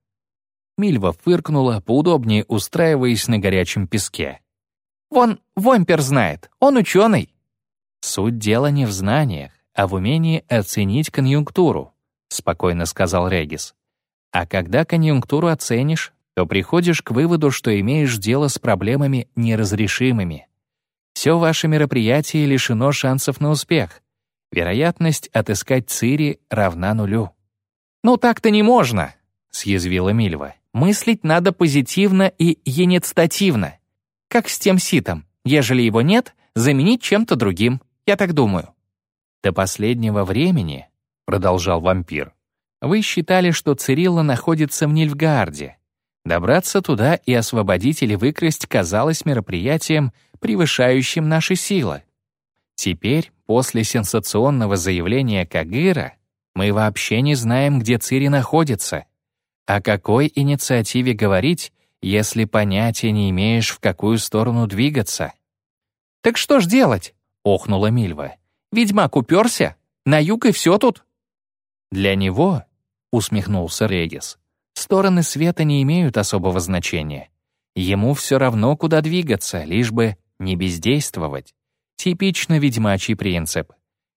Мильва фыркнула, поудобнее устраиваясь на горячем песке. «Вон, Вомпер знает, он ученый». Суть дела не в знаниях, а в умении оценить конъюнктуру, спокойно сказал Регис. А когда конъюнктуру оценишь, то приходишь к выводу, что имеешь дело с проблемами неразрешимыми. Все ваше мероприятие лишено шансов на успех. Вероятность отыскать Цири равна нулю. «Ну так-то не можно», — съязвила Мильва. «Мыслить надо позитивно и енецтативно. Как с тем ситом. Ежели его нет, заменить чем-то другим. Я так думаю». «До последнего времени», — продолжал вампир, «вы считали, что Цирилла находится в Нильфгаарде. Добраться туда и освободить или выкрасть казалось мероприятием, превышающим наши силы. Теперь, после сенсационного заявления Кагыра, мы вообще не знаем, где Цири находится. О какой инициативе говорить, если понятия не имеешь, в какую сторону двигаться? «Так что ж делать?» — охнула Мильва. «Ведьмак уперся? На юг и все тут?» «Для него», — усмехнулся Регис, «стороны света не имеют особого значения. Ему все равно, куда двигаться, лишь бы не бездействовать. Типично ведьмачий принцип.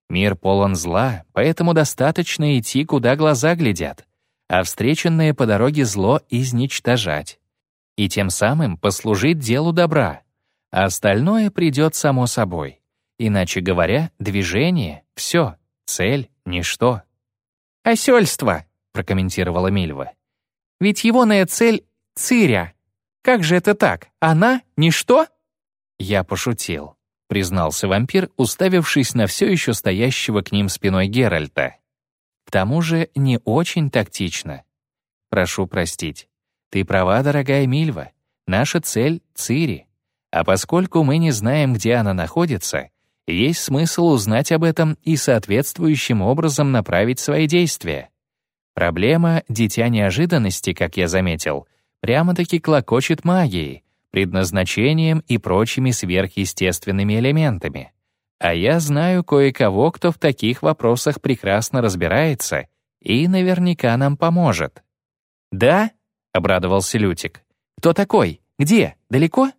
Мир полон зла, поэтому достаточно идти, куда глаза глядят, а встреченное по дороге зло изничтожать. И тем самым послужить делу добра, а остальное придет само собой. Иначе говоря, движение — все, цель — ничто. «Осельство», — прокомментировала Мильва. «Ведь егоная цель — Циря. Как же это так? Она — ничто?» Я пошутил, признался вампир, уставившись на все еще стоящего к ним спиной Геральта. К тому же не очень тактично. Прошу простить. Ты права, дорогая Мильва. Наша цель — Цири. А поскольку мы не знаем, где она находится, есть смысл узнать об этом и соответствующим образом направить свои действия. Проблема «дитя неожиданности», как я заметил, прямо-таки клокочет магией, предназначением и прочими сверхъестественными элементами. А я знаю кое-кого, кто в таких вопросах прекрасно разбирается и наверняка нам поможет. «Да?» — обрадовался Лютик. «Кто такой? Где? Далеко?»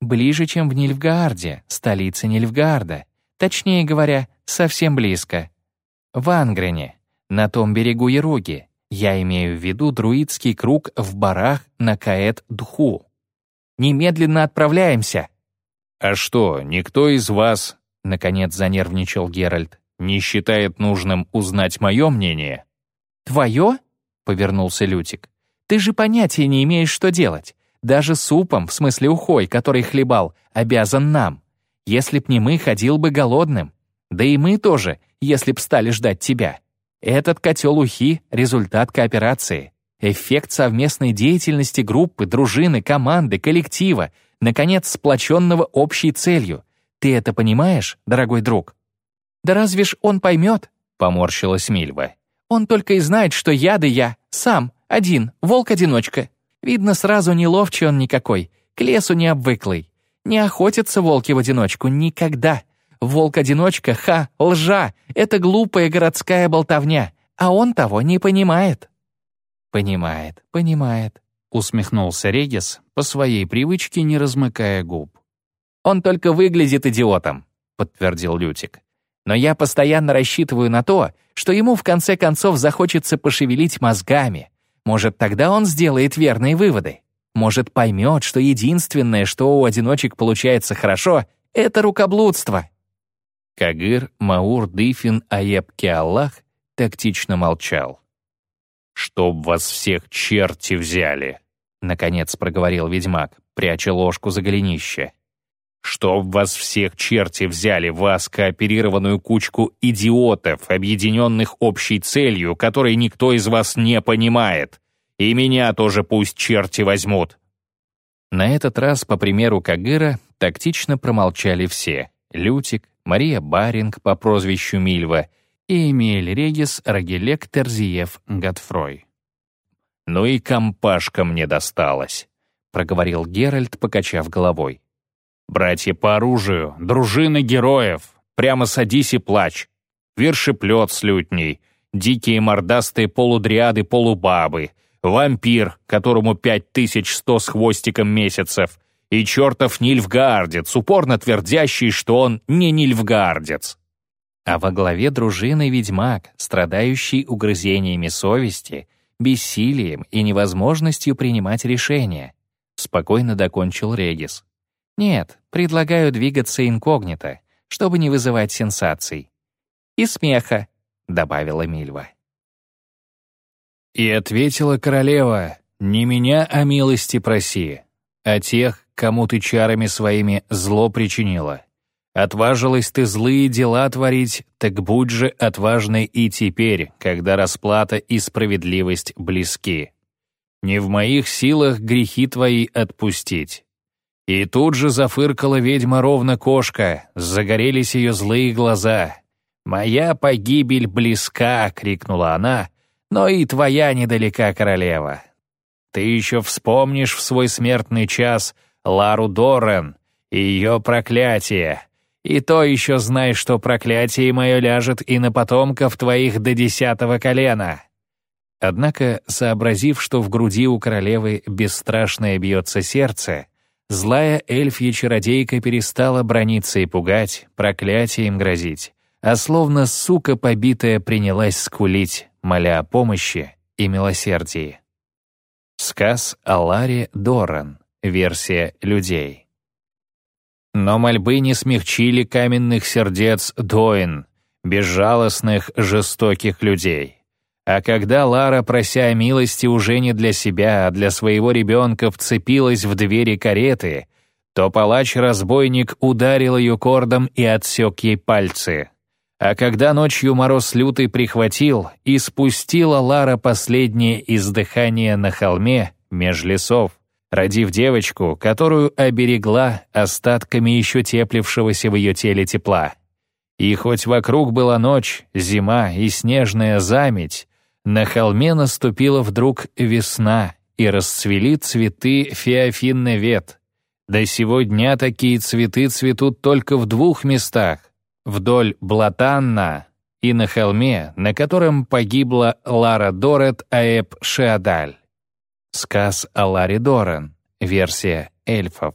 Ближе, чем в Нильфгаарде, столице Нильфгаарда. Точнее говоря, совсем близко. В Ангрене, на том берегу Яруги. Я имею в виду друидский круг в барах на Каэт-Дху. Немедленно отправляемся!» «А что, никто из вас, — наконец занервничал Геральт, — не считает нужным узнать мое мнение?» «Твое?» — повернулся Лютик. «Ты же понятия не имеешь, что делать. Даже супом, в смысле ухой, который хлебал, обязан нам. Если б не мы, ходил бы голодным. Да и мы тоже, если б стали ждать тебя. Этот котел ухи — результат кооперации. Эффект совместной деятельности группы, дружины, команды, коллектива, наконец, сплоченного общей целью. Ты это понимаешь, дорогой друг? «Да разве ж он поймет?» — поморщилась Мильва. «Он только и знает, что я да я, сам, один, волк-одиночка. Видно, сразу не ловчий он никакой, к лесу не обвыклый. Не охотятся волки в одиночку никогда. Волк-одиночка, ха, лжа, это глупая городская болтовня, а он того не понимает». «Понимает, понимает», — усмехнулся Регис, по своей привычке не размыкая губ. «Он только выглядит идиотом», — подтвердил Лютик. «Но я постоянно рассчитываю на то, что ему в конце концов захочется пошевелить мозгами, может, тогда он сделает верные выводы. Может, поймет, что единственное, что у одиночек получается хорошо, — это рукоблудство. Кагыр, Маур, Дыфин, Аеб Аллах тактично молчал. «Чтоб вас всех черти взяли!» — наконец проговорил ведьмак, пряча ложку за голенище. «Чтоб вас всех черти взяли, вас, кооперированную кучку идиотов, объединенных общей целью, которой никто из вас не понимает. И меня тоже пусть черти возьмут». На этот раз, по примеру Кагыра, тактично промолчали все. Лютик, Мария Баринг по прозвищу Мильва и Эмиль Регис Рагелек Терзиев Готфрой. «Ну и компашка мне досталась», — проговорил Геральт, покачав головой. Братья по оружию, дружины героев, прямо садись и плачь. Вершеплет с лютней, дикие мордастые полудриады-полубабы, вампир, которому пять тысяч сто с хвостиком месяцев, И чертов Нильфгардец, упорно твердящий, что он не Нильфгардец. А во главе дружины ведьмак, страдающий угрызениями совести, бессилием и невозможностью принимать решения. Спокойно докончил Регис. Нет, предлагаю двигаться инкогнито, чтобы не вызывать сенсаций. И смеха, добавила Мильва. И ответила королева, «Не меня о милости проси, а тех, кому ты чарами своими зло причинила. Отважилась ты злые дела творить, так будь же отважной и теперь, когда расплата и справедливость близки. Не в моих силах грехи твои отпустить». И тут же зафыркала ведьма ровно кошка, загорелись ее злые глаза. «Моя погибель близка!» — крикнула она, «но и твоя недалека, королева. Ты еще вспомнишь в свой смертный час Лару Доррен и ее проклятие, и то еще знай, что проклятие мое ляжет и на потомков твоих до десятого колена». Однако, сообразив, что в груди у королевы бесстрашное бьется сердце, злая эльфья-чародейка перестала брониться и пугать, проклятием грозить, а словно сука побитая принялась скулить, моля о помощи и милосердии. Сказ о Ларе Доран, версия людей. Но мольбы не смягчили каменных сердец Доин, безжалостных, жестоких людей. А когда Лара, прося милости уже не для себя, а для своего ребенка, вцепилась в двери кареты, то палач-разбойник ударил ее кордом и отсек ей пальцы. А когда ночью мороз лютый прихватил, и спустила Лара последнее издыхание на холме меж лесов, родив девочку, которую оберегла остатками еще теплившегося в ее теле тепла. И хоть вокруг была ночь, зима и снежная заметь, на холме наступила вдруг весна, и расцвели цветы феофинновет. До сего дня такие цветы цветут только в двух местах — вдоль Блатанна и на холме, на котором погибла Лара Дорет Аэб Шеадаль. Сказ о Ларе Дорен. Версия эльфов.